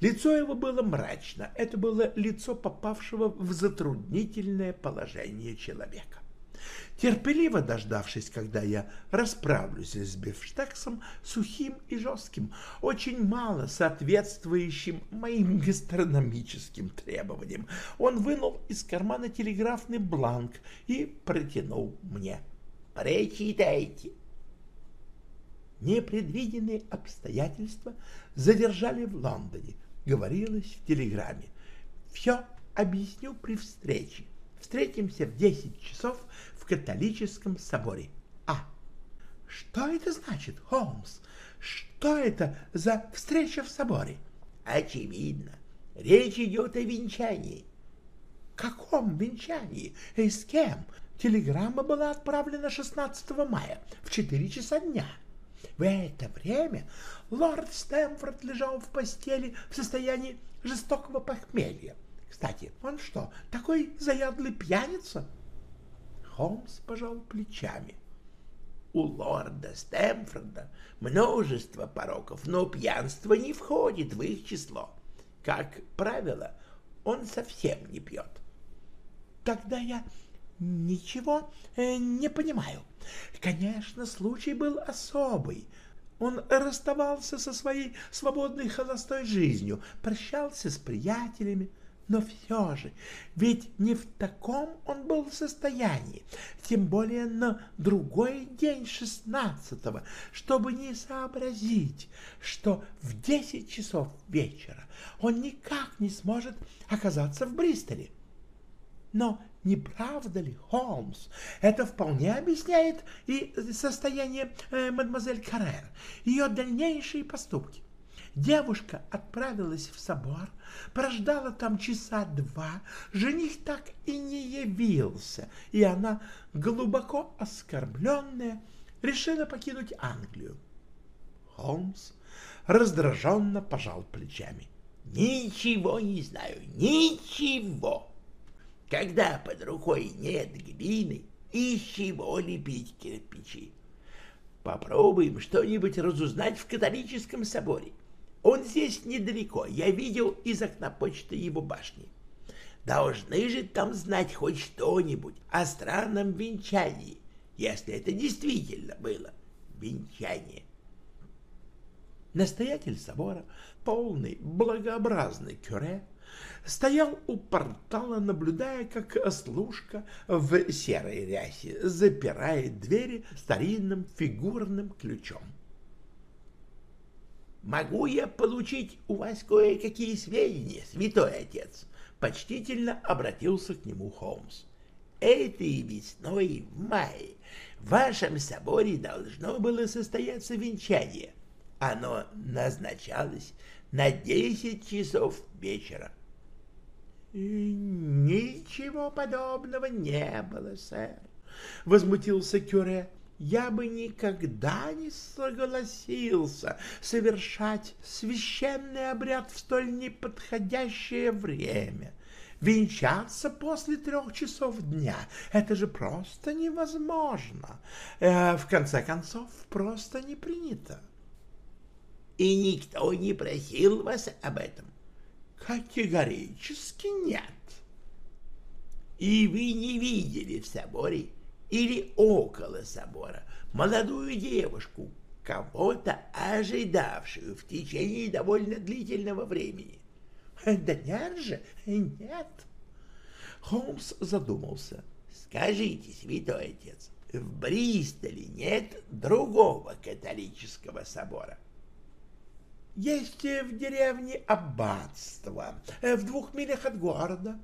[SPEAKER 1] Лицо его было мрачно, это было лицо попавшего в затруднительное положение человека. Терпеливо дождавшись, когда я расправлюсь с бифштексом, сухим и жестким, очень мало соответствующим моим гастрономическим требованиям, он вынул из кармана телеграфный бланк и протянул мне.
[SPEAKER 2] «Прочитайте».
[SPEAKER 1] Непредвиденные обстоятельства задержали в Лондоне, говорилось в телеграмме. Все объясню при встрече. Встретимся в 10 часов в католическом соборе. А. Что это значит, Холмс? Что это за встреча в соборе?
[SPEAKER 2] Очевидно. Речь идет о венчании.
[SPEAKER 1] Каком венчании? И с кем? Телеграмма была отправлена 16 мая в 4 часа дня. В это время лорд Стэмфорд лежал в постели в состоянии жестокого похмелья. Кстати, он что, такой заядлый пьяница? — Холмс пожал плечами.
[SPEAKER 2] У лорда Стэмфорда множество пороков, но пьянство не входит в их число. Как правило, он совсем не пьет.
[SPEAKER 1] Тогда я Ничего э, не понимаю. Конечно, случай был особый. Он расставался со своей свободной холостой жизнью, прощался с приятелями, но все же, ведь не в таком он был состоянии, тем более на другой день шестнадцатого, чтобы не сообразить, что в десять часов вечера он никак не сможет оказаться в Бристоле. Но не правда ли, Холмс? Это вполне объясняет и состояние э, мадемуазель Каррер, ее дальнейшие поступки. Девушка отправилась в собор, прождала там часа два, жених так и не явился, и она, глубоко оскорбленная, решила покинуть Англию. Холмс раздраженно пожал плечами.
[SPEAKER 2] «Ничего не знаю, ничего!» Когда под рукой нет глины, из чего лепить кирпичи? Попробуем что-нибудь разузнать в католическом соборе. Он здесь недалеко, я видел из окна почты его башни. Должны же там знать хоть что-нибудь о странном венчании, если это действительно было венчание.
[SPEAKER 1] Настоятель собора, полный, благообразный кюре, стоял у портала, наблюдая, как служка в серой рясе запирает двери старинным фигурным ключом.
[SPEAKER 2] «Могу я получить у вас кое-какие сведения, святой отец?» — почтительно обратился к нему Холмс. «Этой весной в мае в вашем соборе должно было состояться венчание. Оно назначалось на десять часов вечера.
[SPEAKER 1] «Ничего подобного не было, сэр», — возмутился Кюре. «Я бы никогда не согласился совершать священный обряд в столь неподходящее время. Венчаться после трех часов дня — это же просто невозможно. Э, в конце концов, просто не принято».
[SPEAKER 2] «И никто не просил вас об этом?»
[SPEAKER 1] Категорически нет.
[SPEAKER 2] И вы не видели в соборе или около собора молодую девушку, кого-то ожидавшую в течение довольно длительного времени?
[SPEAKER 1] Да нет же, нет.
[SPEAKER 2] Холмс задумался. Скажите, святой отец, в Бристоле нет другого католического собора?
[SPEAKER 1] Есть в деревне аббатство, э, в двух милях от города,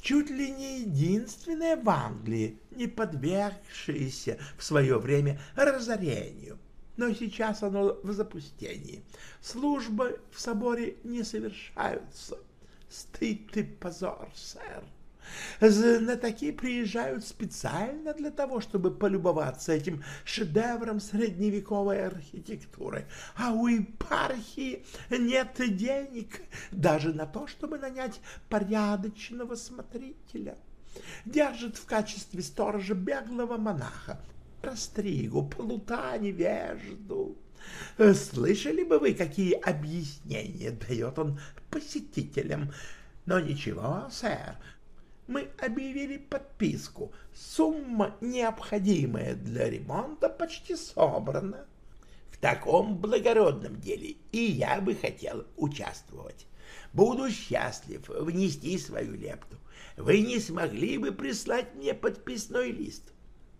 [SPEAKER 1] чуть ли не единственное в Англии, не подвергшееся в свое время разорению. Но сейчас оно в запустении. Службы в соборе не совершаются. Стыд и позор, сэр. Знатоки приезжают специально для того, чтобы полюбоваться этим шедевром средневековой архитектуры, а у епархии нет денег даже на то, чтобы нанять порядочного смотрителя. Держит в качестве сторожа беглого монаха, простригу, плута, невежду. Слышали бы вы, какие объяснения дает он посетителям? Но ничего, сэр, мы объявили подписку. Сумма, необходимая для ремонта, почти собрана.
[SPEAKER 2] В таком благородном деле и я бы хотел участвовать. Буду счастлив внести свою лепту. Вы не смогли бы прислать мне подписной лист?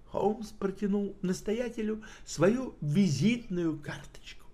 [SPEAKER 1] Холмс протянул настоятелю свою визитную карточку.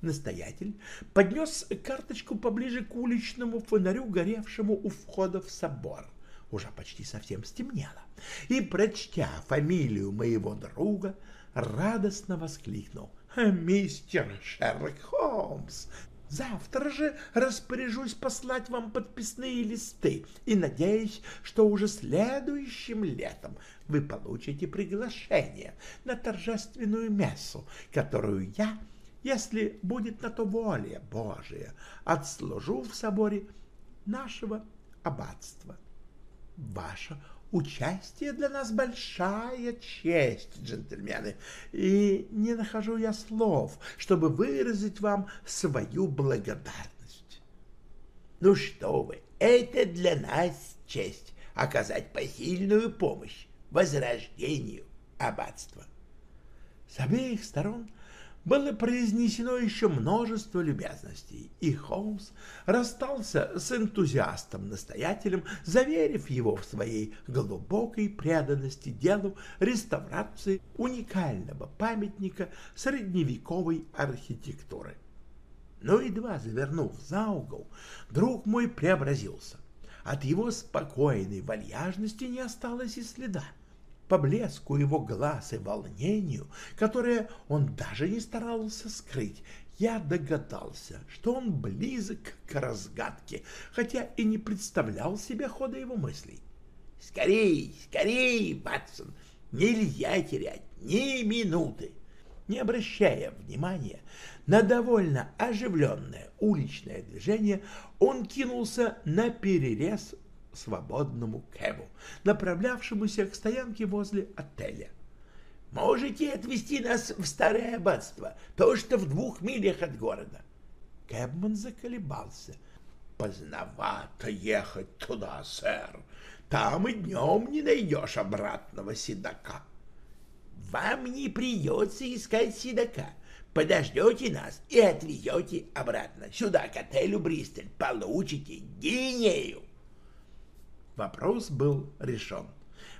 [SPEAKER 1] Настоятель поднес карточку поближе к уличному фонарю, горевшему у входа в собор уже почти совсем стемнело, и, прочтя фамилию моего друга, радостно воскликнул. «Мистер Шерлок Холмс, завтра же распоряжусь послать вам подписные листы и надеюсь, что уже следующим летом вы получите приглашение на торжественную мессу, которую я, если будет на то воля Божия, отслужу в соборе нашего аббатства. Ваше участие для нас большая честь, джентльмены, и не нахожу я слов, чтобы выразить вам свою благодарность.
[SPEAKER 2] Ну что вы, это для нас честь, оказать посильную помощь возрождению аббатства.
[SPEAKER 1] С обеих сторон было произнесено еще множество любезностей, и Холмс расстался с энтузиастом-настоятелем, заверив его в своей глубокой преданности делу реставрации уникального памятника средневековой архитектуры. Но едва завернув за угол, друг мой преобразился. От его спокойной вальяжности не осталось и следа по блеску его глаз и волнению, которое он даже не старался скрыть, я догадался, что он близок к разгадке, хотя и не представлял себе хода его мыслей.
[SPEAKER 2] «Скорей, скорей, Ватсон! Нельзя терять ни минуты!»
[SPEAKER 1] Не обращая внимания на довольно оживленное уличное движение, он кинулся на перерез свободному кэбу, направлявшемуся к стоянке возле отеля.
[SPEAKER 2] «Можете отвезти нас в Старое Аббатство, то, что в двух милях от города?»
[SPEAKER 1] Кэбман заколебался.
[SPEAKER 2] «Поздновато ехать туда, сэр. Там и днем не найдешь обратного седока». «Вам не придется искать седока. Подождете нас и отвезете обратно. Сюда, к отелю Бристоль, получите гинею».
[SPEAKER 1] Вопрос был решен.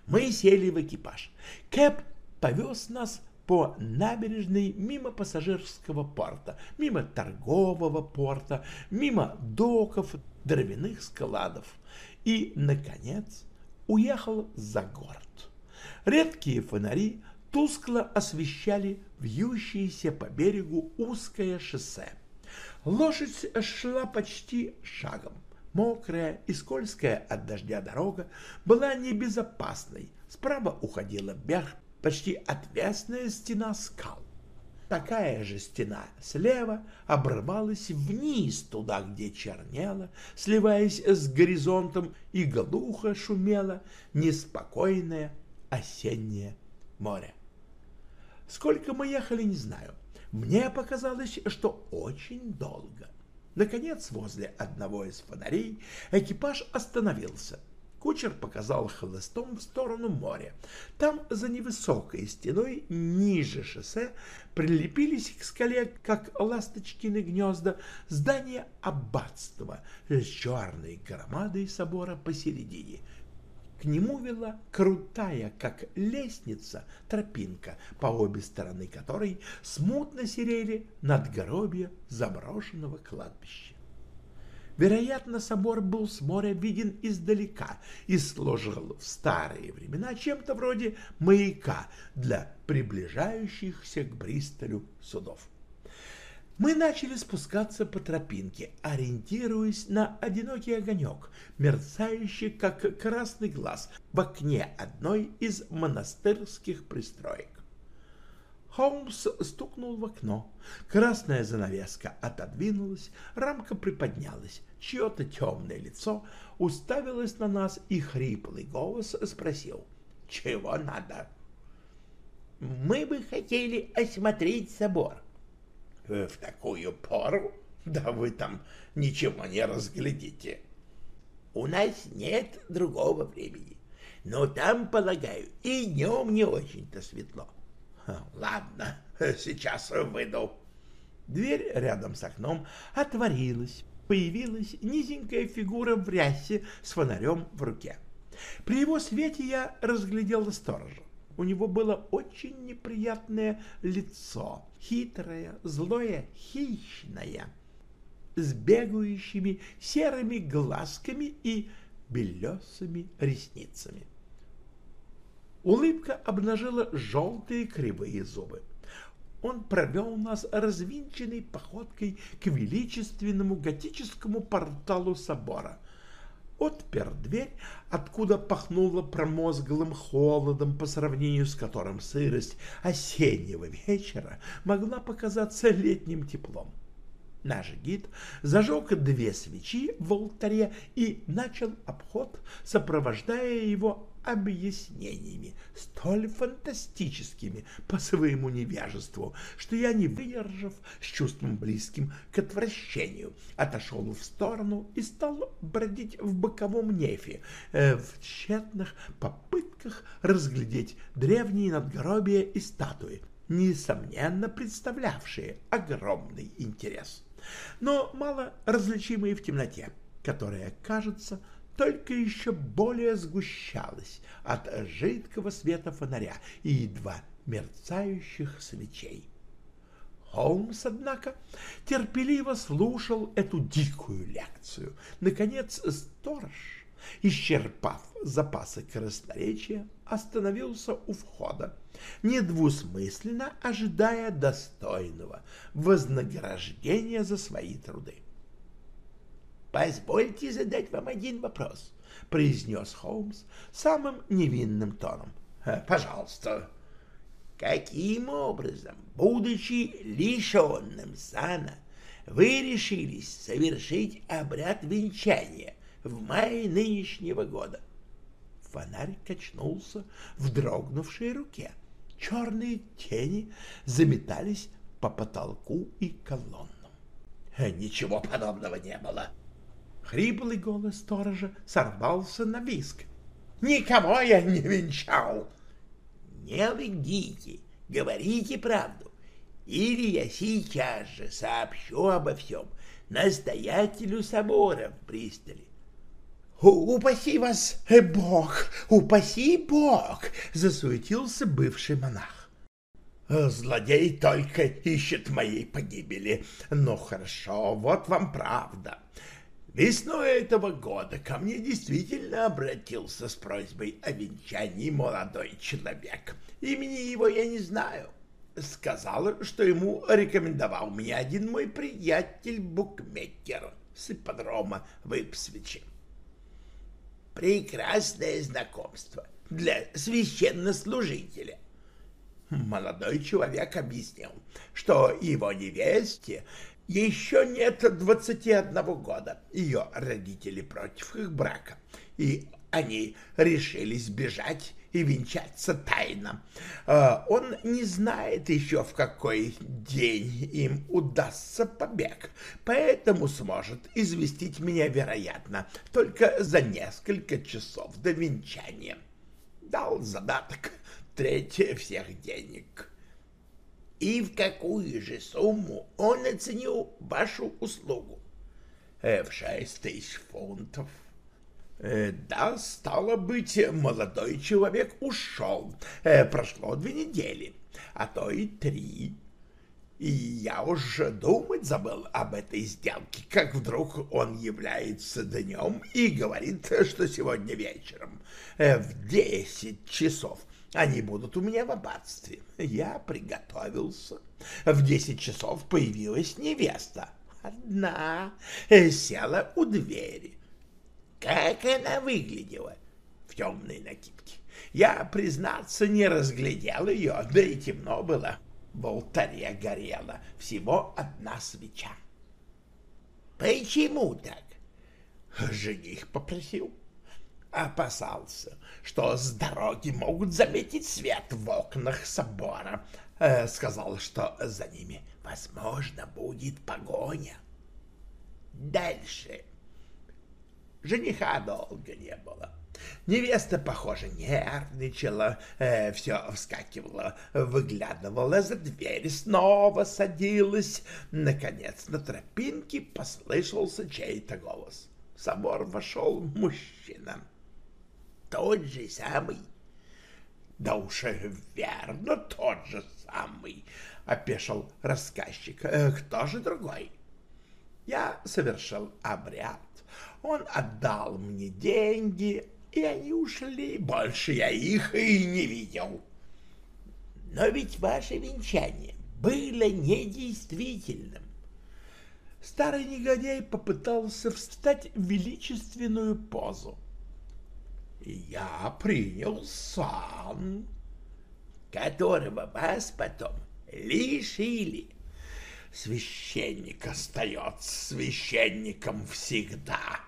[SPEAKER 1] Мы сели в экипаж. Кэп повез нас по набережной мимо пассажирского порта, мимо торгового порта, мимо доков, дровяных складов и, наконец, уехал за город. Редкие фонари тускло освещали вьющееся по берегу узкое шоссе. Лошадь шла почти шагом. Мокрая и скользкая от дождя дорога была небезопасной. Справа уходила вверх почти отвесная стена скал. Такая же стена слева обрывалась вниз туда, где чернела, сливаясь с горизонтом, и глухо шумело неспокойное осеннее море. Сколько мы ехали, не знаю. Мне показалось, что очень долго. Наконец, возле одного из фонарей экипаж остановился. Кучер показал хлыстом в сторону моря. Там, за невысокой стеной, ниже шоссе, прилепились к скале, как ласточкины гнезда, здания аббатства с черной громадой собора посередине — к нему вела крутая, как лестница, тропинка, по обе стороны которой смутно серели надгробья заброшенного кладбища. Вероятно, собор был с моря виден издалека и служил в старые времена чем-то вроде маяка для приближающихся к Бристолю судов. Мы начали спускаться по тропинке, ориентируясь на одинокий огонек, мерцающий, как красный глаз, в окне одной из монастырских пристроек. Холмс стукнул в окно. Красная занавеска отодвинулась, рамка приподнялась, чье-то темное лицо уставилось на нас, и хриплый голос спросил, «Чего надо?»
[SPEAKER 2] «Мы бы хотели осмотреть собор»,
[SPEAKER 1] в такую пору? Да вы там ничего не разглядите.
[SPEAKER 2] У нас нет другого времени. Но там, полагаю, и днем не очень-то светло.
[SPEAKER 1] Ладно, сейчас выйду. Дверь рядом с окном отворилась. Появилась низенькая фигура в рясе с фонарем в руке. При его свете я разглядел сторожа. У него было очень неприятное лицо, хитрое, злое, хищное, с бегающими серыми глазками и белесыми ресницами. Улыбка обнажила желтые кривые зубы. Он провел нас развинченной походкой к величественному готическому порталу собора — отпер дверь, откуда пахнуло промозглым холодом, по сравнению с которым сырость осеннего вечера могла показаться летним теплом. Наш гид зажег две свечи в алтаре и начал обход, сопровождая его объяснениями, столь фантастическими по своему невежеству, что я, не выдержав с чувством близким к отвращению, отошел в сторону и стал бродить в боковом нефе э, в тщетных попытках разглядеть древние надгробия и статуи, несомненно представлявшие огромный интерес. Но мало различимые в темноте, которая, кажется, только еще более сгущалась от жидкого света фонаря и едва мерцающих свечей. Холмс, однако, терпеливо слушал эту дикую лекцию. Наконец, сторож, исчерпав запасы красноречия, остановился у входа недвусмысленно ожидая достойного вознаграждения за свои труды. «Позвольте задать вам один вопрос», — произнес Холмс самым невинным тоном. «Э, «Пожалуйста». «Каким образом, будучи лишенным сана, вы решились совершить обряд венчания в мае нынешнего года?» Фонарь качнулся в дрогнувшей руке — черные тени заметались по потолку и колоннам. Э, ничего подобного не было. Хриплый голос сторожа сорвался на виск. Никого я не венчал. Не лгите, говорите правду. Или я сейчас же сообщу обо всем настоятелю собора в Бристоле. «Упаси вас, э, Бог! Упаси Бог!» — засуетился бывший монах. «Злодей только ищет моей погибели. Ну хорошо, вот вам правда. Весной этого года ко мне действительно обратился с просьбой о венчании молодой человек. Имени его я не знаю. Сказал, что ему рекомендовал мне один мой приятель-букмекер с ипподрома в Ипсвиче прекрасное знакомство для священнослужителя. Молодой человек объяснил, что его невесте еще нет двадцати одного года, ее родители против их брака, и они решились бежать и венчаться тайно. А, он не знает еще, в какой день им удастся побег, поэтому сможет известить меня, вероятно, только за несколько часов до венчания. Дал задаток третье всех денег. И в какую же сумму он оценил вашу услугу? Э, в шесть тысяч фунтов. Э, да, стало быть, молодой человек ушел. Э, прошло две недели, а то и три. И я уже думать забыл об этой сделке, как вдруг он является днем и говорит, что сегодня вечером в десять часов они будут у меня в аббатстве. Я приготовился. В десять часов появилась невеста. Одна села у двери. Как она выглядела в темной накидке. Я, признаться, не разглядел ее, да и темно было. В алтаре горела всего одна свеча. Почему так? Жених попросил. Опасался, что с дороги могут заметить свет в окнах собора. Э, сказал, что за ними, возможно, будет погоня. Дальше Жениха долго не было. Невеста, похоже, нервничала, э, все вскакивала, выглядывала за дверь, снова садилась. Наконец на тропинке послышался чей-то голос. В собор вошел мужчина. Тот же самый. Да уж верно, тот же самый, — опешил рассказчик. Э, кто же другой? Я совершил обряд он отдал мне деньги, и они ушли. Больше я их и не видел. Но ведь ваше венчание было недействительным. Старый негодяй попытался встать в величественную позу. Я принял сан, которого вас потом лишили.
[SPEAKER 2] Священник остается священником всегда.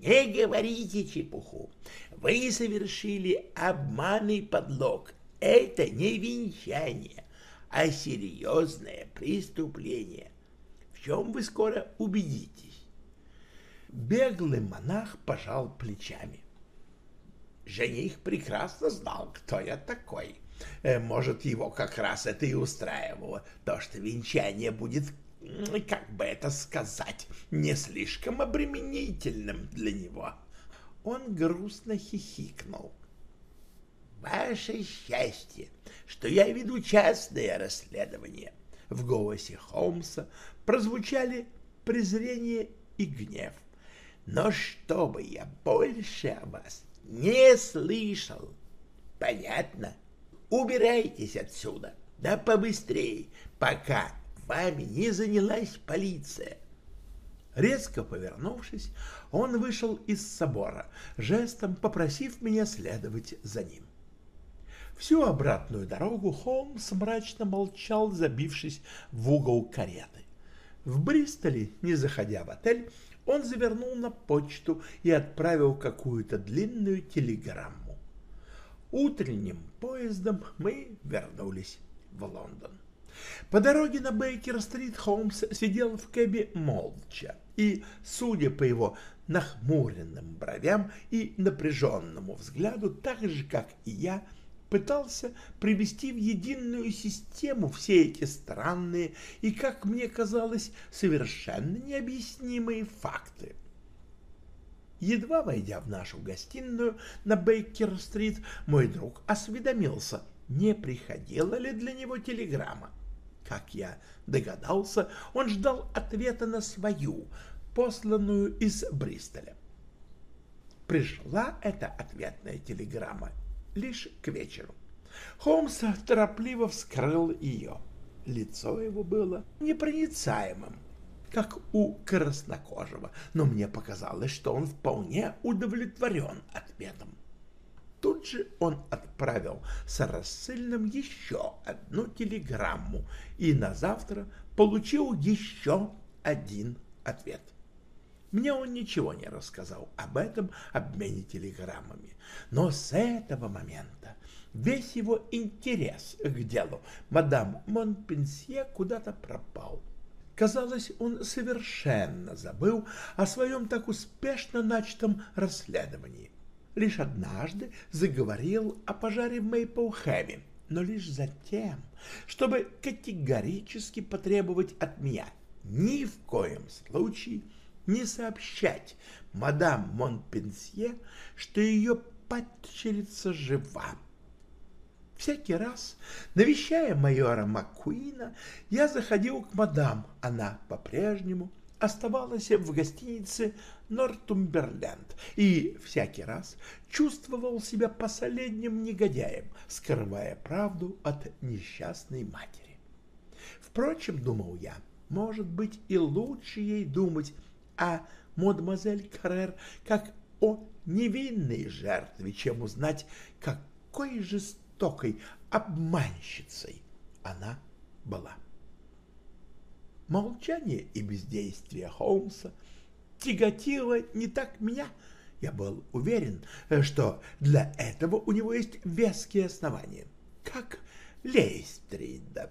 [SPEAKER 2] Не говорите чепуху. Вы совершили обманный подлог. Это не венчание, а серьезное преступление, в чем вы скоро убедитесь. Беглый монах пожал плечами. Жених прекрасно знал, кто я такой. Э, может, его как раз это и устраивало, то, что венчание будет, как бы это сказать, не слишком обременительным для него. Он грустно хихикнул. «Ваше счастье, что я веду частное расследование». В голосе Холмса прозвучали презрение и гнев. «Но чтобы я больше о вас не слышал, понятно?» Убирайтесь отсюда, да побыстрее, пока вами не занялась полиция. Резко повернувшись, он вышел из собора, жестом попросив меня следовать за ним. Всю обратную дорогу Холмс мрачно молчал, забившись в угол кареты. В Бристоле, не заходя в отель, он завернул на почту и отправил какую-то длинную телеграмму. Утренним поездом мы вернулись в Лондон. По дороге на Бейкер-стрит Холмс сидел в кэбе молча и, судя по его нахмуренным бровям и напряженному взгляду, так же, как и я, пытался привести в единую систему все эти странные и, как мне казалось, совершенно необъяснимые факты. Едва войдя в нашу гостиную на Бейкер-стрит, мой друг осведомился, не приходила ли для него телеграмма. Как я догадался, он ждал ответа на свою, посланную из Бристоля. Пришла эта ответная телеграмма лишь к вечеру. Холмс торопливо вскрыл ее. Лицо его было непроницаемым, как у краснокожего, но мне показалось, что он вполне удовлетворен ответом. Тут же он отправил с рассыльным еще одну телеграмму и на завтра получил еще один ответ. Мне он ничего не рассказал об этом обмене телеграммами, но с этого момента весь его интерес к делу мадам Монпенсье куда-то пропал. Казалось, он совершенно забыл о своем так успешно начатом расследовании. Лишь однажды заговорил о пожаре в Мейплхэме, но лишь затем, чтобы категорически потребовать от меня ни в коем случае не сообщать мадам Монпенсье, что ее падчерица жива Всякий раз, навещая майора Маккуина, я заходил к мадам. Она по-прежнему оставалась в гостинице Нортумберленд и всякий раз чувствовал себя последним негодяем, скрывая правду от несчастной матери. Впрочем, думал я, может быть и лучше ей думать о мадемуазель Каррер как о невинной жертве, чем узнать, какой жестокой обманщицей она была. Молчание и бездействие Холмса тяготило не так меня. Я был уверен, что для этого у него есть веские основания. Как Лейстрида.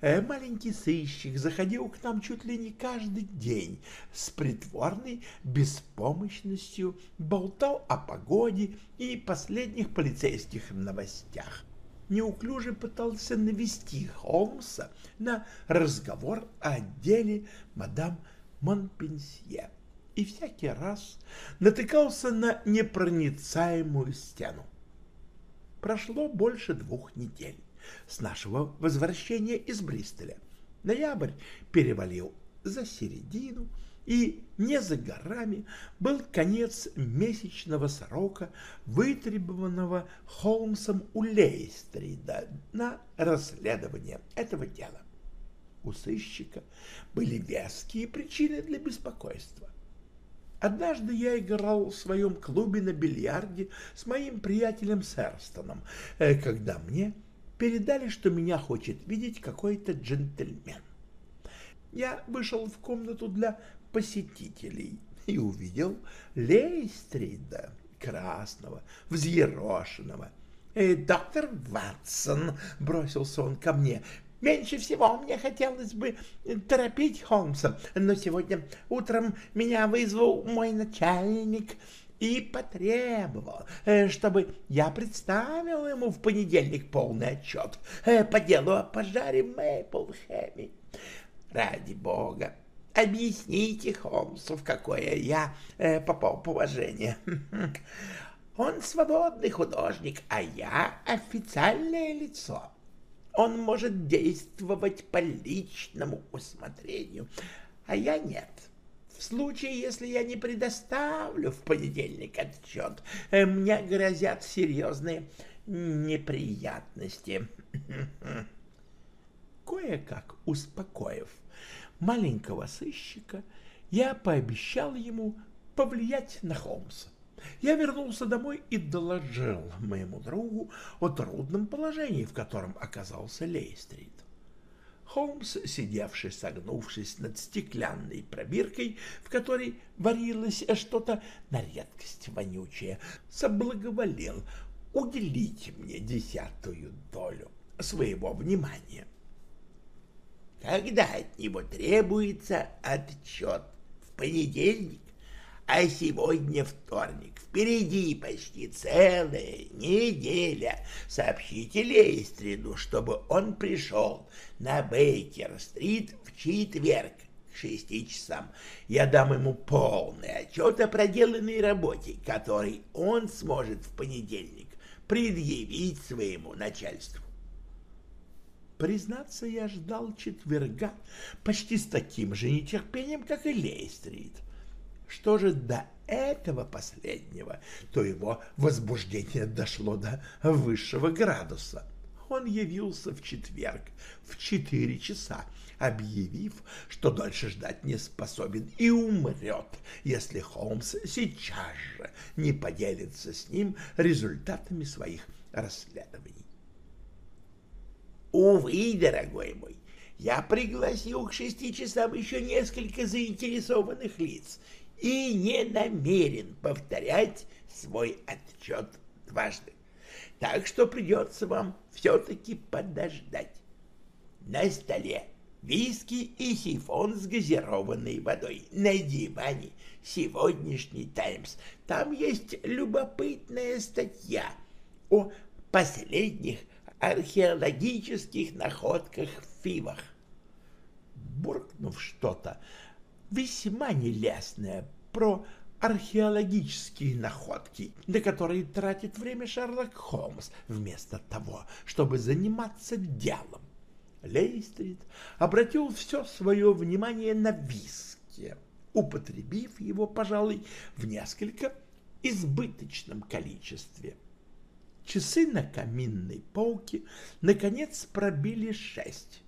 [SPEAKER 2] Э, маленький сыщик заходил к нам чуть ли не каждый день с притворной беспомощностью, болтал о погоде и последних полицейских новостях. Неуклюже пытался навести Холмса на разговор о деле мадам Монпенсье и всякий раз натыкался на непроницаемую стену. Прошло больше двух недель с нашего возвращения из Бристоля. Ноябрь перевалил за середину, и не за горами был конец месячного срока, вытребованного Холмсом у Лейстрида на расследование этого дела. У сыщика были веские причины для беспокойства. Однажды я играл в своем клубе на бильярде с моим приятелем Серстоном, э, когда мне передали, что меня хочет видеть какой-то джентльмен.
[SPEAKER 1] я вышел в комнату для посетителей и увидел Лейстрида, красного, взъерошенного. «Э, «Доктор Ватсон», — бросился он ко мне, — «меньше всего мне хотелось бы торопить Холмса, но сегодня утром меня вызвал мой начальник» и потребовал, э, чтобы я представил ему в понедельник полный отчет э, по делу о пожаре в Мейплхэме. Ради бога, объясните Холмсу, в какое я э, попал положение. Он свободный художник, а я официальное лицо. Он может действовать по личному усмотрению, а я нет. В случае, если я не предоставлю в понедельник отчет, э, мне грозят серьезные неприятности. Кое-как успокоив маленького сыщика, я пообещал ему повлиять на Холмса. Я вернулся домой и доложил моему другу о трудном положении, в котором оказался Лейстрит. Холмс, сидевший согнувшись над стеклянной пробиркой, в которой варилось что-то на редкость вонючее, соблаговолел уделить мне десятую долю своего внимания. Когда от него требуется отчет? В понедельник, а сегодня вторник. Впереди почти целая неделя. Сообщите Лейстриду, чтобы он пришел на Бейкер-стрит в четверг к шести часам. Я дам ему полный отчет о проделанной работе, который он сможет в понедельник предъявить своему начальству. Признаться, я ждал четверга почти с таким же нетерпением, как и Лейстрит. Что же до этого последнего, то его возбуждение дошло до высшего градуса. Он явился в четверг в четыре часа, объявив, что дольше ждать не способен и умрет, если Холмс сейчас же не поделится с ним результатами своих расследований. Увы, дорогой мой, я пригласил к шести часам еще несколько заинтересованных лиц и не намерен повторять свой отчет дважды. Так что придется вам все-таки подождать. На столе виски и сифон с газированной водой. На диване сегодняшний «Таймс». Там есть любопытная статья о последних археологических находках в Фивах. Буркнув что-то весьма нелестное про археологические находки, на которые тратит время Шерлок Холмс, вместо того, чтобы заниматься делом. Лейстрид обратил все свое внимание на виски, употребив его, пожалуй, в несколько избыточном количестве. Часы на каминной полке наконец пробили шесть.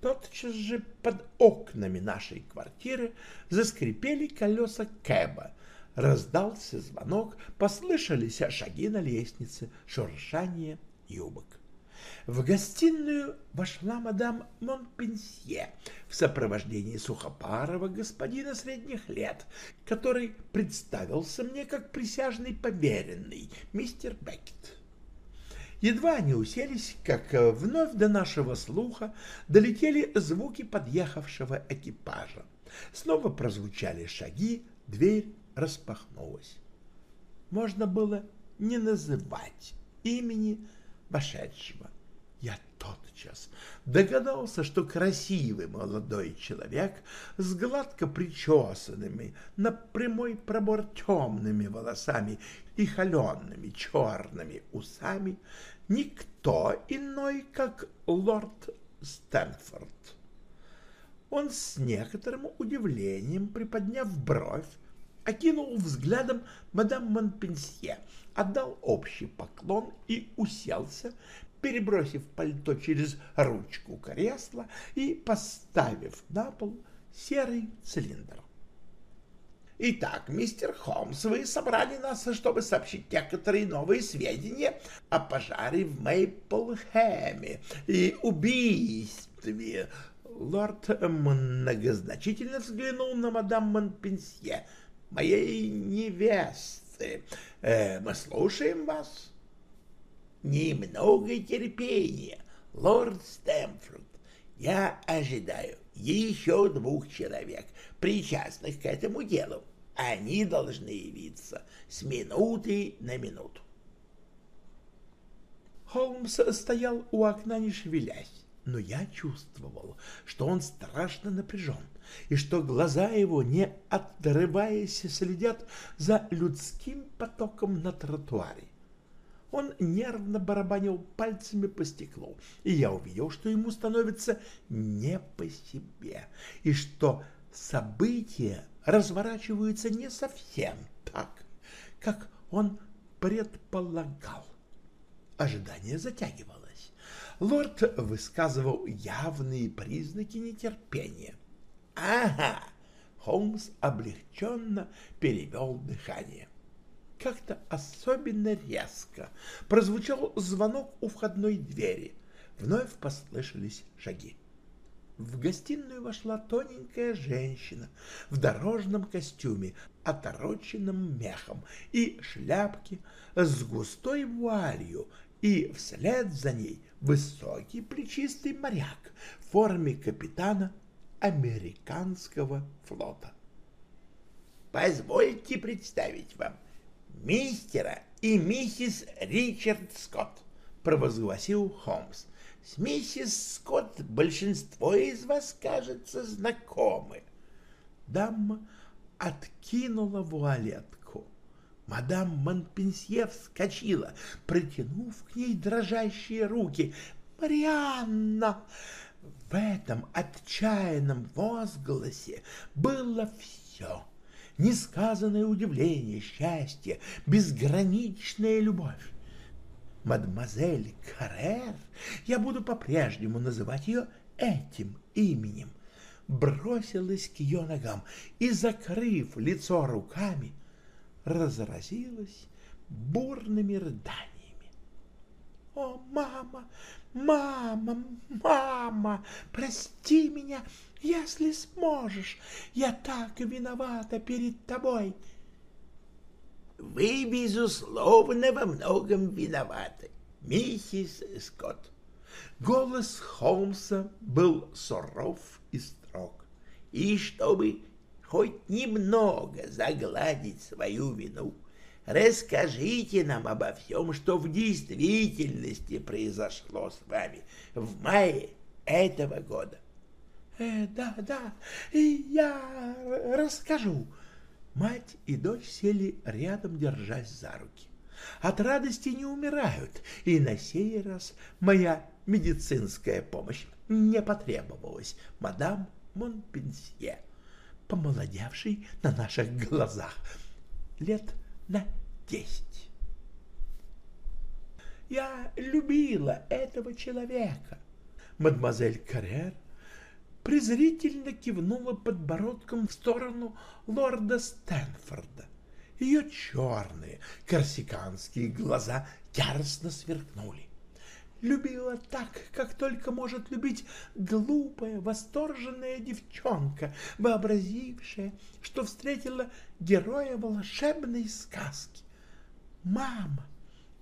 [SPEAKER 1] Тотчас же под окнами нашей квартиры заскрипели колеса кэба. Раздался звонок, послышались шаги на лестнице, шуршание юбок. В гостиную вошла мадам Монпенсье в сопровождении сухопарого господина средних лет, который представился мне как присяжный поверенный мистер Беккет. Едва они уселись, как э, вновь до нашего слуха долетели звуки подъехавшего экипажа. Снова прозвучали шаги, дверь распахнулась. Можно было не называть имени вошедшего. Я тотчас догадался, что красивый молодой человек с гладко причесанными на прямой пробор темными волосами и холеными черными усами никто иной, как лорд Стэнфорд. Он с некоторым удивлением, приподняв бровь, окинул взглядом мадам Монпенсье, отдал общий поклон и уселся, перебросив пальто через ручку кресла и поставив на пол серый цилиндр. Итак, мистер Холмс, вы собрали нас, чтобы сообщить некоторые новые сведения о пожаре в Мейплхэме и убийстве Лорд многозначительно взглянул на мадам Монпенсье, моей невесты. Э, мы слушаем вас.
[SPEAKER 2] Немного терпения, лорд Стэмфорд. Я ожидаю еще двух человек, причастных к этому делу. Они должны явиться с минуты на минуту.
[SPEAKER 1] Холмс стоял у окна, не шевелясь но я чувствовал, что он страшно напряжен, и что глаза его, не отрываясь, следят за людским потоком на тротуаре. Он нервно барабанил пальцами по стеклу, и я увидел, что ему становится не по себе, и что события разворачиваются не совсем так, как он предполагал. Ожидание затягивало лорд высказывал явные признаки нетерпения. «Ага!» — Холмс облегченно перевел дыхание. Как-то особенно резко прозвучал звонок у входной двери. Вновь послышались шаги. В гостиную вошла тоненькая женщина в дорожном костюме, отороченном мехом, и шляпке с густой вуалью, и вслед за ней высокий плечистый моряк в форме капитана американского флота.
[SPEAKER 2] «Позвольте представить вам мистера и миссис Ричард Скотт», — провозгласил Холмс. «С миссис Скотт большинство из вас, кажется, знакомы».
[SPEAKER 1] Дама откинула вуалетку. Мадам Монпенсье вскочила, протянув к ней дрожащие руки. «Марианна!» В этом отчаянном возгласе было все. Несказанное удивление, счастье, безграничная любовь. Мадемуазель Каррер, я буду по-прежнему называть ее этим именем, бросилась к ее ногам и, закрыв лицо руками, разразилась бурными рыданиями. «О, мама, мама, мама, прости меня, если сможешь, я так виновата перед тобой!»
[SPEAKER 2] «Вы, безусловно, во многом виноваты, миссис Скотт!»
[SPEAKER 1] Голос Холмса был суров и строг.
[SPEAKER 2] «И чтобы хоть немного загладить свою вину, расскажите нам обо всем, что в действительности произошло с вами в мае этого года.
[SPEAKER 1] Э, да, да, и я расскажу. Мать и дочь сели рядом, держась за руки. От радости не умирают, и на сей раз моя медицинская помощь не потребовалась, мадам Монпенсье помолодевший на наших глазах лет на десять. Я любила этого человека. Мадемуазель Каррер презрительно кивнула подбородком в сторону лорда Стэнфорда. Ее черные корсиканские глаза яростно сверкнули любила так, как только может любить глупая, восторженная девчонка, вообразившая, что встретила героя волшебной сказки. Мама,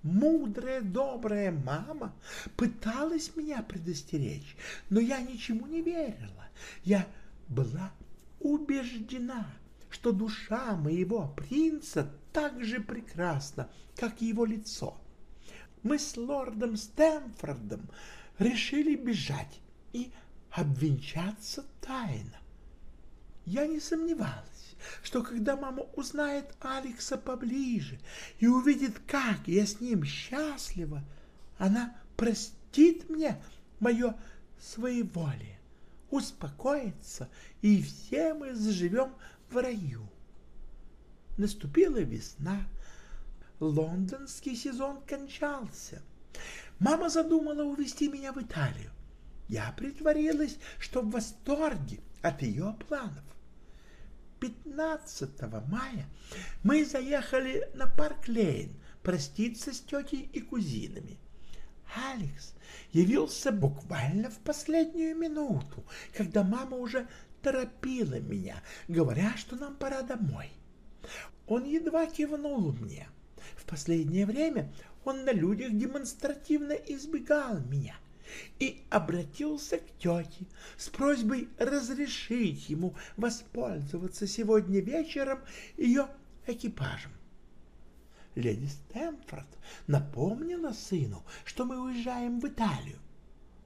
[SPEAKER 1] мудрая, добрая мама, пыталась меня предостеречь, но я ничему не верила. Я была убеждена, что душа моего принца так же прекрасна, как его лицо мы с лордом Стэмфордом решили бежать и обвенчаться тайно. Я не сомневалась, что когда мама узнает Алекса поближе и увидит, как я с ним счастлива, она простит мне мое своеволие, успокоится, и все мы заживем в раю. Наступила весна, лондонский сезон кончался. Мама задумала увезти меня в Италию. Я притворилась, что в восторге от ее планов. 15 мая мы заехали на Парк-Лейн проститься с тетей и кузинами. Алекс явился буквально в последнюю минуту, когда мама уже торопила меня, говоря, что нам пора домой. Он едва кивнул мне. В последнее время он на людях демонстративно избегал меня и обратился к тете с просьбой разрешить ему воспользоваться сегодня вечером ее экипажем. Леди Стэнфорд напомнила сыну, что мы уезжаем в Италию.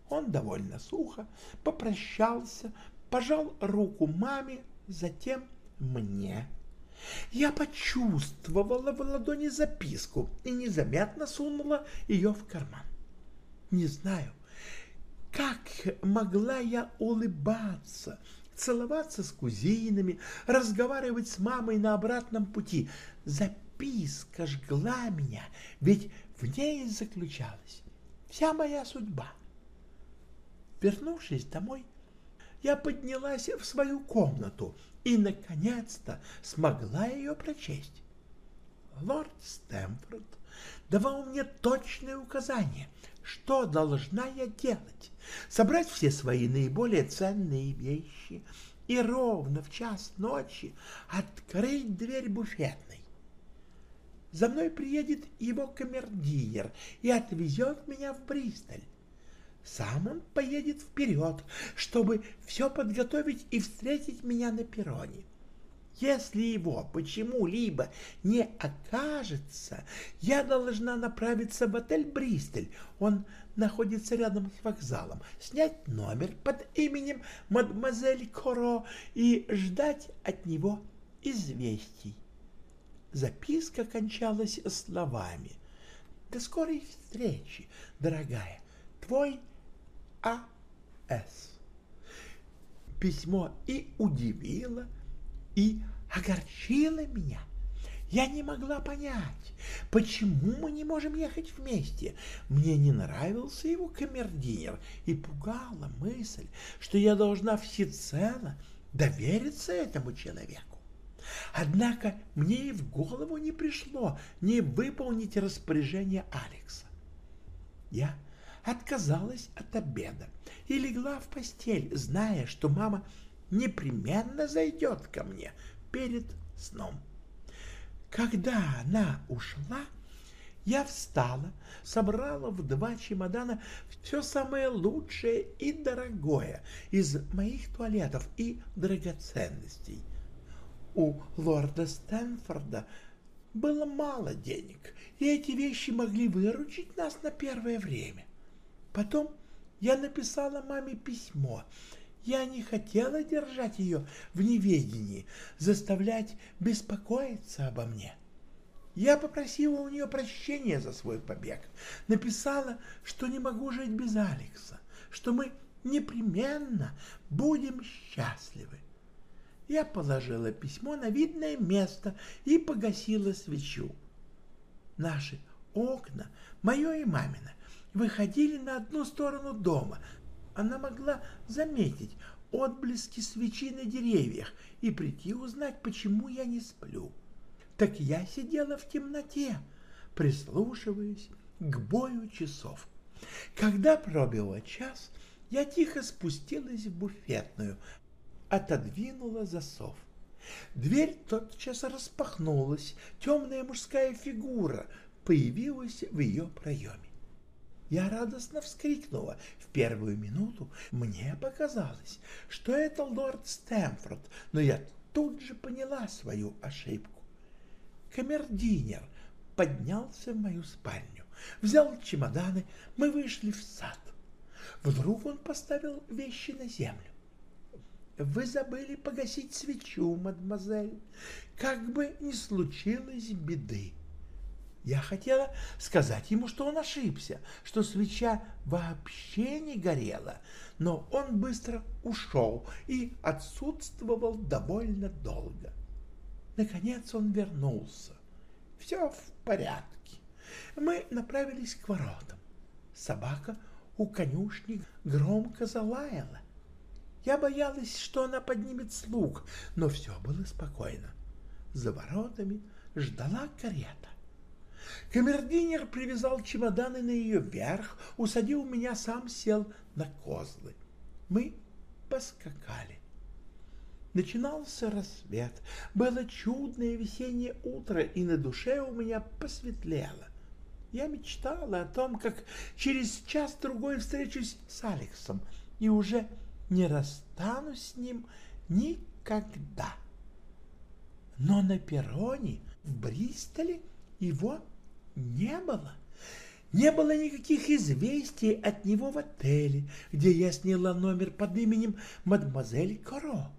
[SPEAKER 1] Он довольно сухо попрощался, пожал руку маме, затем мне. Я почувствовала в ладони записку и незаметно сунула ее в карман. Не знаю, как могла я улыбаться, целоваться с кузинами, разговаривать с мамой на обратном пути. Записка жгла меня, ведь в ней заключалась вся моя судьба. Вернувшись домой, я поднялась в свою комнату и, наконец-то, смогла ее прочесть. Лорд Стэмфорд давал мне точные указания, что должна я делать. Собрать все свои наиболее ценные вещи и ровно в час ночи открыть дверь буфетной. За мной приедет его камердинер и отвезет меня в Бристоль. Сам он поедет вперед, чтобы все подготовить и встретить меня на перроне. Если его почему-либо не окажется, я должна направиться в отель «Бристоль». Он находится рядом с вокзалом. Снять номер под именем мадемуазель Коро и ждать от него известий. Записка кончалась словами. «До скорой встречи, дорогая. Твой а.С. Письмо и удивило, и огорчило меня. Я не могла понять, почему мы не можем ехать вместе. Мне не нравился его камердинер, и пугала мысль, что я должна всецело довериться этому человеку. Однако мне и в голову не пришло не выполнить распоряжение Алекса. Я отказалась от обеда и легла в постель, зная, что мама непременно зайдет ко мне перед сном. Когда она ушла, я встала, собрала в два чемодана все самое лучшее и дорогое из моих туалетов и драгоценностей. У лорда Стэнфорда было мало денег, и эти вещи могли выручить нас на первое время. Потом я написала маме письмо. Я не хотела держать ее в неведении, заставлять беспокоиться обо мне. Я попросила у нее прощения за свой побег. Написала, что не могу жить без Алекса, что мы непременно будем счастливы. Я положила письмо на видное место и погасила свечу. Наши окна, мое и мамино, выходили на одну сторону дома. Она могла заметить отблески свечи на деревьях и прийти узнать, почему я не сплю. Так я сидела в темноте, прислушиваясь к бою часов. Когда пробило час, я тихо спустилась в буфетную, отодвинула засов. Дверь тотчас распахнулась, темная мужская фигура появилась в ее проеме. Я радостно вскрикнула. В первую минуту мне показалось, что это лорд Стэмфорд, но я тут же поняла свою ошибку. Камердинер поднялся в мою спальню, взял чемоданы, мы вышли в сад. Вдруг он поставил вещи на землю. «Вы забыли погасить свечу, мадемуазель, как бы ни случилось беды». Я хотела сказать ему, что он ошибся, что свеча вообще не горела, но он быстро ушел и отсутствовал довольно долго. Наконец он вернулся. Все в порядке. Мы направились к воротам. Собака у конюшни громко залаяла. Я боялась, что она поднимет слуг, но все было спокойно. За воротами ждала карета. Камердинер привязал чемоданы на ее верх, усадил меня, сам сел на козлы. Мы поскакали. Начинался рассвет. Было чудное весеннее утро, и на душе у меня посветлело. Я мечтала о том, как через час-другой встречусь с Алексом, и уже не расстанусь с ним никогда. Но на перроне в Бристоле его не было. Не было никаких известий от него в отеле, где я сняла номер под именем мадемуазель Коро.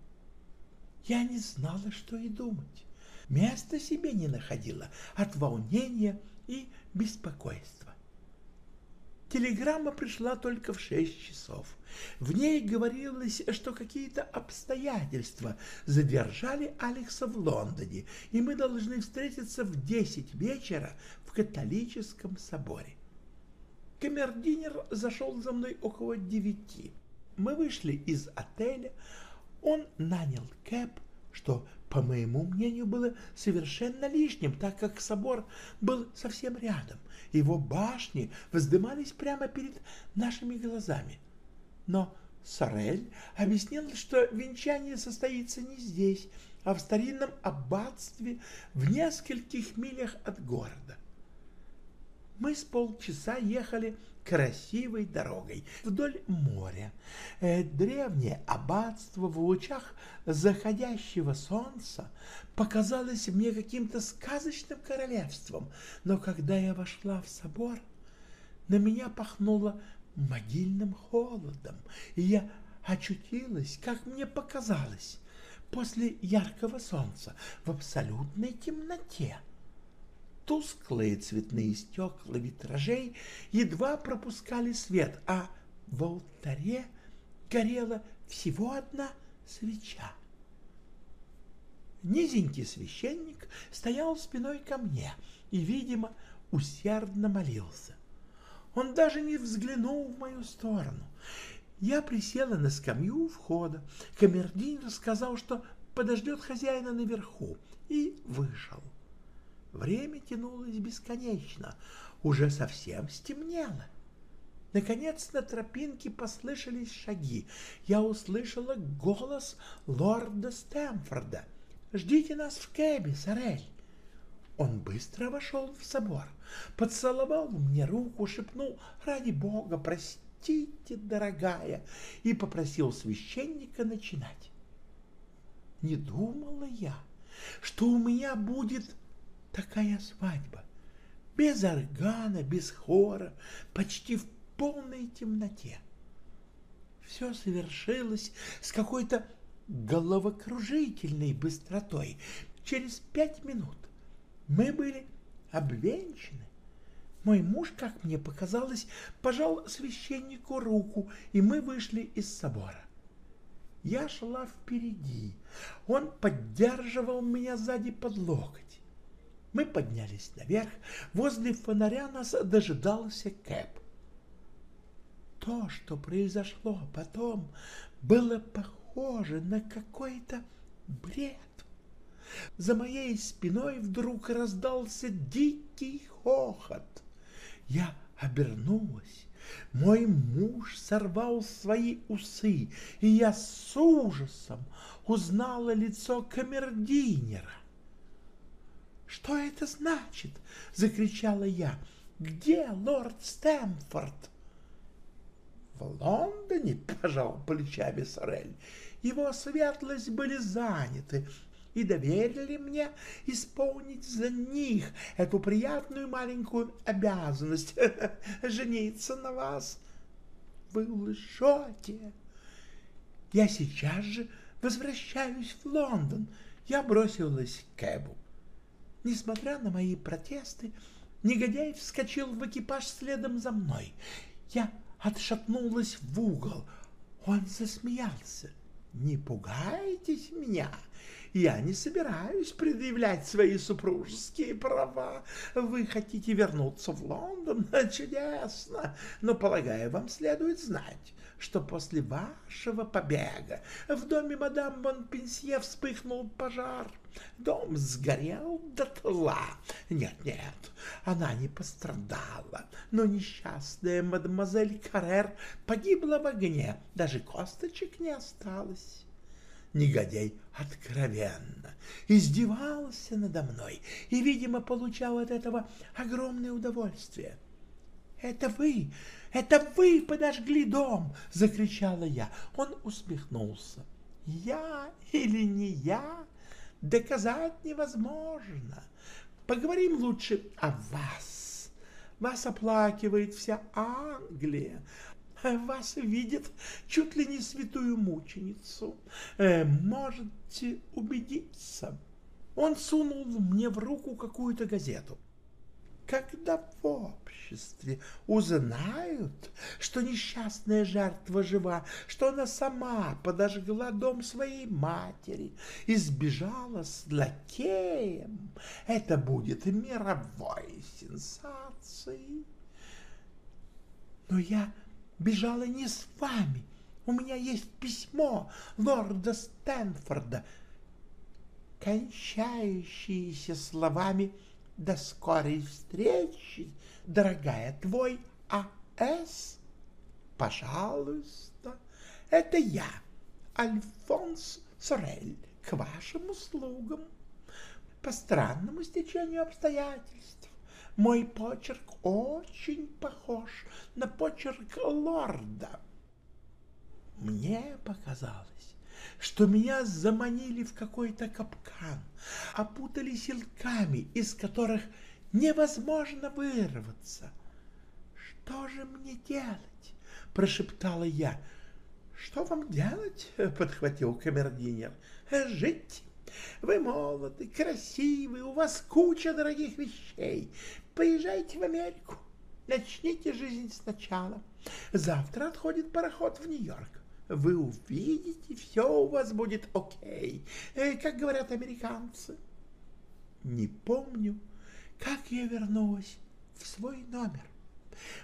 [SPEAKER 1] Я не знала, что и думать. Места себе не находила от волнения и беспокойства. Телеграмма пришла только в шесть часов. В ней говорилось, что какие-то обстоятельства задержали Алекса в Лондоне, и мы должны встретиться в десять вечера католическом соборе. Камердинер зашел за мной около девяти. Мы вышли из отеля, он нанял кэп, что, по моему мнению, было совершенно лишним, так как собор был совсем рядом. Его башни вздымались прямо перед нашими глазами. Но Сорель объяснил, что венчание состоится не здесь, а в старинном аббатстве в нескольких милях от города. Мы с полчаса ехали красивой дорогой вдоль моря. Э, древнее аббатство в лучах заходящего солнца показалось мне каким-то сказочным королевством, но когда я вошла в собор, на меня пахнуло могильным холодом, и я очутилась, как мне показалось, после яркого солнца в абсолютной темноте. Тусклые цветные стекла витражей едва пропускали свет, а в алтаре горела всего одна свеча. Низенький священник стоял спиной ко мне и, видимо, усердно молился. Он даже не взглянул в мою сторону. Я присела на скамью у входа. Камердин рассказал, что подождет хозяина наверху, и вышел. Время тянулось бесконечно, уже совсем стемнело. Наконец на тропинке послышались шаги. Я услышала голос лорда Стэмфорда. «Ждите нас в кэбе, Сорель!» Он быстро вошел в собор, поцеловал мне руку, шепнул «Ради Бога, простите, дорогая!» и попросил священника начинать. Не думала я, что у меня будет такая свадьба. Без органа, без хора, почти в полной темноте. Все совершилось с какой-то головокружительной быстротой. Через пять минут мы были обвенчаны. Мой муж, как мне показалось, пожал священнику руку, и мы вышли из собора. Я шла впереди. Он поддерживал меня сзади под локоть. Мы поднялись наверх. Возле фонаря нас дожидался Кэп. То, что произошло потом, было похоже на какой-то бред. За моей спиной вдруг раздался дикий хохот. Я обернулась. Мой муж сорвал свои усы, и я с ужасом узнала лицо камердинера. «Что это значит?» — закричала я. «Где лорд Стэмфорд?» «В Лондоне», — пожал плечами Сорель. «Его светлость были заняты и доверили мне исполнить за них эту приятную маленькую обязанность — жениться на вас. Вы лжете. Я сейчас же возвращаюсь в Лондон. Я бросилась к Кэбу. Несмотря на мои протесты, негодяй вскочил в экипаж следом за мной. Я отшатнулась в угол. Он засмеялся. «Не пугайтесь меня, я не собираюсь предъявлять свои супружеские права. Вы хотите вернуться в Лондон? Чудесно! Но, полагаю, вам следует знать, что после вашего побега в доме мадам Монпенсье вспыхнул пожар. Дом сгорел дотла. Нет-нет, она не пострадала, но несчастная мадемуазель Каррер погибла в огне, даже косточек не осталось. Негодяй откровенно издевался надо мной и, видимо, получал от этого огромное удовольствие. «Это вы! Это вы подожгли дом!» — закричала я. Он усмехнулся. «Я или не я? Доказать невозможно. Поговорим лучше о вас. Вас оплакивает вся Англия. Вас видит чуть ли не святую мученицу. Э, можете убедиться». Он сунул мне в руку какую-то газету. Когда в обществе узнают, что несчастная жертва жива, что она сама подожгла дом своей матери и сбежала с лакеем, это будет мировой сенсацией. Но я бежала не с вами. У меня есть письмо лорда Стэнфорда, кончающееся словами «Связь» До скорой встречи, дорогая, твой А.С. Пожалуйста, это я, Альфонс Сорель, к вашим услугам. По странному стечению обстоятельств мой почерк очень похож на почерк лорда. Мне показалось, что меня заманили в какой-то капкан, опутали силками, из которых невозможно вырваться. «Что же мне делать?» — прошептала я. «Что вам делать?» — подхватил камердинер. «Жить. Вы молоды, красивы, у вас куча дорогих вещей. Поезжайте в Америку, начните жизнь сначала. Завтра отходит пароход в Нью-Йорк вы увидите, все у вас будет окей, э, как говорят американцы. Не помню, как я вернулась в свой номер.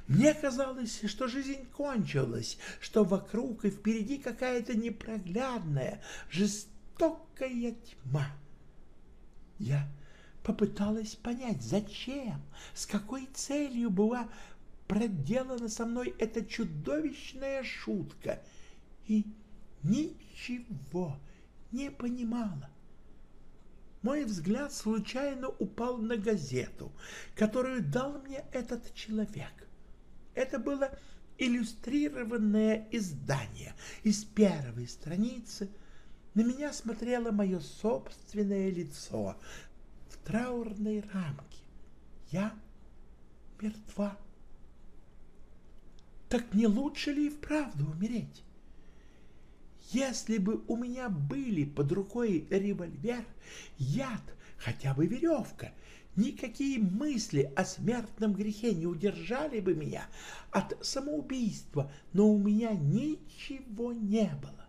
[SPEAKER 1] Мне казалось, что жизнь кончилась, что вокруг и впереди какая-то непроглядная, жестокая тьма. Я попыталась понять, зачем, с какой целью была проделана со мной эта чудовищная шутка — и ничего не понимала. Мой взгляд случайно упал на газету, которую дал мне этот человек. Это было иллюстрированное издание. Из первой страницы на меня смотрело мое собственное лицо в траурной рамке. Я мертва. Так не лучше ли и вправду умереть? Если бы у меня были под рукой револьвер, яд, хотя бы веревка, никакие мысли о смертном грехе не удержали бы меня от самоубийства, но у меня ничего не было.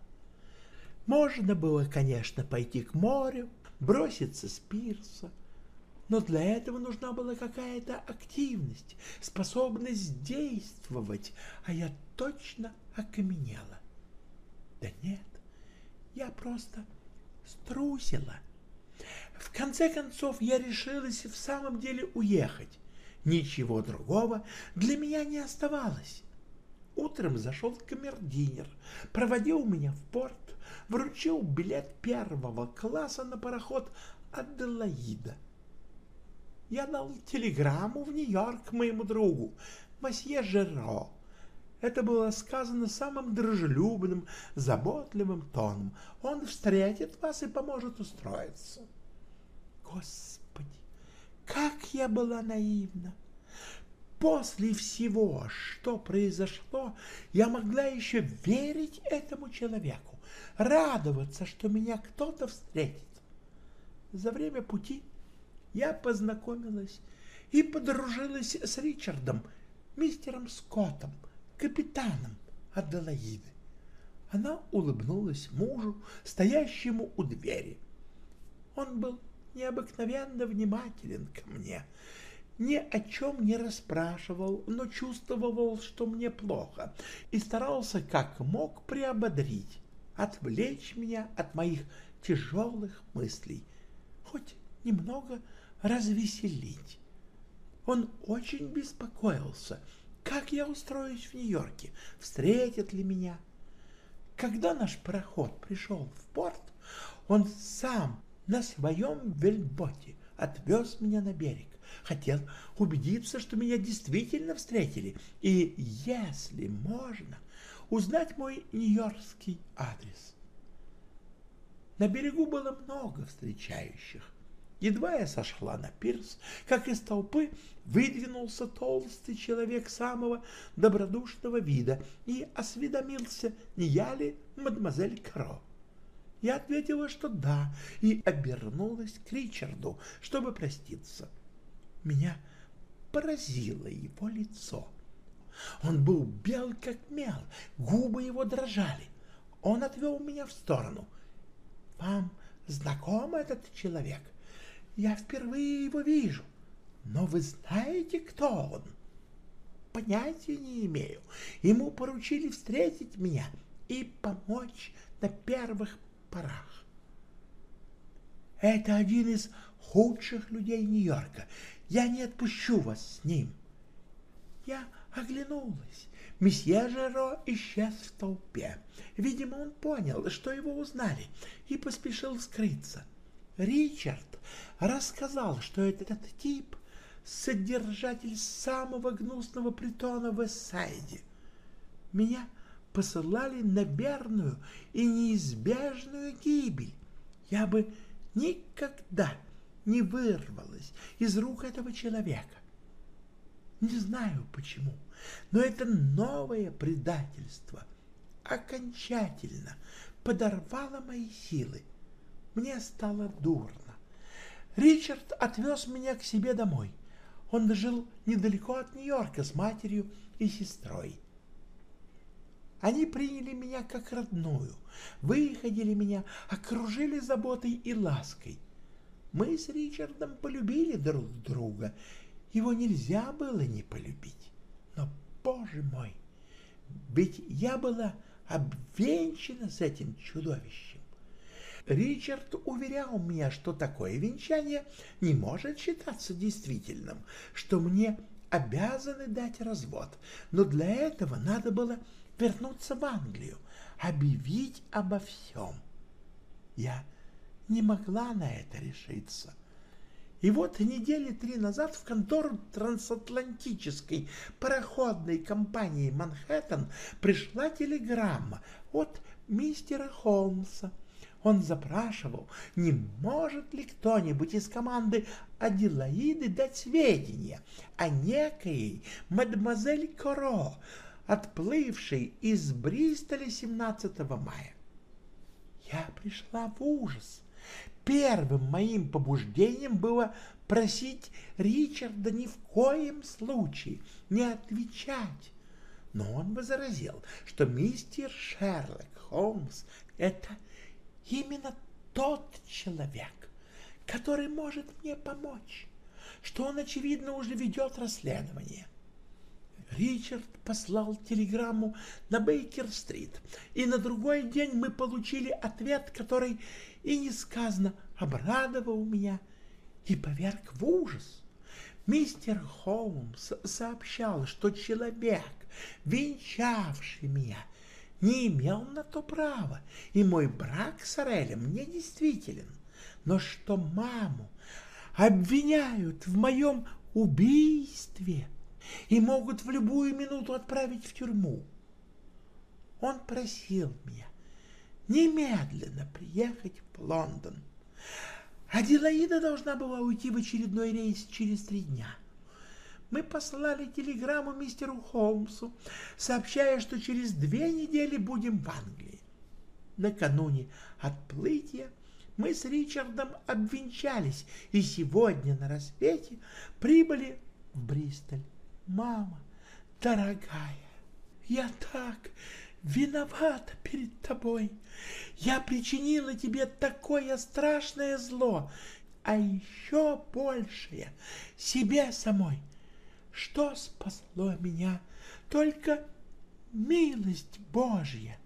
[SPEAKER 1] Можно было, конечно, пойти к морю, броситься с пирса, но для этого нужна была какая-то активность, способность действовать, а я точно окаменела. Да нет, я просто струсила. В конце концов, я решилась в самом деле уехать. Ничего другого для меня не оставалось. Утром зашел камердинер, проводил меня в порт, вручил билет первого класса на пароход Аделаида. Я дал телеграмму в Нью-Йорк моему другу, масье Жеро, это было сказано самым дружелюбным, заботливым тоном. Он встретит вас и поможет устроиться. Господи, как я была наивна! После всего, что произошло, я могла еще верить этому человеку, радоваться, что меня кто-то встретит. За время пути я познакомилась и подружилась с Ричардом, мистером Скоттом, капитаном Аделаиды. Она улыбнулась мужу, стоящему у двери. Он был необыкновенно внимателен ко мне, ни о чем не расспрашивал, но чувствовал, что мне плохо, и старался как мог приободрить, отвлечь меня от моих тяжелых мыслей, хоть немного развеселить. Он очень беспокоился, как я устроюсь в Нью-Йорке, встретят ли меня. Когда наш пароход пришел в порт, он сам на своем вельботе отвез меня на берег. Хотел убедиться, что меня действительно встретили, и, если можно, узнать мой нью-йоркский адрес. На берегу было много встречающих. Едва я сошла на пирс, как из толпы выдвинулся толстый человек самого добродушного вида и осведомился, не я ли мадемуазель Каро. Я ответила, что да, и обернулась к Ричарду, чтобы проститься. Меня поразило его лицо. Он был бел, как мел, губы его дрожали. Он отвел меня в сторону. «Вам знаком этот человек? Я впервые его вижу. Но вы знаете, кто он?» «Понятия не имею. Ему поручили встретить меня и помочь на первых порах. Это один из худших людей Нью-Йорка. Я не отпущу вас с ним. Я оглянулась. Месье Жеро исчез в толпе. Видимо, он понял, что его узнали, и поспешил скрыться. Ричард рассказал, что этот тип — содержатель самого гнусного притона в Эссайде. Меня посылали на верную и неизбежную гибель. Я бы никогда не вырвалась из рук этого человека. Не знаю почему, но это новое предательство окончательно подорвало мои силы. Мне стало дурно. Ричард отвез меня к себе домой. Он жил недалеко от Нью-Йорка с матерью и сестрой. Они приняли меня как родную, выходили меня, окружили заботой и лаской. Мы с Ричардом полюбили друг друга, его нельзя было не полюбить. Но, боже мой, ведь я была обвенчана с этим чудовищем. Ричард уверял меня, что такое венчание не может считаться действительным, что мне обязаны дать развод, но для этого надо было вернуться в Англию, объявить обо всем. Я не могла на это решиться. И вот недели три назад в контору трансатлантической пароходной компании «Манхэттен» пришла телеграмма от мистера Холмса. Он запрашивал, не может ли кто-нибудь из команды Аделаиды дать сведения о некой мадемуазель Коро, отплывший из Бристоля 17 мая. Я пришла в ужас. Первым моим побуждением было просить Ричарда ни в коем случае не отвечать. Но он возразил, что мистер Шерлок Холмс — это именно тот человек, который может мне помочь, что он, очевидно, уже ведет расследование. Ричард послал телеграмму на Бейкер-стрит, и на другой день мы получили ответ, который и несказанно обрадовал меня и поверг в ужас. Мистер Холмс сообщал, что человек, венчавший меня, не имел на то права, и мой брак с Орелем не действителен, но что маму обвиняют в моем убийстве — и могут в любую минуту отправить в тюрьму. Он просил меня немедленно приехать в Лондон. Аделаида должна была уйти в очередной рейс через три дня. Мы послали телеграмму мистеру Холмсу, сообщая, что через две недели будем в Англии. Накануне отплытия мы с Ричардом обвенчались и сегодня на рассвете прибыли в Бристоль. Мама, дорогая, я так виновата перед тобой. Я причинила тебе такое страшное зло, а еще большее себе самой. Что спасло меня? Только милость Божья.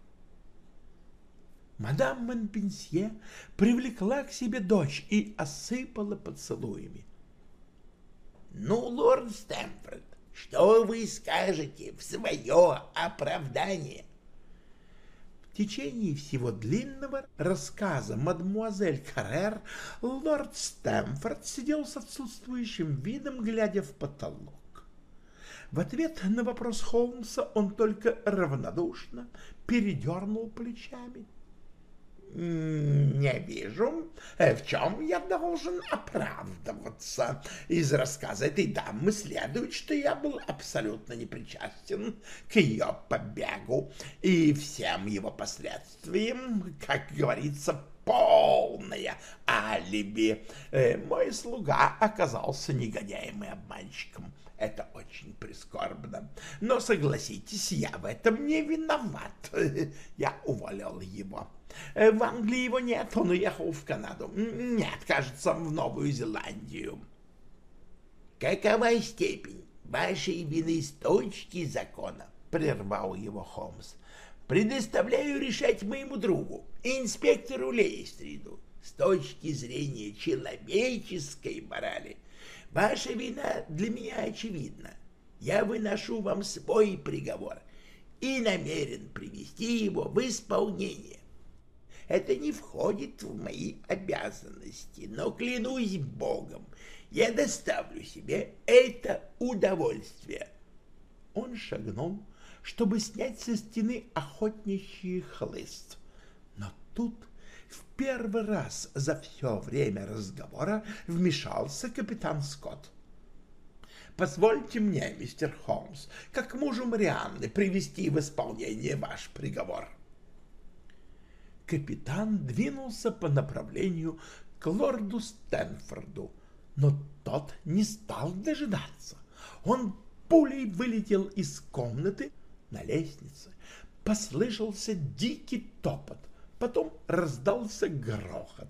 [SPEAKER 1] Мадам Монпенсье привлекла к себе дочь и осыпала поцелуями.
[SPEAKER 2] «Ну, лорд Стэмфорд, что вы скажете в свое оправдание?»
[SPEAKER 1] В течение всего длинного рассказа мадмуазель Каррер лорд Стэмфорд сидел с отсутствующим видом, глядя в потолок. В ответ на вопрос Холмса он только равнодушно передернул плечами.
[SPEAKER 2] «Не вижу, в чем я должен оправдываться. Из рассказа этой дамы следует, что я был абсолютно непричастен к ее побегу и всем его последствиям, как говорится, полное алиби. Э, мой слуга оказался негодяем и обманщиком. Это очень прискорбно. Но согласитесь, я в этом не виноват. Я уволил его. Э, в Англии его нет, он уехал в Канаду. Нет, кажется, в Новую Зеландию. Какова степень вашей вины с точки закона? Прервал его Холмс. Предоставляю решать моему другу, инспектору Лейстриду, с точки зрения человеческой морали. Ваша вина для меня очевидна. Я выношу вам свой приговор и намерен привести его в исполнение. Это не входит в мои обязанности, но клянусь Богом, я доставлю себе это удовольствие. Он шагнул, чтобы снять со стены охотничий хлыст. Но тут в первый раз за все время разговора вмешался капитан Скотт. «Позвольте мне, мистер Холмс, как мужу Марианны, привести в исполнение ваш приговор» капитан двинулся по направлению к лорду Стэнфорду, но тот не стал дожидаться. Он пулей вылетел из комнаты на лестнице. Послышался дикий топот, потом раздался грохот.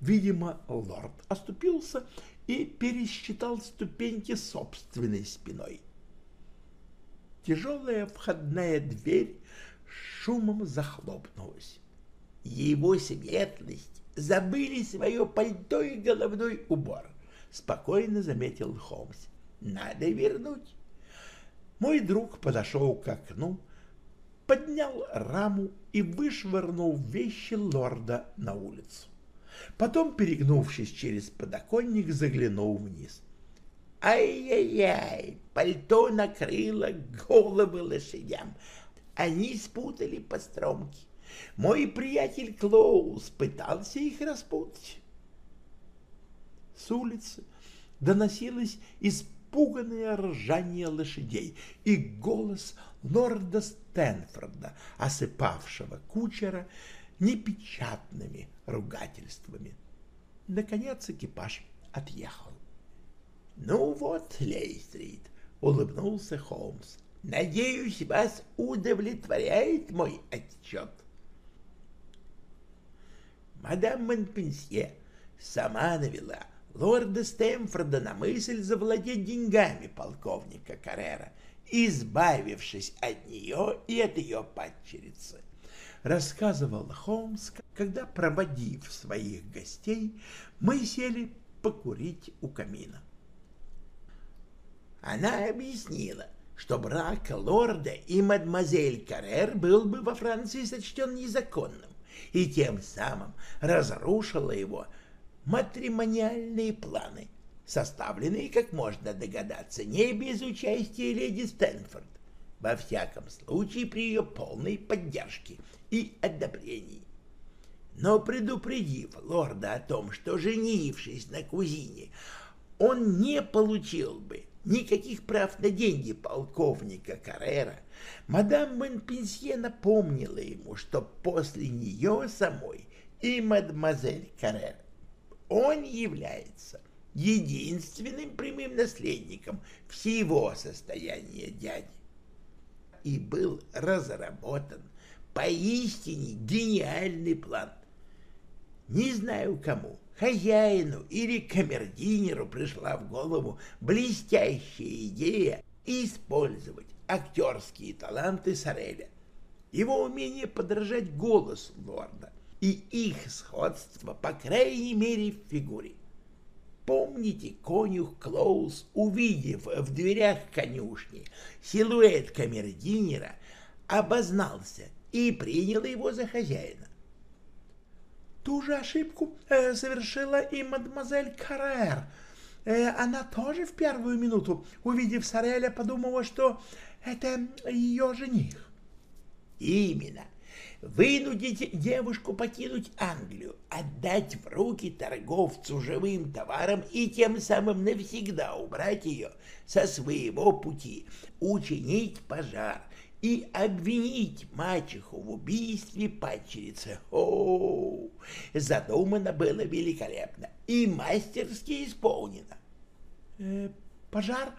[SPEAKER 2] Видимо, лорд оступился и пересчитал ступеньки собственной спиной. Тяжелая входная дверь шумом захлопнулась его светлость забыли свое пальто и головной убор, — спокойно заметил Холмс. — Надо вернуть. Мой друг подошел к окну, поднял раму и вышвырнул вещи лорда на улицу. Потом, перегнувшись через подоконник, заглянул вниз. Ай-яй-яй, пальто накрыло головы лошадям. Они спутали постромки. Мой приятель Клоус пытался их распутать. С улицы доносилось испуганное ржание лошадей и голос лорда Стэнфорда, осыпавшего кучера непечатными ругательствами. Наконец экипаж отъехал. — Ну вот, Лейстрит, — улыбнулся Холмс, — надеюсь, вас удовлетворяет мой отчет. — Мадам Монпенсье сама навела лорда Стэмфорда на мысль завладеть деньгами полковника Каррера, избавившись от нее и от ее падчерицы. Рассказывал Холмс, когда, проводив своих гостей, мы сели покурить у камина. Она объяснила, что брак лорда и мадемуазель Каррер был бы во Франции сочтен незаконным, и тем самым разрушила его матримониальные планы, составленные, как можно догадаться, не без участия леди Стэнфорд, во всяком случае при ее полной поддержке и одобрении. Но предупредив лорда о том, что, женившись на кузине, он не получил бы никаких прав на деньги полковника Каррера, мадам Монпенсье напомнила ему, что после нее самой и мадемуазель Каррер он является единственным прямым наследником всего состояния дяди. И был разработан поистине гениальный план. Не знаю кому, хозяину или камердинеру пришла в голову блестящая идея использовать актерские таланты Сареля. его умение подражать голосу лорда и их сходство, по крайней мере, в фигуре. Помните, конюх Клоус, увидев в дверях конюшни силуэт камердинера, обознался и принял его за хозяина.
[SPEAKER 1] Ту же ошибку э, совершила и мадемуазель Каррер. Э, она тоже в первую минуту, увидев Сареля, подумала, что это ее жених.
[SPEAKER 2] Именно. Вынудить девушку покинуть Англию, отдать в руки торговцу живым товаром и тем самым навсегда убрать ее со своего пути, учинить пожар и обвинить мачеху в убийстве падчерицы. О, задумано было великолепно и мастерски исполнено.
[SPEAKER 1] Э, пожар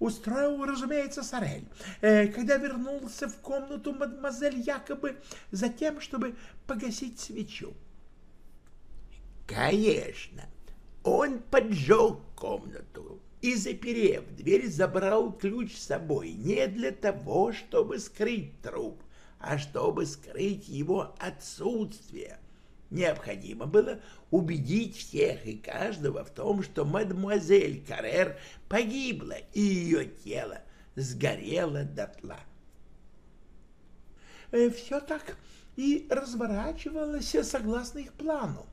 [SPEAKER 1] устроил, разумеется, Сорель, э, когда вернулся в комнату мадемуазель якобы за тем, чтобы погасить свечу.
[SPEAKER 2] Конечно, он поджег комнату и, заперев дверь, забрал ключ с собой не для того, чтобы скрыть труп, а чтобы скрыть его отсутствие. Необходимо было убедить всех и каждого в том, что мадемуазель Каррер погибла, и ее тело сгорело дотла.
[SPEAKER 1] Э, Все так и разворачивалось согласно их плану.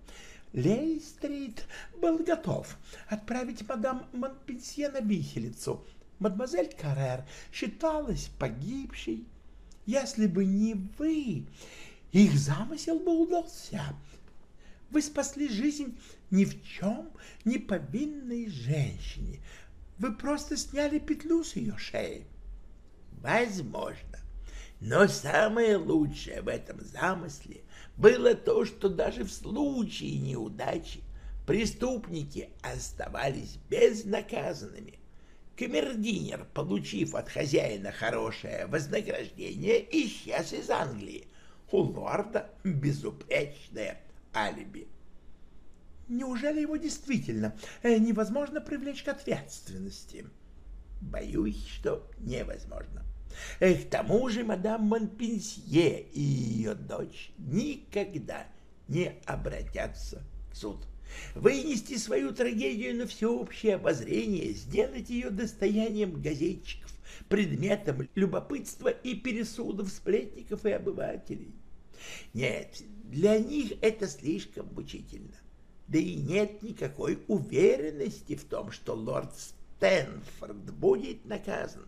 [SPEAKER 1] Лей-стрит был готов отправить мадам Монпенсье на виселицу. Мадемуазель Каррер считалась погибшей. Если бы не вы, их замысел бы удался. Вы спасли жизнь ни в чем не повинной женщине. Вы просто сняли петлю с ее шеи.
[SPEAKER 2] Возможно. Но самое лучшее в этом замысле было то, что даже в случае неудачи преступники оставались безнаказанными. Камердинер, получив от хозяина хорошее вознаграждение, исчез из Англии. У лорда безупречное алиби.
[SPEAKER 1] Неужели его действительно э, невозможно привлечь к ответственности?
[SPEAKER 2] Боюсь, что невозможно. Э, к тому же мадам Монпенсье и ее дочь никогда не обратятся в суд. Вынести свою трагедию на всеобщее обозрение, сделать ее достоянием газетчиков, предметом любопытства и пересудов сплетников и обывателей. Нет, для них это слишком мучительно. Да и нет никакой уверенности в том, что лорд Стэнфорд будет наказан.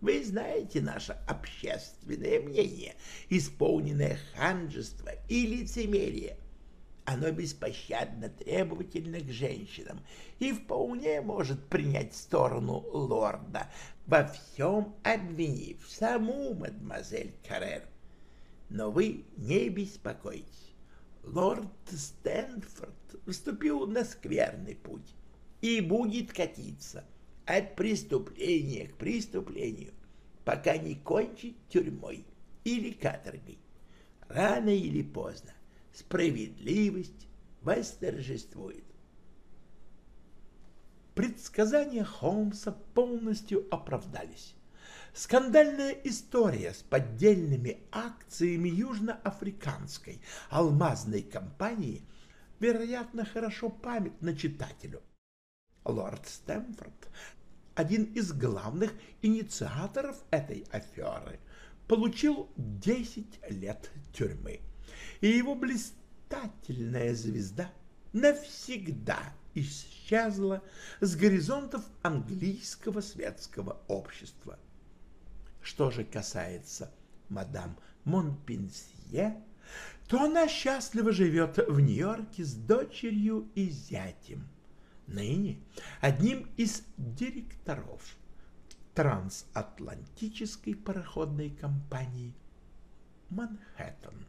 [SPEAKER 2] Вы знаете наше общественное мнение, исполненное ханжества и лицемерия. Оно беспощадно требовательно к женщинам и вполне может принять сторону лорда, во всем обвинив саму мадемуазель Каррер. Но вы не беспокойтесь. Лорд Стэнфорд вступил на скверный путь и будет катиться от преступления к преступлению, пока не кончит тюрьмой или каторгой. Рано или поздно справедливость восторжествует.
[SPEAKER 1] Предсказания Холмса полностью оправдались. Скандальная история с поддельными акциями южноафриканской алмазной компании, вероятно, хорошо памятна читателю. Лорд Стэмфорд, один из главных инициаторов этой аферы, получил 10 лет тюрьмы, и его блистательная звезда навсегда исчезла с горизонтов английского светского общества. Что же касается мадам Монпенсье, то она счастливо живет в Нью-Йорке с дочерью и зятем. Ныне одним из директоров трансатлантической пароходной компании «Манхэттен».